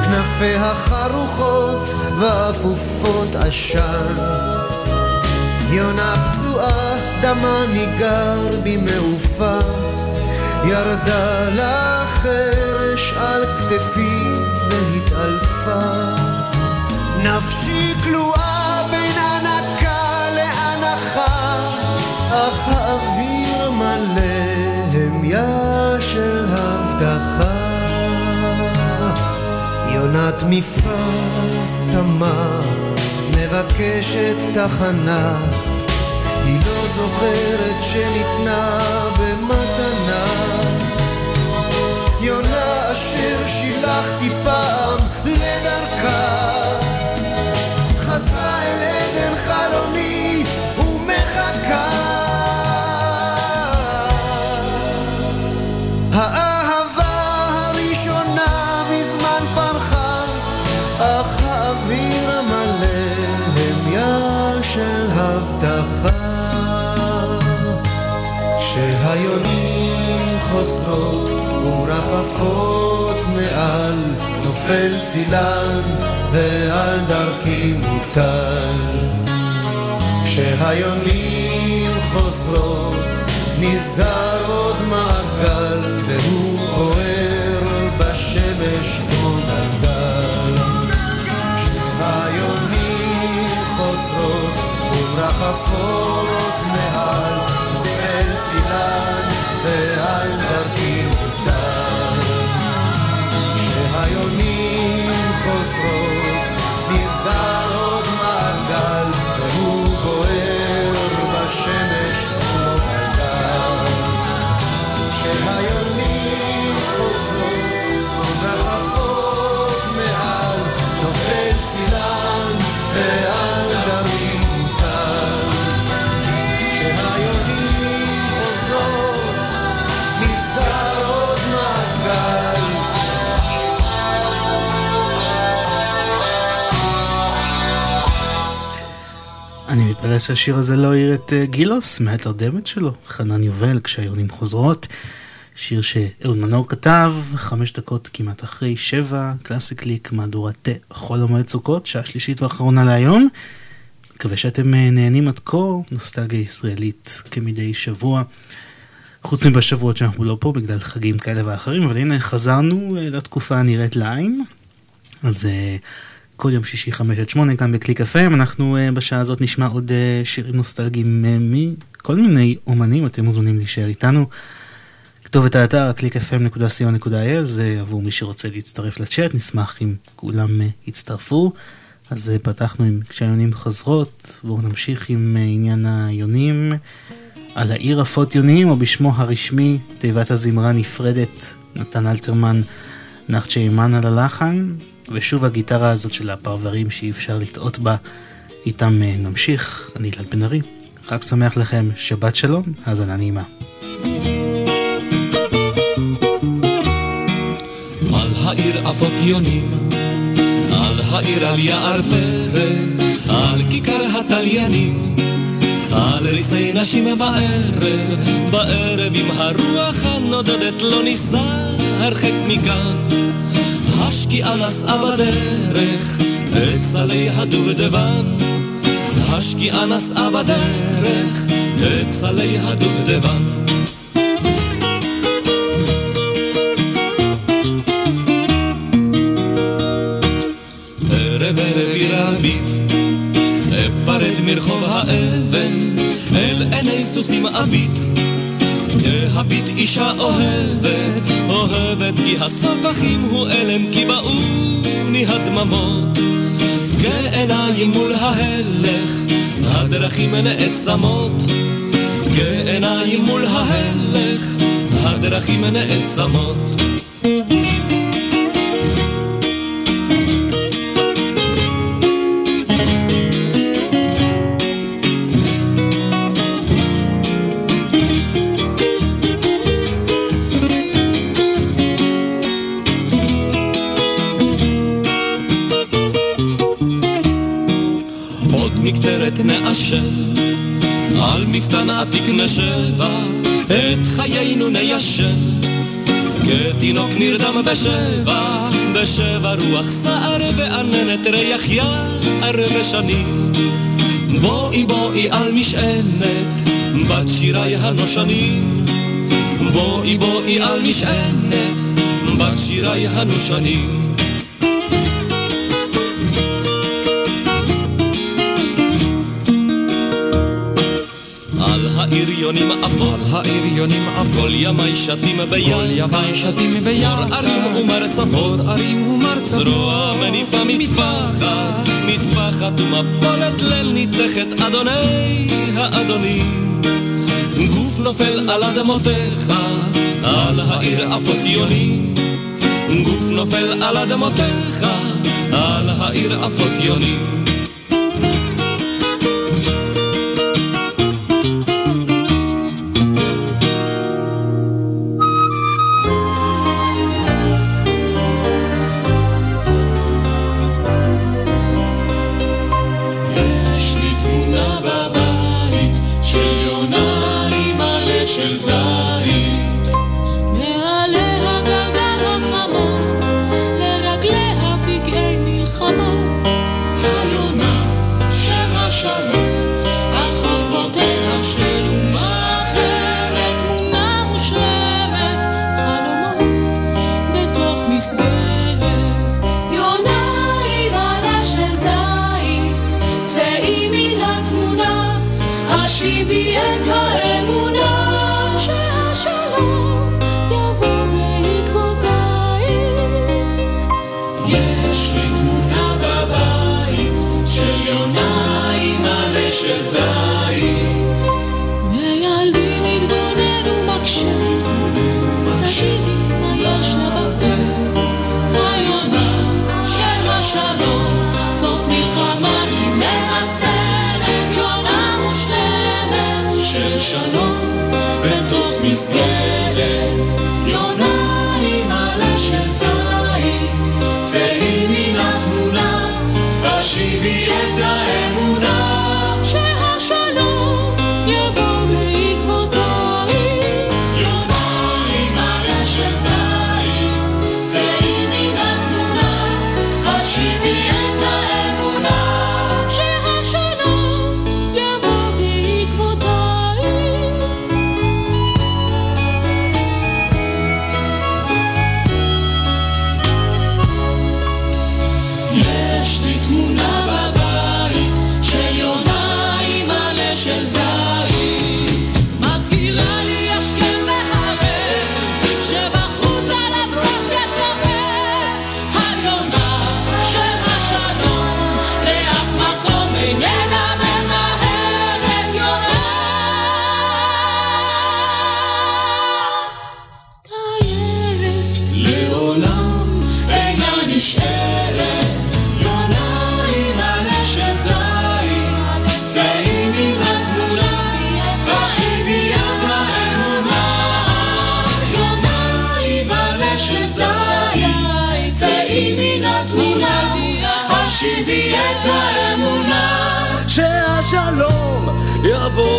כנפיה חרוכות ואפופות עשן. יונה פצועה, דמה ניגר במעופה, ירדה לחרש על כתפי והתעלפה. נפשי כלואה בין הנקה לאנחה, אך יונת מפרש תמה, מבקשת תחנה, היא לא זוכרת שניתנה במתנה. יונה אשר שילחתי היונים חוזרות ומרחפות מעל, נופל צילן ועל דרכי מוטל. כשהיונים חוזרות נסגר עוד מעגל והוא בוער בשמש כמו נגל כשהיונים חוזרות ומרחפות מעל נופל צילן ועל מתפלא שהשיר הזה לא העיר את אה, גילוס מהתרדמת שלו, חנן יובל, כשהיונים חוזרות. שיר שאהוד מנור כתב, חמש דקות כמעט אחרי שבע, קלאסיק ליק, מהדורת חול המועד סוכות, שעה שלישית ואחרונה להיום. מקווה שאתם אה, נהנים עד כה, נוסטלגיה ישראלית כמדי שבוע. חוץ מבשבועות שאנחנו לא פה בגלל חגים כאלה ואחרים, אבל הנה חזרנו אה, לתקופה הנראית לעין. אז אה, כל יום שישי חמש עד שמונה כאן בקליק FM, אנחנו uh, בשעה הזאת נשמע עוד uh, שירים נוסטלגיים uh, מכל מיני אומנים, אתם מוזמנים להישאר איתנו. כתובת האתר clickfm.co.il זה עבור מי שרוצה להצטרף לצ'אט, נשמח אם כולם יצטרפו. אז פתחנו עם כשהיונים חוזרות, בואו נמשיך עם עניין היונים. על העיר עפות יונים, או בשמו הרשמי, תיבת הזמרה נפרדת, נתן אלתרמן, נחצ'ה אימן על הלחן, ושוב הגיטרה הזאת של הפרברים שאי אפשר לטעות בה, איתם אה, נמשיך, אני אלעד בן ארי. חג שמח לכם, שבת שלום, האזנה נעימה. על על על על ריסי נשים בערב, בערב עם הרוח הנודדת לא ניסע הרחק מכאן. השקיעה נסעה בדרך סלי הדובדבן. השקיעה נסעה בדרך סלי הדובדבן. ערב ערב עיר הרבית, אפרד מרחוב האבן, אל עיני סוסים אביט. תהביט אישה אוהבת, אוהבת כי הסבכים הוא אלם, כי באוני הדממות. כעיניים מול ההלך, הדרכים נעצמות. כעיניים מול ההלך, הדרכים נעצמות. נעשן, על מפתן עתיק נשבה, את חיינו ניישן. כתינוק נרדם בשבע, בשבע רוח סער ועננת ריח יער ושנים. בואי בואי על משענת, בת שיריי הנושנים. בואי בואי על משענת, בת שיריי הנושנים. על העריונים עפות, העריונים עפות, כל ימי שתים ביחד, כל ימי שתים ביחד, מור ערים ומרצפות, ערים ומרצפות, זרוע מניפה מטפחת, מטפחת ומפולת ליל ניתכת, אדוני האדונים. גוף נופל על אדמותיך, על העיר עפות יונים. גוף נופל על אדמותיך, על העיר עפות יונים. של זית. וילדים התבוננו מקשים, תגידי מה יש לה בפה. היונה של השלום, סוף מלחמה היא מנצרת, יונה מושלמת של שלום בתוך מסגרת.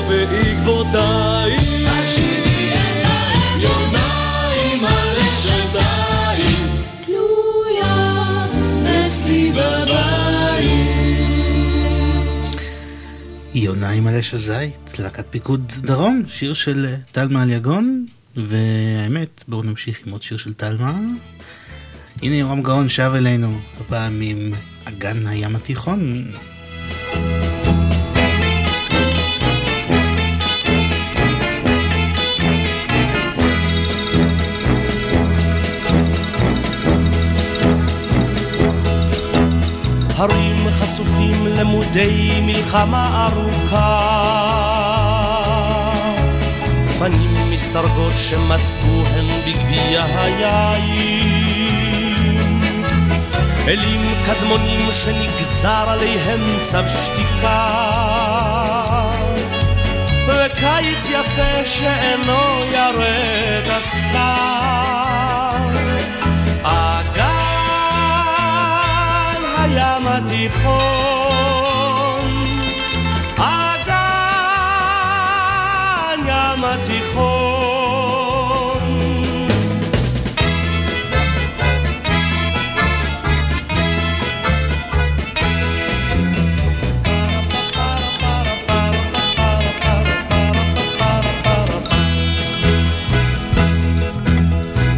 יבוא בעקבותייך. השיבי את האמונה. יונה עם עלה של זית, תלויה אצלי בבית. יונה עם עלה של זית, להקת פיקוד דרום, שיר של אה, טלמה אליגון, והאמת, בואו נמשיך עם עוד שיר של טלמה. הנה יורם גאון שב אלינו, הפעם עם אגן הים התיכון. הרים חשופים למודי מלחמה ארוכה. פנים מסתרגות שמטבו הן בגביע היין. אלים קדמונים שנגזר עליהם צו שתיקה. וקיץ יפה שאינו ירד הסתיו אגן הים התיכון. אגן ים התיכון.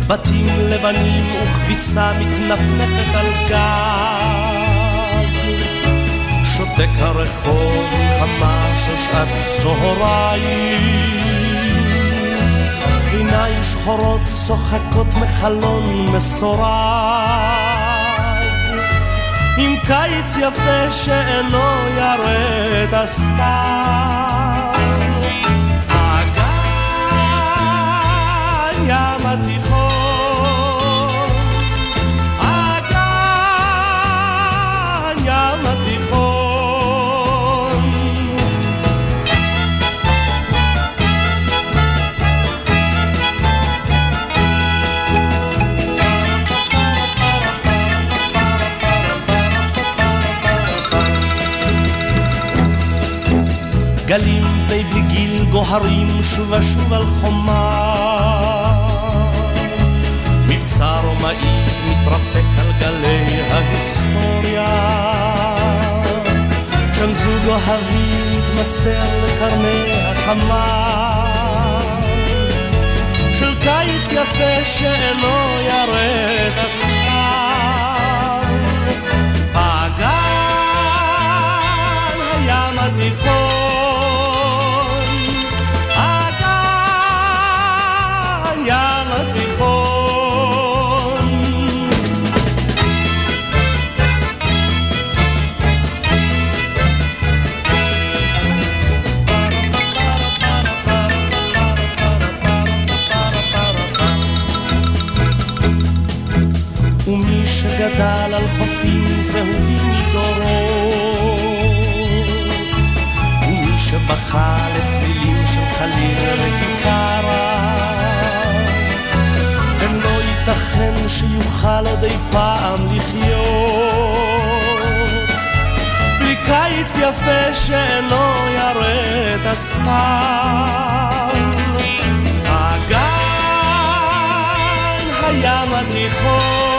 בתים לבנים וכביסה מתנפנפת על גג שותק הרחוב חמה של שעת צהריים. עיניים שחורות צוחקות מחלון מסורג עם קיץ יפה שאינו ירד הסתיו אגן ים התיכון גלים בני בלי גיל גוהרים שוב ושוב על חומה. מבצר רומאי מתרפק על גלי ההיסטוריה. של הם זוג אוהבים התמסר לקרני החמה. של קיץ יפה שאינו ירד הסתיו. באגן הים התיכון שגדל על חופים זהובים מדורות. ומי שבכה לצלילים של חליל וגיטרה אין לא ייתכן שיוכל עוד אי פעם לחיות. בלי קיץ יפה שאינו ירד הסתיו אגן הים התיכון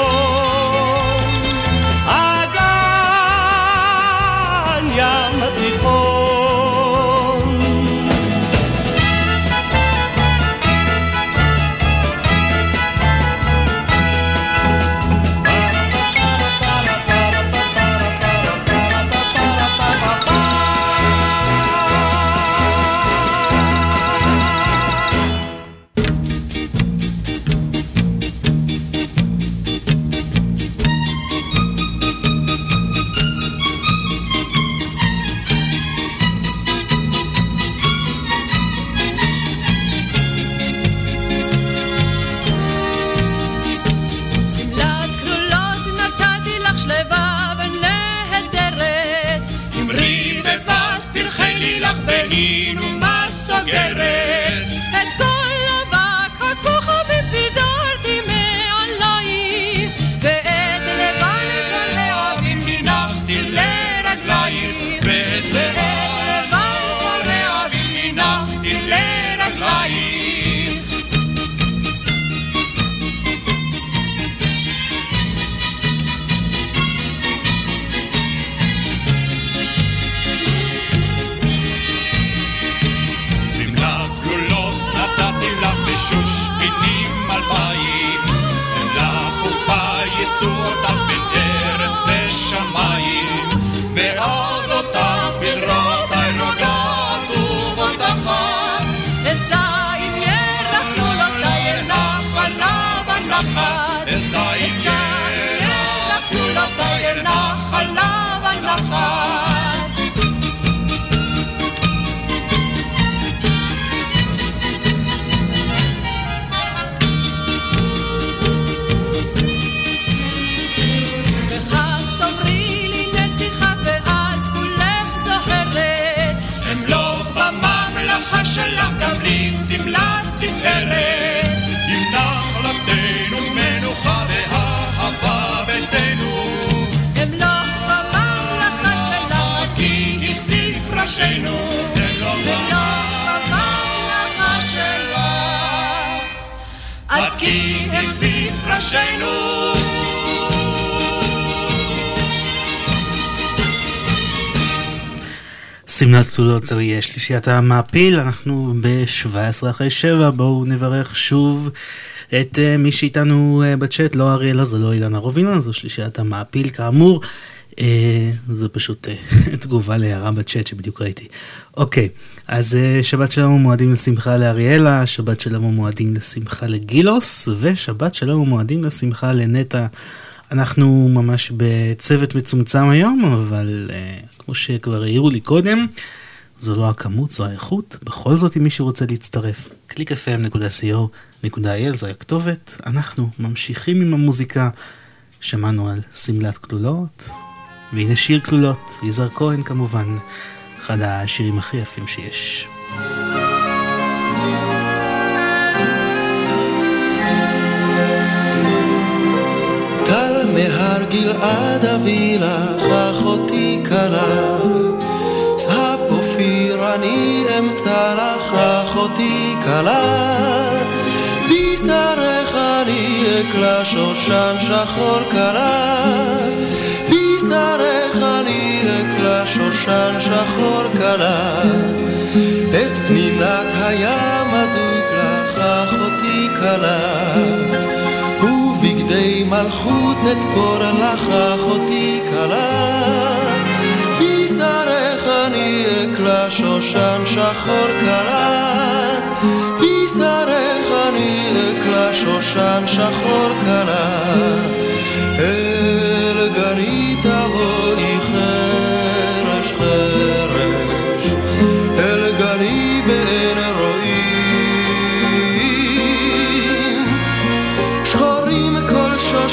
שמלת כלולות זוהי שלישיית המעפיל, אנחנו ב-17 אחרי 7, בואו נברך שוב את uh, מי שאיתנו uh, בצ'אט, לא אריאל הזה, לא אילנה רובינה, זו שלישיית המעפיל כאמור. Uh, זו פשוט uh, תגובה להערה בצ'אט שבדיוק ראיתי. אוקיי, אז uh, שבת שלום ומועדים לשמחה לאריאלה, שבת שלום ומועדים לשמחה לגילוס, ושבת שלום ומועדים לשמחה לנטע. אנחנו ממש בצוות מצומצם היום, אבל uh, כמו שכבר העירו לי קודם, זו לא הכמות, זו האיכות. בכל זאת, אם מישהו רוצה להצטרף, www.clickfm.co.il זו הכתובת. אנחנו ממשיכים עם המוזיקה. שמענו על שמלת כלולות, והנה שיר כלולות, יזהר כהן כמובן, אחד השירים הכי יפים שיש. מהר גלעד אביא לך אחותי קרה צהב אופיר אני אמצא לך אחותי קלה. בשרך אני אקלע שושן שחור קרה. בשרך אני אקלע שושן שחור כלה, את פנינת הים הדוק לך אחותי ובגדי מלכות את פור לך אחותי כלה. בשרך אני אקלה שושן שחור כלה, בשרך אני אקלה שושן שחור כלה. אל גני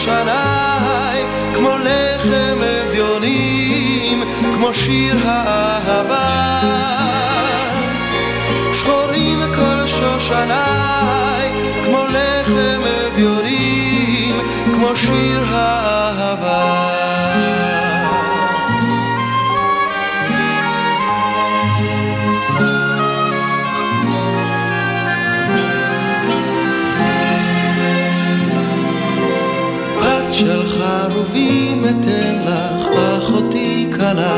שושניי, כמו לחם אביונים, כמו שיר האהבה. שחורים כל שושניי, כמו לחם אביונים, כמו שיר האהבה. חרובים אתן לך, אחותי כלה,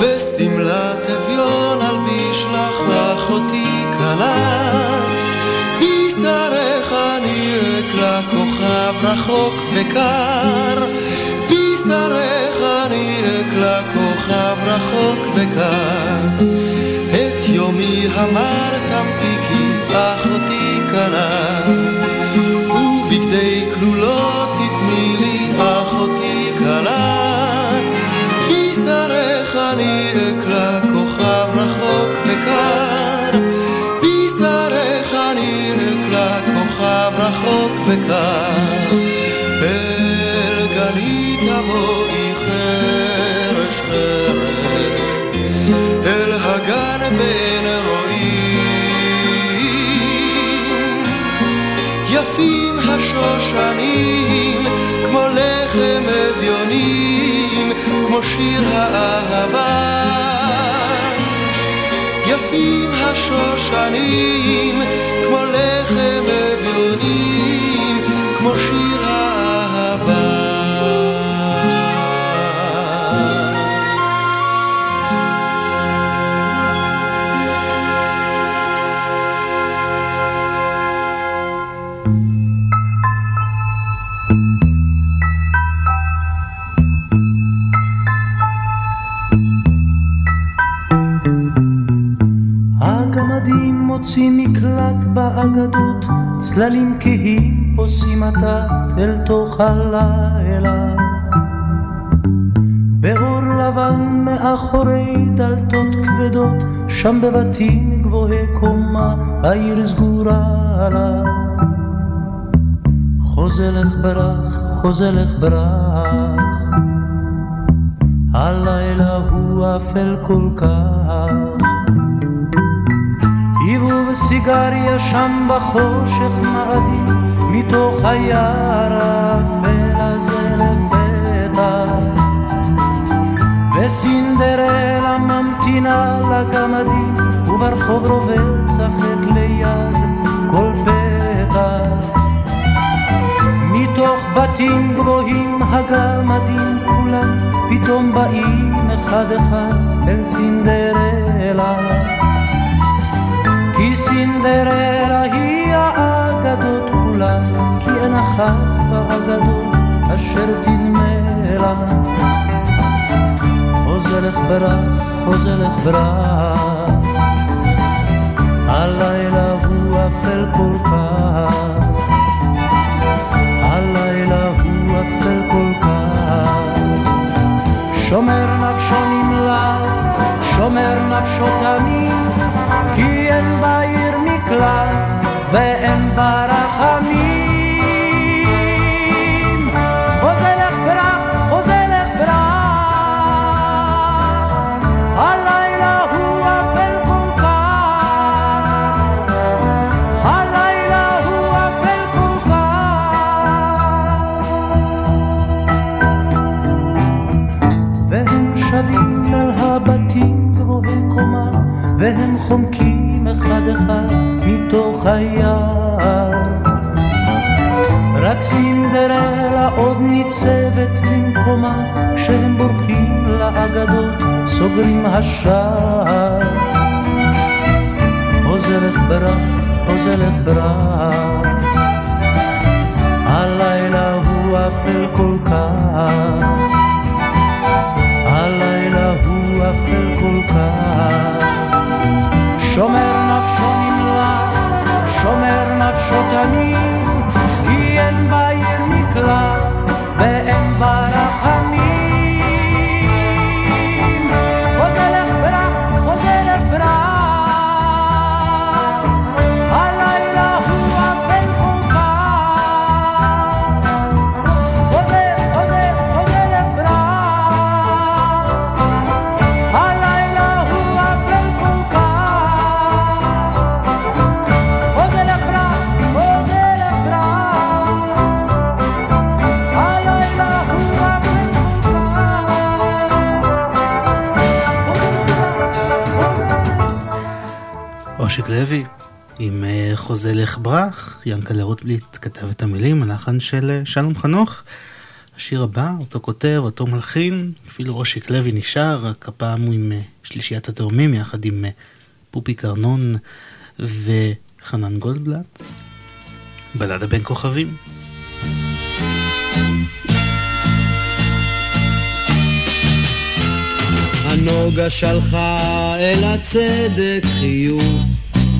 ושמלת אביון אלביש לך, אחותי כלה. בשרך אני אקלה כוכב רחוק וקר, בשרך אני אקלה כוכב רחוק וקר. את יומי המר תמתיקי, אחותי כלה. וקר אל אל הגן יפים השושנים, כמו לחם אביונים, כמו שיר האהבה. יפים השושנים, כמו לחם באגדות, צללים כהים פוסעים עתת אל תוך הלילה. באור לבן מאחורי דלתות כבדות, שם בבתים גבוהי קומה, העיר סגורה לה. חוזלך ברח, חוזלך ברח, הלילה הוא אפל כל כך. עיבו בסיגריה שם בחושך מאדים, מתוך היער האפל הזה לפתע. וסינדרלה ממתינה לגמדים, וברחוב רובץ החטא ליד כל פתע. מתוך בתים גבוהים הגמדים כולם, פתאום באים אחד אחד אל סינדרלה. סינדרלה היא האגדות כולן, כי אין אחת באגדות אשר תדמה לה. חוזלך ברח, חוזלך ברח, הלילה הוא הלילה הוא אפל כל כך. שומר נפשו נמלט, שומר נפשו תמיד, כי אין בעיר מקלט ואין בה רחמים. סינדרלה עוד ניצבת במקומה, כשהם בורחים לאגדה האגדות סוגרים השער. חוזרת ברק, חוזרת ברק. הלילה הוא אפל כל כך. הלילה הוא אפל כל כך. שומר נפשו נמלט, שומר נפשו תמיד, my אושיק לוי עם אה, חוזה לך ברח, ינקלה רוטבליט כתב את המילים, הלחן של אה, שלום חנוך. השיר הבא, אותו כותב, אותו מלחין, אפילו אושיק לוי נשאר, רק הפעם הוא עם אה, שלישיית התאומים, יחד עם פופי קרנון וחנן גולדבלט. בלדה בין כוכבים. הנוגה שלחה אל הצדק חיוך,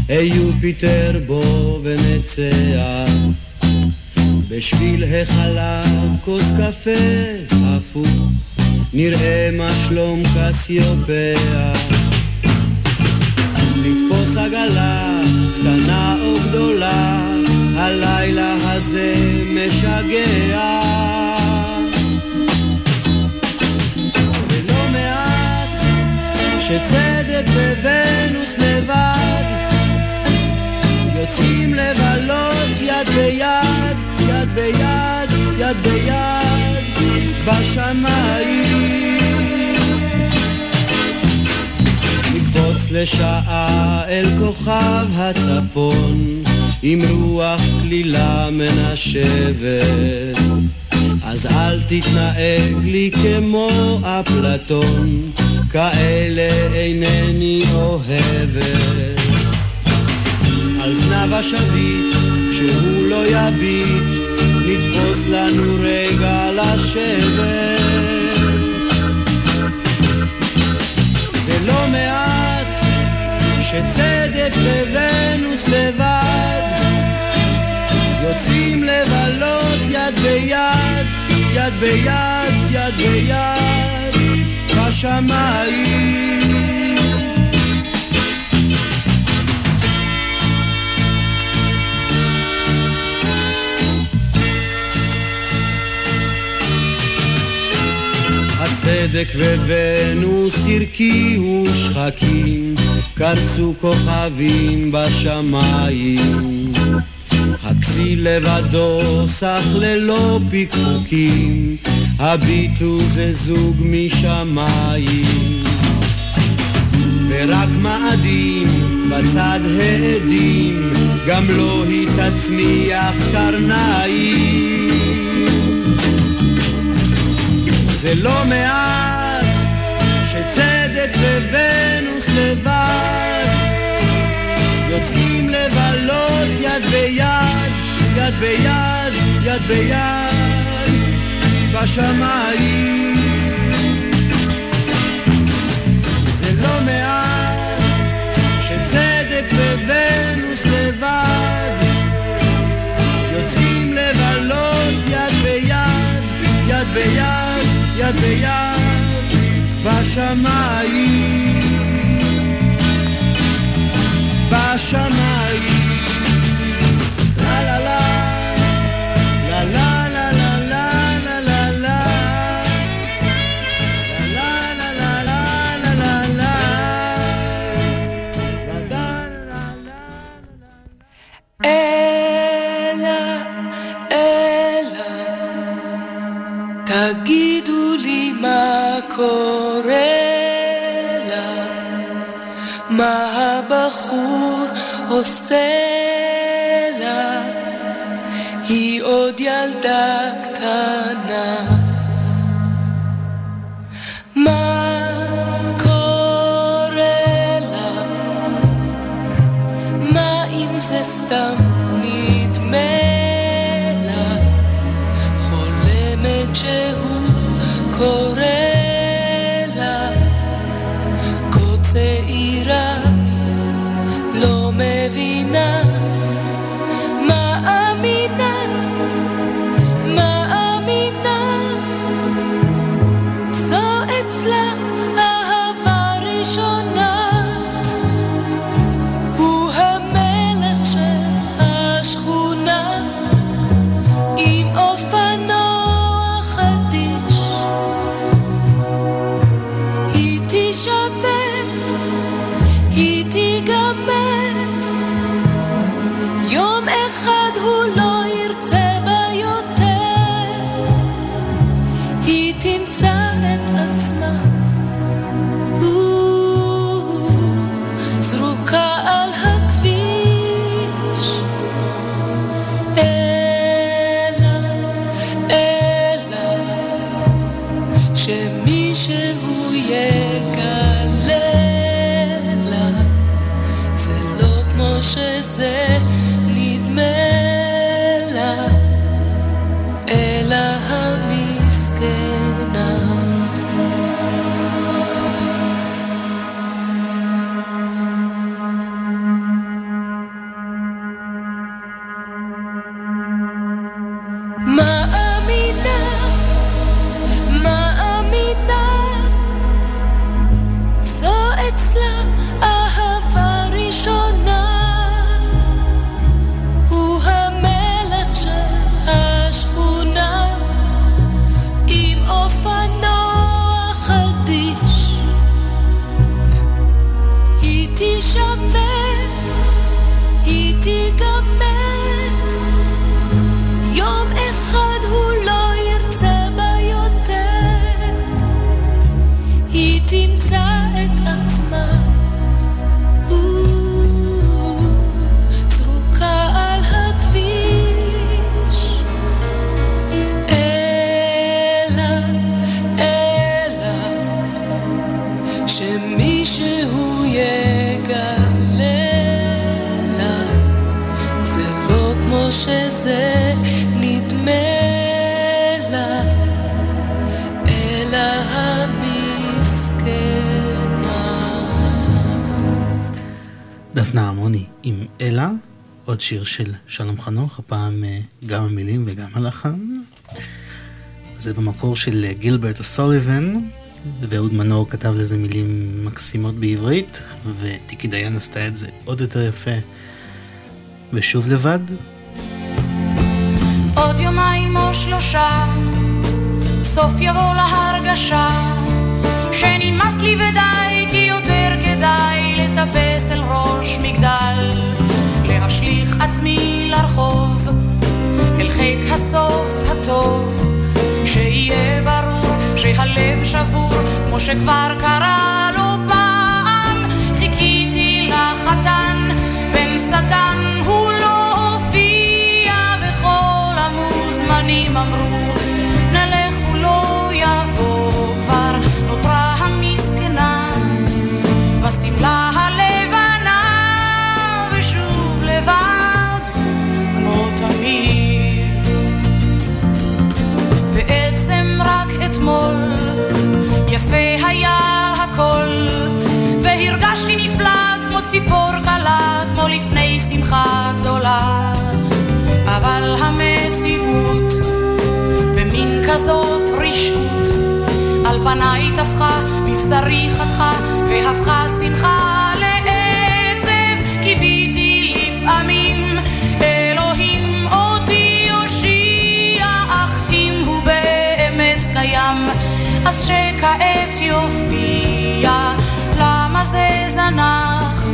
היו פיטר בו ונצח. בשביל החלב כוס קפה הפוך, נראה מה שלום קסיופיה. לתפוס עגלה, קטנה או גדולה, הלילה הזה משגע. זה לא מעט שצדק וונוס לבד יוצאים לבלות יד ביד, יד ביד, יד ביד בשמיים נקפוץ לשעה אל כוכב הצפון עם רוח כלילה מנשבת אז אל תתנהג לי כמו אפלטון, כאלה אינני אוהבת. זנב השביט, כשהוא לא יביט, נתפוס לנו רגע לשבת. זה לא מעט שצדק וונוס לבד יוצאים לבלות יד ביד, יד ביד, יד ביד, בשמיים. הצדק וונוס הרקיעו שחקים, קרצו כוכבים בשמיים. הכסיל לבדו סך ללא פיקפוקים, הביטו זה זוג משמיים. ורק מאדים בצד העדים, גם לא היא תצמיח קרניים. זה לא מעט שצדק וונוס לבד יוצאים לבלות יד ביד, יד ביד, יד ביד, בשמיים. זה לא מעט שצדק וונוס לבד יוצאים לבלות יד ביד, יד ביד, יד ביד, בשמיים. בשמיים. לה לה לה, לה לה לה קורא לה? מה הבחור עושה לה? היא עוד ילדה קטנה. מה קורה לה? מה אם זה סתם? עם אלה, עוד שיר של שלום חנוך, הפעם אה, גם המילים וגם הלחן. זה במקור של גילברט אוסוליבן, ואהוד מנור כתב לזה מילים מקסימות בעברית, וטיקי דיין עשתה את זה עוד יותר יפה. ושוב לבד, עוד יומיים או שלושה, סוף יבוא להרגשה, שנמאס לי ודי, לטפס אל ראש מגדל, להשליך עצמי לרחוב, אל חיק הסוף הטוב, שיהיה ברור שהלב שבור, כמו שכבר קרה לא פעם, חיכיתי לחתן, בן שטן הוא לא הופיע, וכל המוזמנים אמרו, יפה היה הכל. והרגשתי נפלא כמו ציפור קלה כמו לפני שמחה גדולה. אבל המציאות במין כזאת רשעות על פניי טפחה מבשרי חתכה והפכה שמחה לעצב. קיוויתי לפעמים אלוהים אז שכעת יופיע למה זה זנח?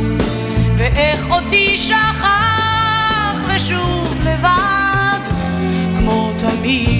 ואיך אותי שכח ושוב לבד? כמו תמיד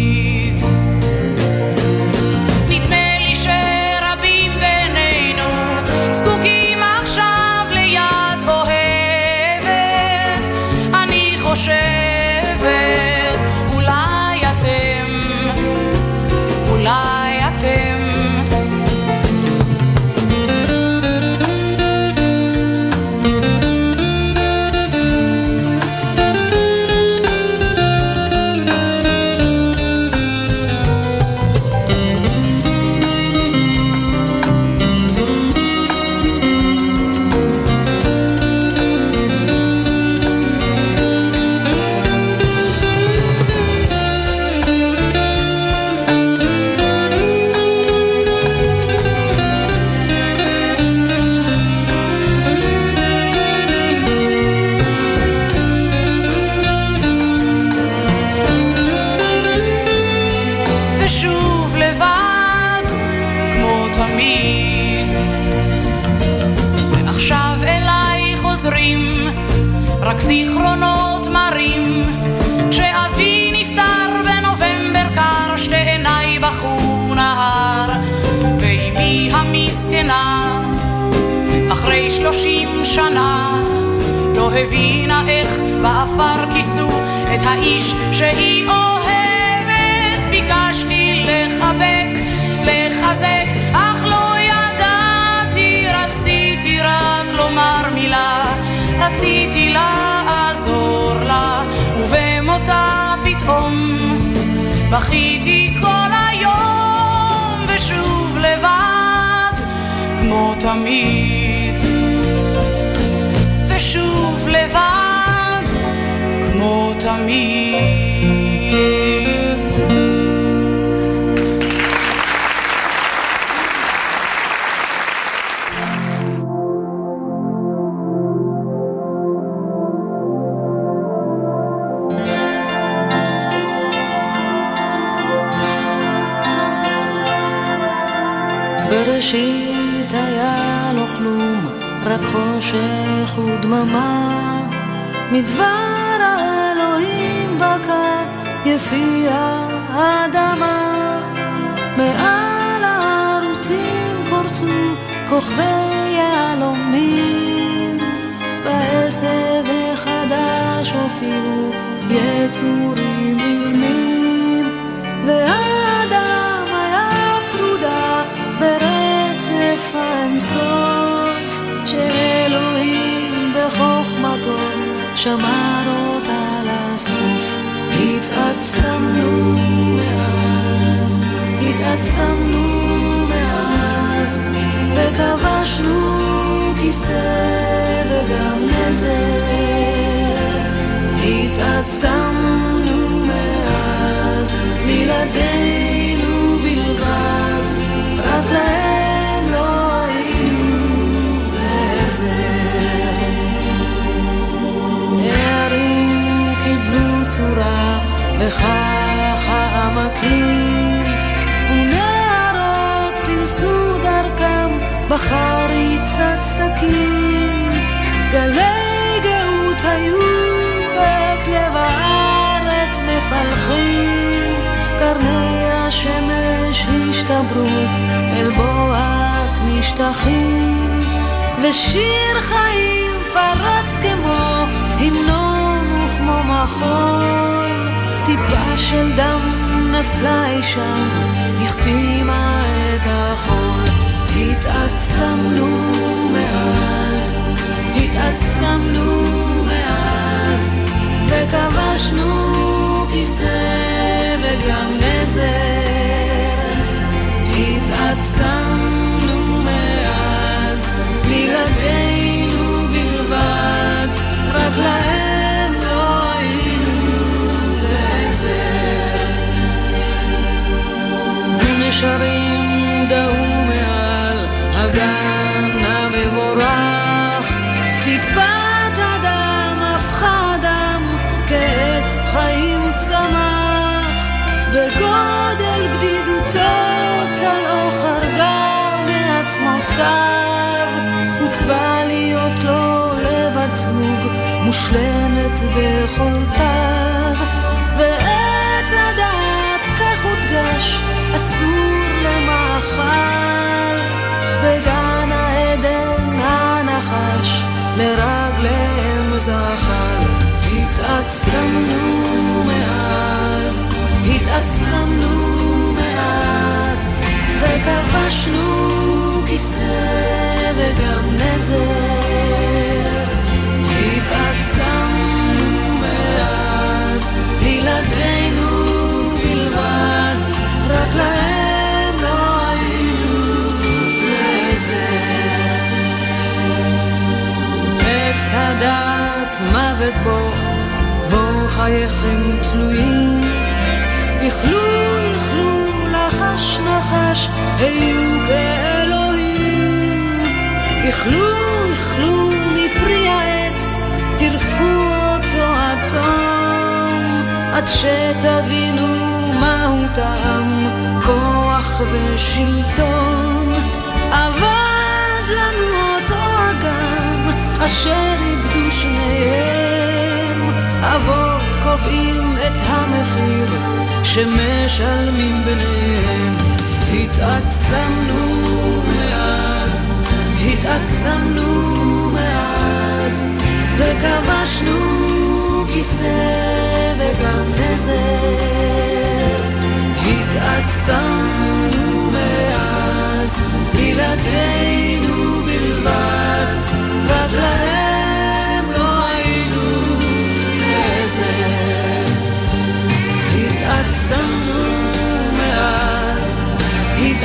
באפר כיסו את האיש שהיא אוהבת. ביקשתי לחבק, לחזק, אך לא ידעתי, רציתי רק לומר מילה, רציתי לעזור לה, ובמותה פתאום בכיתי כל היום, ושוב לבד, כמו תמיד. בראשית היה לו כלום, רק חושך ודממה. מדבר יפי האדמה. מעל הערוצים קורצו כוכבי יהלומים. בעשב החדש הופיעו יצורים אילמים. והאדם היה פרודה ברצף האינסוף שאלוהים בחוכמתו שמר התעצמנו מאז, התעצמנו מאז וכבשנו כיסא וגם נזר התעצמנו מאז בלעדינו בלבד רק להם לא היינו לעזר. הערים קיבלו צורה וכך העמקים ונערות פילסו דרכם בחריצת שקים גלי גאות היו את לב הארץ מפלחים. קרני השמש השתברו אל בוהק משטחים. ושיר חיים פרץ כמו המנון וכמו מחול טיפה של דם נפלה אי שם החתימה את החול התעצמנו ונשרים דהו מעל הגן המבורך. טיפת הדם הפכה דם כעץ חיים צמח. בגודל בדידותו צלעו חרגה מעצמותיו. עוצבה להיות לו לבת זוג מושלמת ביכולתיו וכבשנו כיסא וגם נזר התעצמנו מאז בלעדינו בלבד. רק להם לא היינו לעזר עץ הדעת מוות בו בו חייכם תלויים. איכלו איכלו לחש נחש היו כאלוהים. איכלו איכלו מפרי העץ טרפו אותו עד עד שתבינו מהו טעם כוח ושלטון. אבד לנו אותו אגם אשר איבדו שניהם. אבות קובעים את המחיר שמשלמים ביניהם. התעצמנו מאז, התעצמנו מאז וכבשנו כיסא וגם נזר התעצמנו מאז בלעדינו בלבד רק להם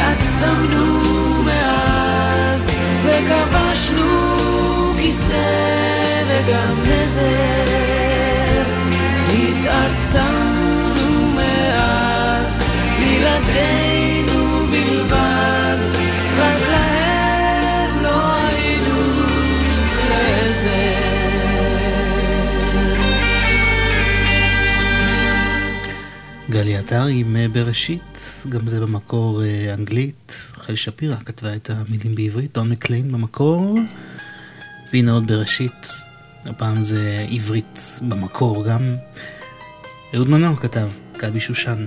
התעצמנו מאז וכבשנו כיסא וגם נזר. התעצמנו מאז בלעדינו בלבד רק להם לא היינו עזר גלי עטר עם אה, בראשית, גם זה במקור אה, אנגלית. רחל שפירא כתבה את המילים בעברית, דון מקליין במקור. והנה עוד בראשית, הפעם זה עברית במקור גם. אהוד מנור כתב, גבי שושן.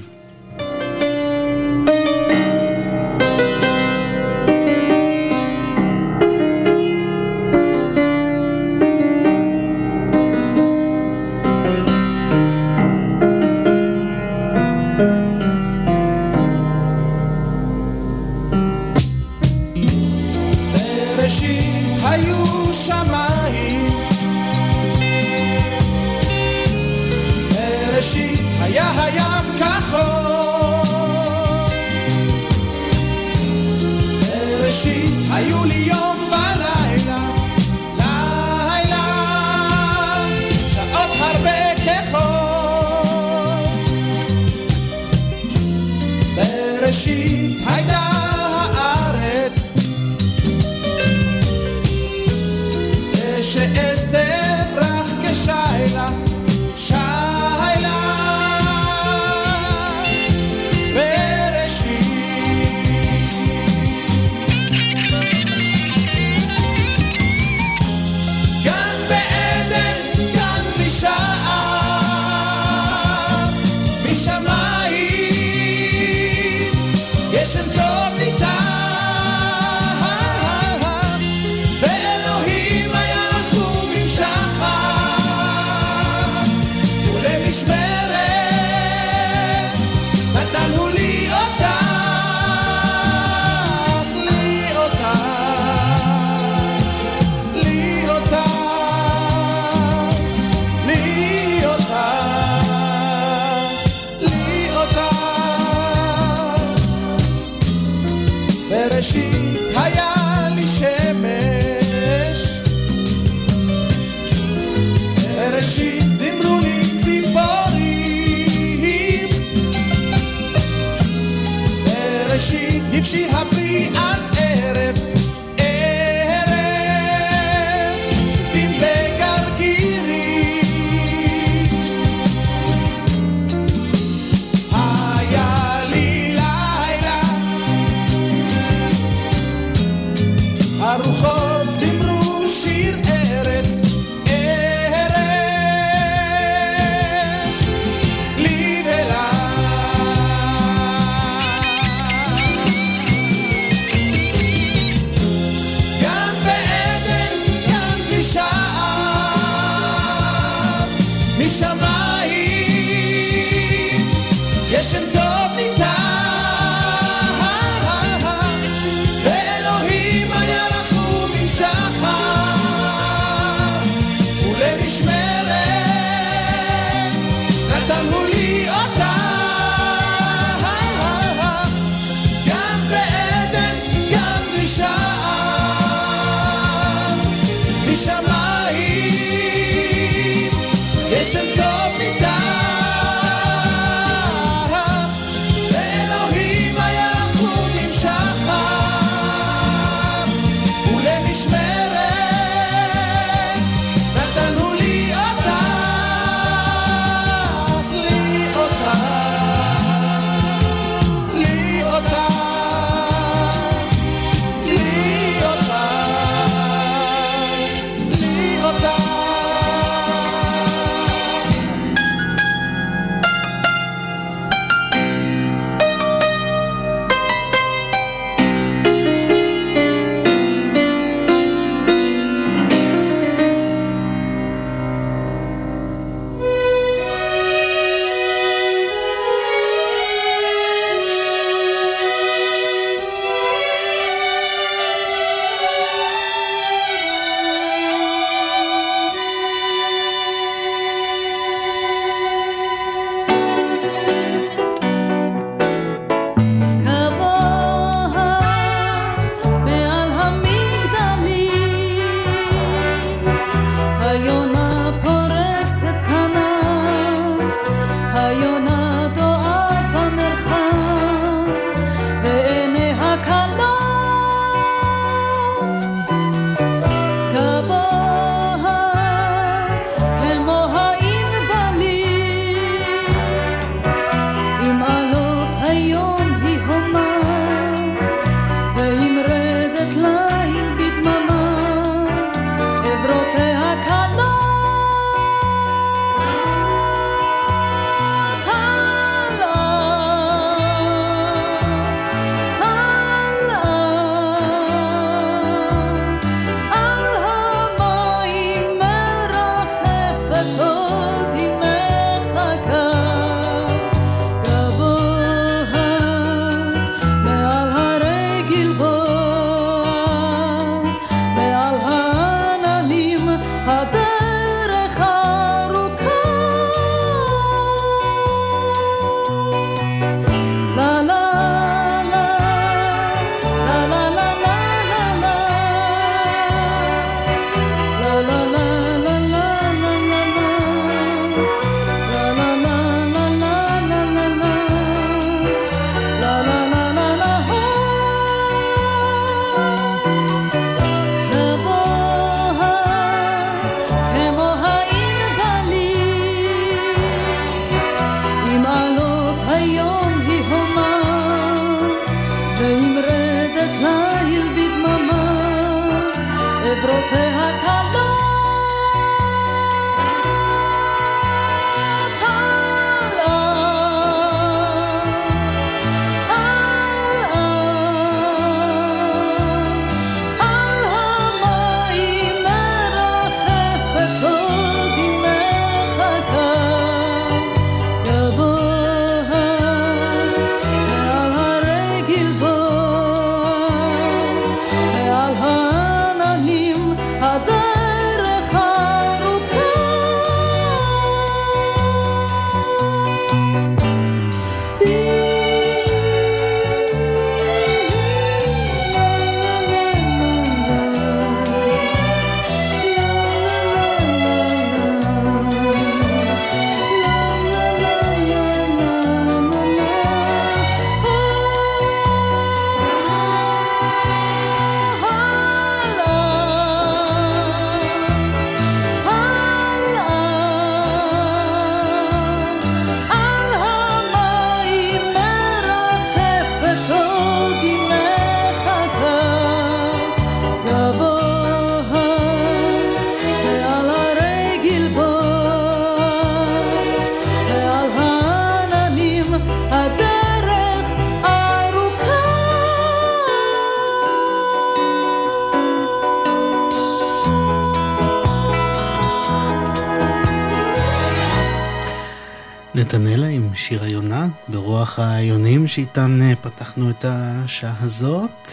ברוח היונים שאיתן אה, פתחנו את השעה הזאת.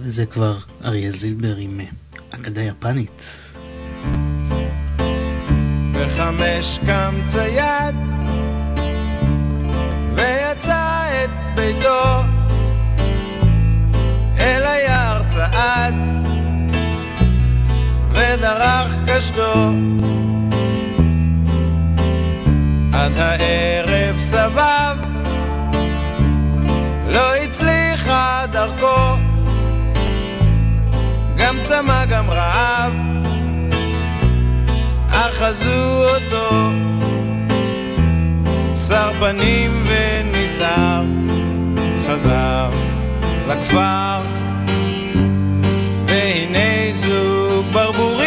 וזה כבר אריה זילבר עם אה, אגדה יפנית. בחמש קם צייד ויצא את ביתו אל היער צעד ודרך קשתו עד הערב סבב. לא הצליחה דרכו גם צמא גם רעב. אחזו אותו שר פנים וניסר חזר לכפר. והנה זוג ברבורים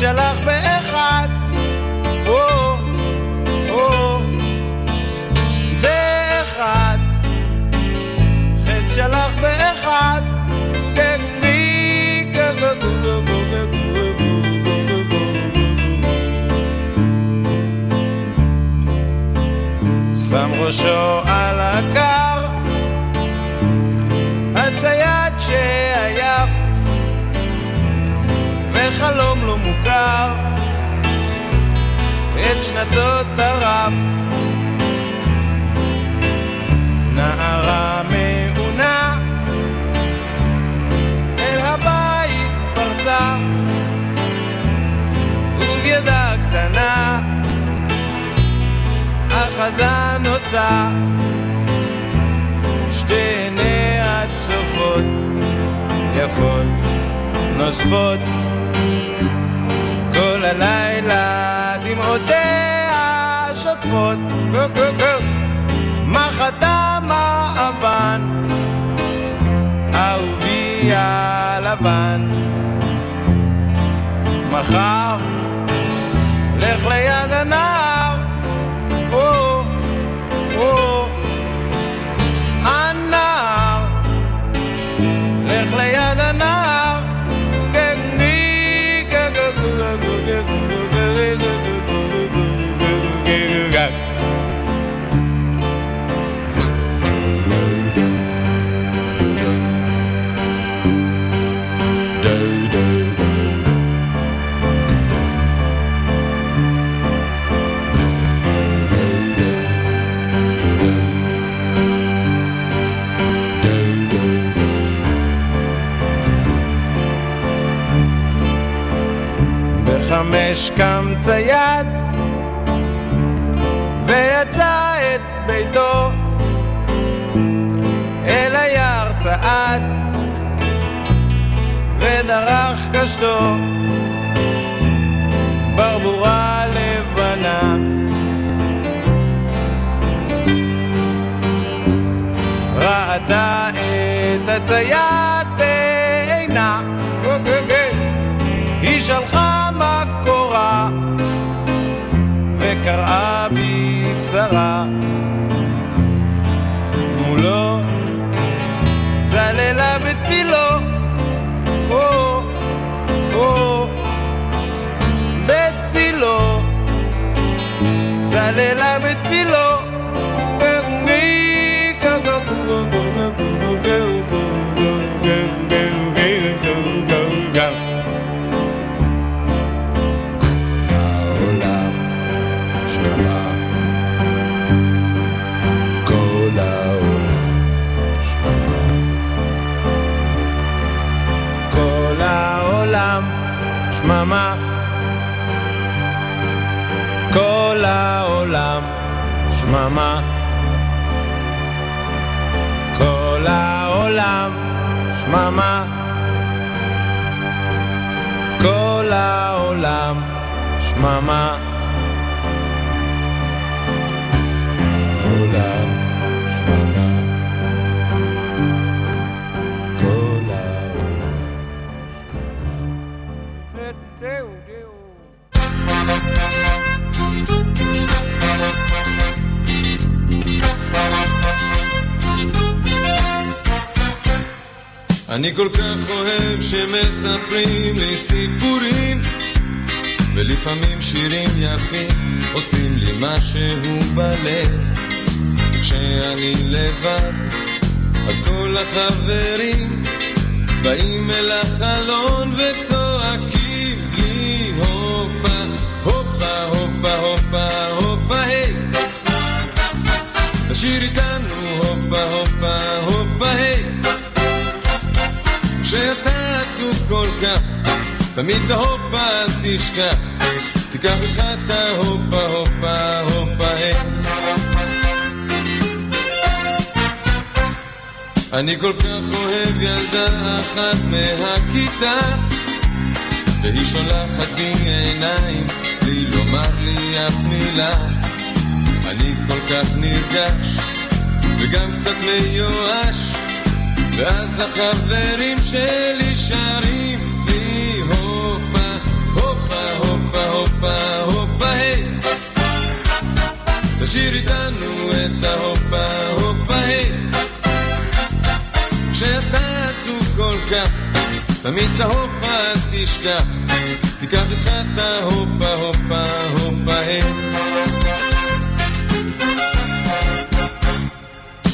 שלח באחד או, או, באחד חטא שלח באחד שם ראשו על הכר הצייד שעייף וחלום לא מוכר. את שנתו טרף נערה מעונה. אל הבית פרצה. ובידה קטנה. אחזה נוצה שתי עיניה צופות. יפות נוספות כל הלילה דמעותיה שוטפות. מחתה מעוון אהובי הלבן. מחר לך ליד הנהר או או. הנהר לך ליד הנהר בחמש קם צייד ויצא את ביתו אל היער צעד ודרך קשתו ברבורה לבנה. ראתה את הצייד בעינה. היא שלחה וקראה בבשרה מולו צללה בצילו. או, או, בצילו. צללה בצילו העולם. שממה כל העולם. שממה כל העולם. שממה אני כל כך אוהב שמספרים לי סיפורים ולפעמים שירים יפים עושים לי משהו בלב. וכשאני לבד אז כל החברים באים אל החלון וצועקים לי הופה, הופה, הופה, הופה, הופה, היי. תשאיר איתנו הופה, הופה, הופה, היי כשאתה עצוב כל כך תמיד את ההופה אל תשכח. תיקח איתך את ההופה, הופה, הופה, היי. אני כל כך אוהב ילדה אחת מהכיתה והיא שולחת בי עיניים בלי לומר לי אף מילה. אני כל כך נרגש וגם קצת מיואש ואז החברים שלי שרים לי הופה, הופה, הופה, הופה, הופה, היי. תשאיר איתנו את ההופה, הופה, היי. כשאתה עצוב כל כך תמיד את ההופה אל תשכח. תיקח איתך את ההופה, הופה, הופה, היי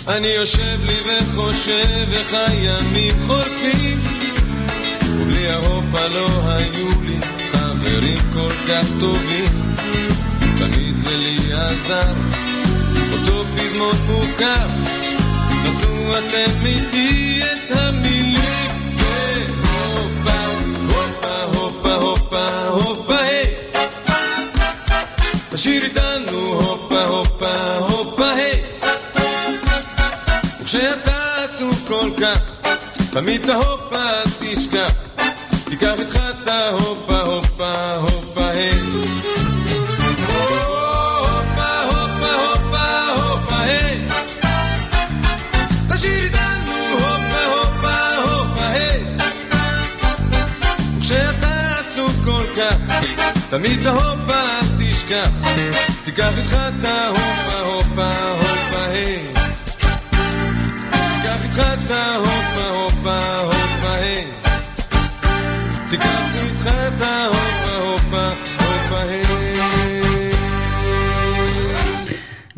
אני יושב לי וחושב איך הימים חולפים ובלי ההופה לא היו לי חברים כל כך טובים. תמיד זה לי עזר אותו פזמון מוכר. נסו אתם איתי את המילים. והופה, הופה, הופה, הופה, הופה, היי. איתנו הופה, הופה, הופה, כך, תמיד את ההופה תשכח. תיקח איתך את ההופה, הופה, הופה, היי. הופה, הופה, הופה, הופה,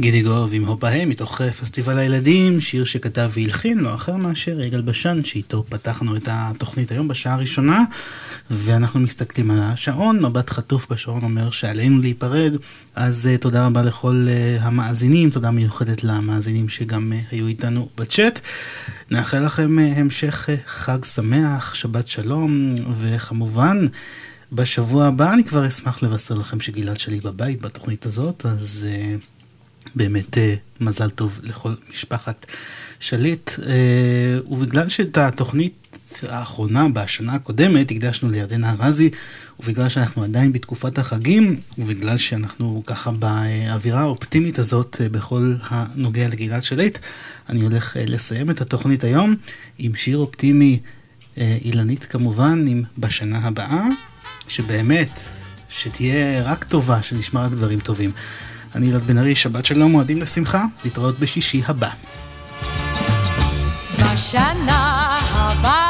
גידי גוב עם הופהם מתוך אה, פסטיבל הילדים, שיר שכתב והלחין לא אחר מאשר יגאל בשן, שאיתו פתחנו את התוכנית היום בשעה הראשונה, ואנחנו מסתכלים על השעון, מבט חטוף בשעון אומר שעלינו להיפרד, אז uh, תודה רבה לכל uh, המאזינים, תודה מיוחדת למאזינים שגם uh, היו איתנו בצ'אט. נאחל לכם uh, המשך uh, חג שמח, שבת שלום, וכמובן, בשבוע הבא אני כבר אשמח לבשר לכם שגלעד שלי בבית בתוכנית הזאת, אז... באמת אה, מזל טוב לכל משפחת שליט, אה, ובגלל שאת התוכנית האחרונה, בשנה הקודמת, הקדשנו לירדנה ארזי, ובגלל שאנחנו עדיין בתקופת החגים, ובגלל שאנחנו ככה באווירה האופטימית הזאת אה, בכל הנוגע לגלעד שליט, אני הולך לסיים את התוכנית היום עם שיר אופטימי, אילנית כמובן, עם בשנה הבאה, שבאמת, שתהיה רק טובה, שנשמע רק דברים טובים. אני אלעד בן ארי, שבת שלום, מועדים לשמחה, להתראות בשישי הבא. בשנה הבאה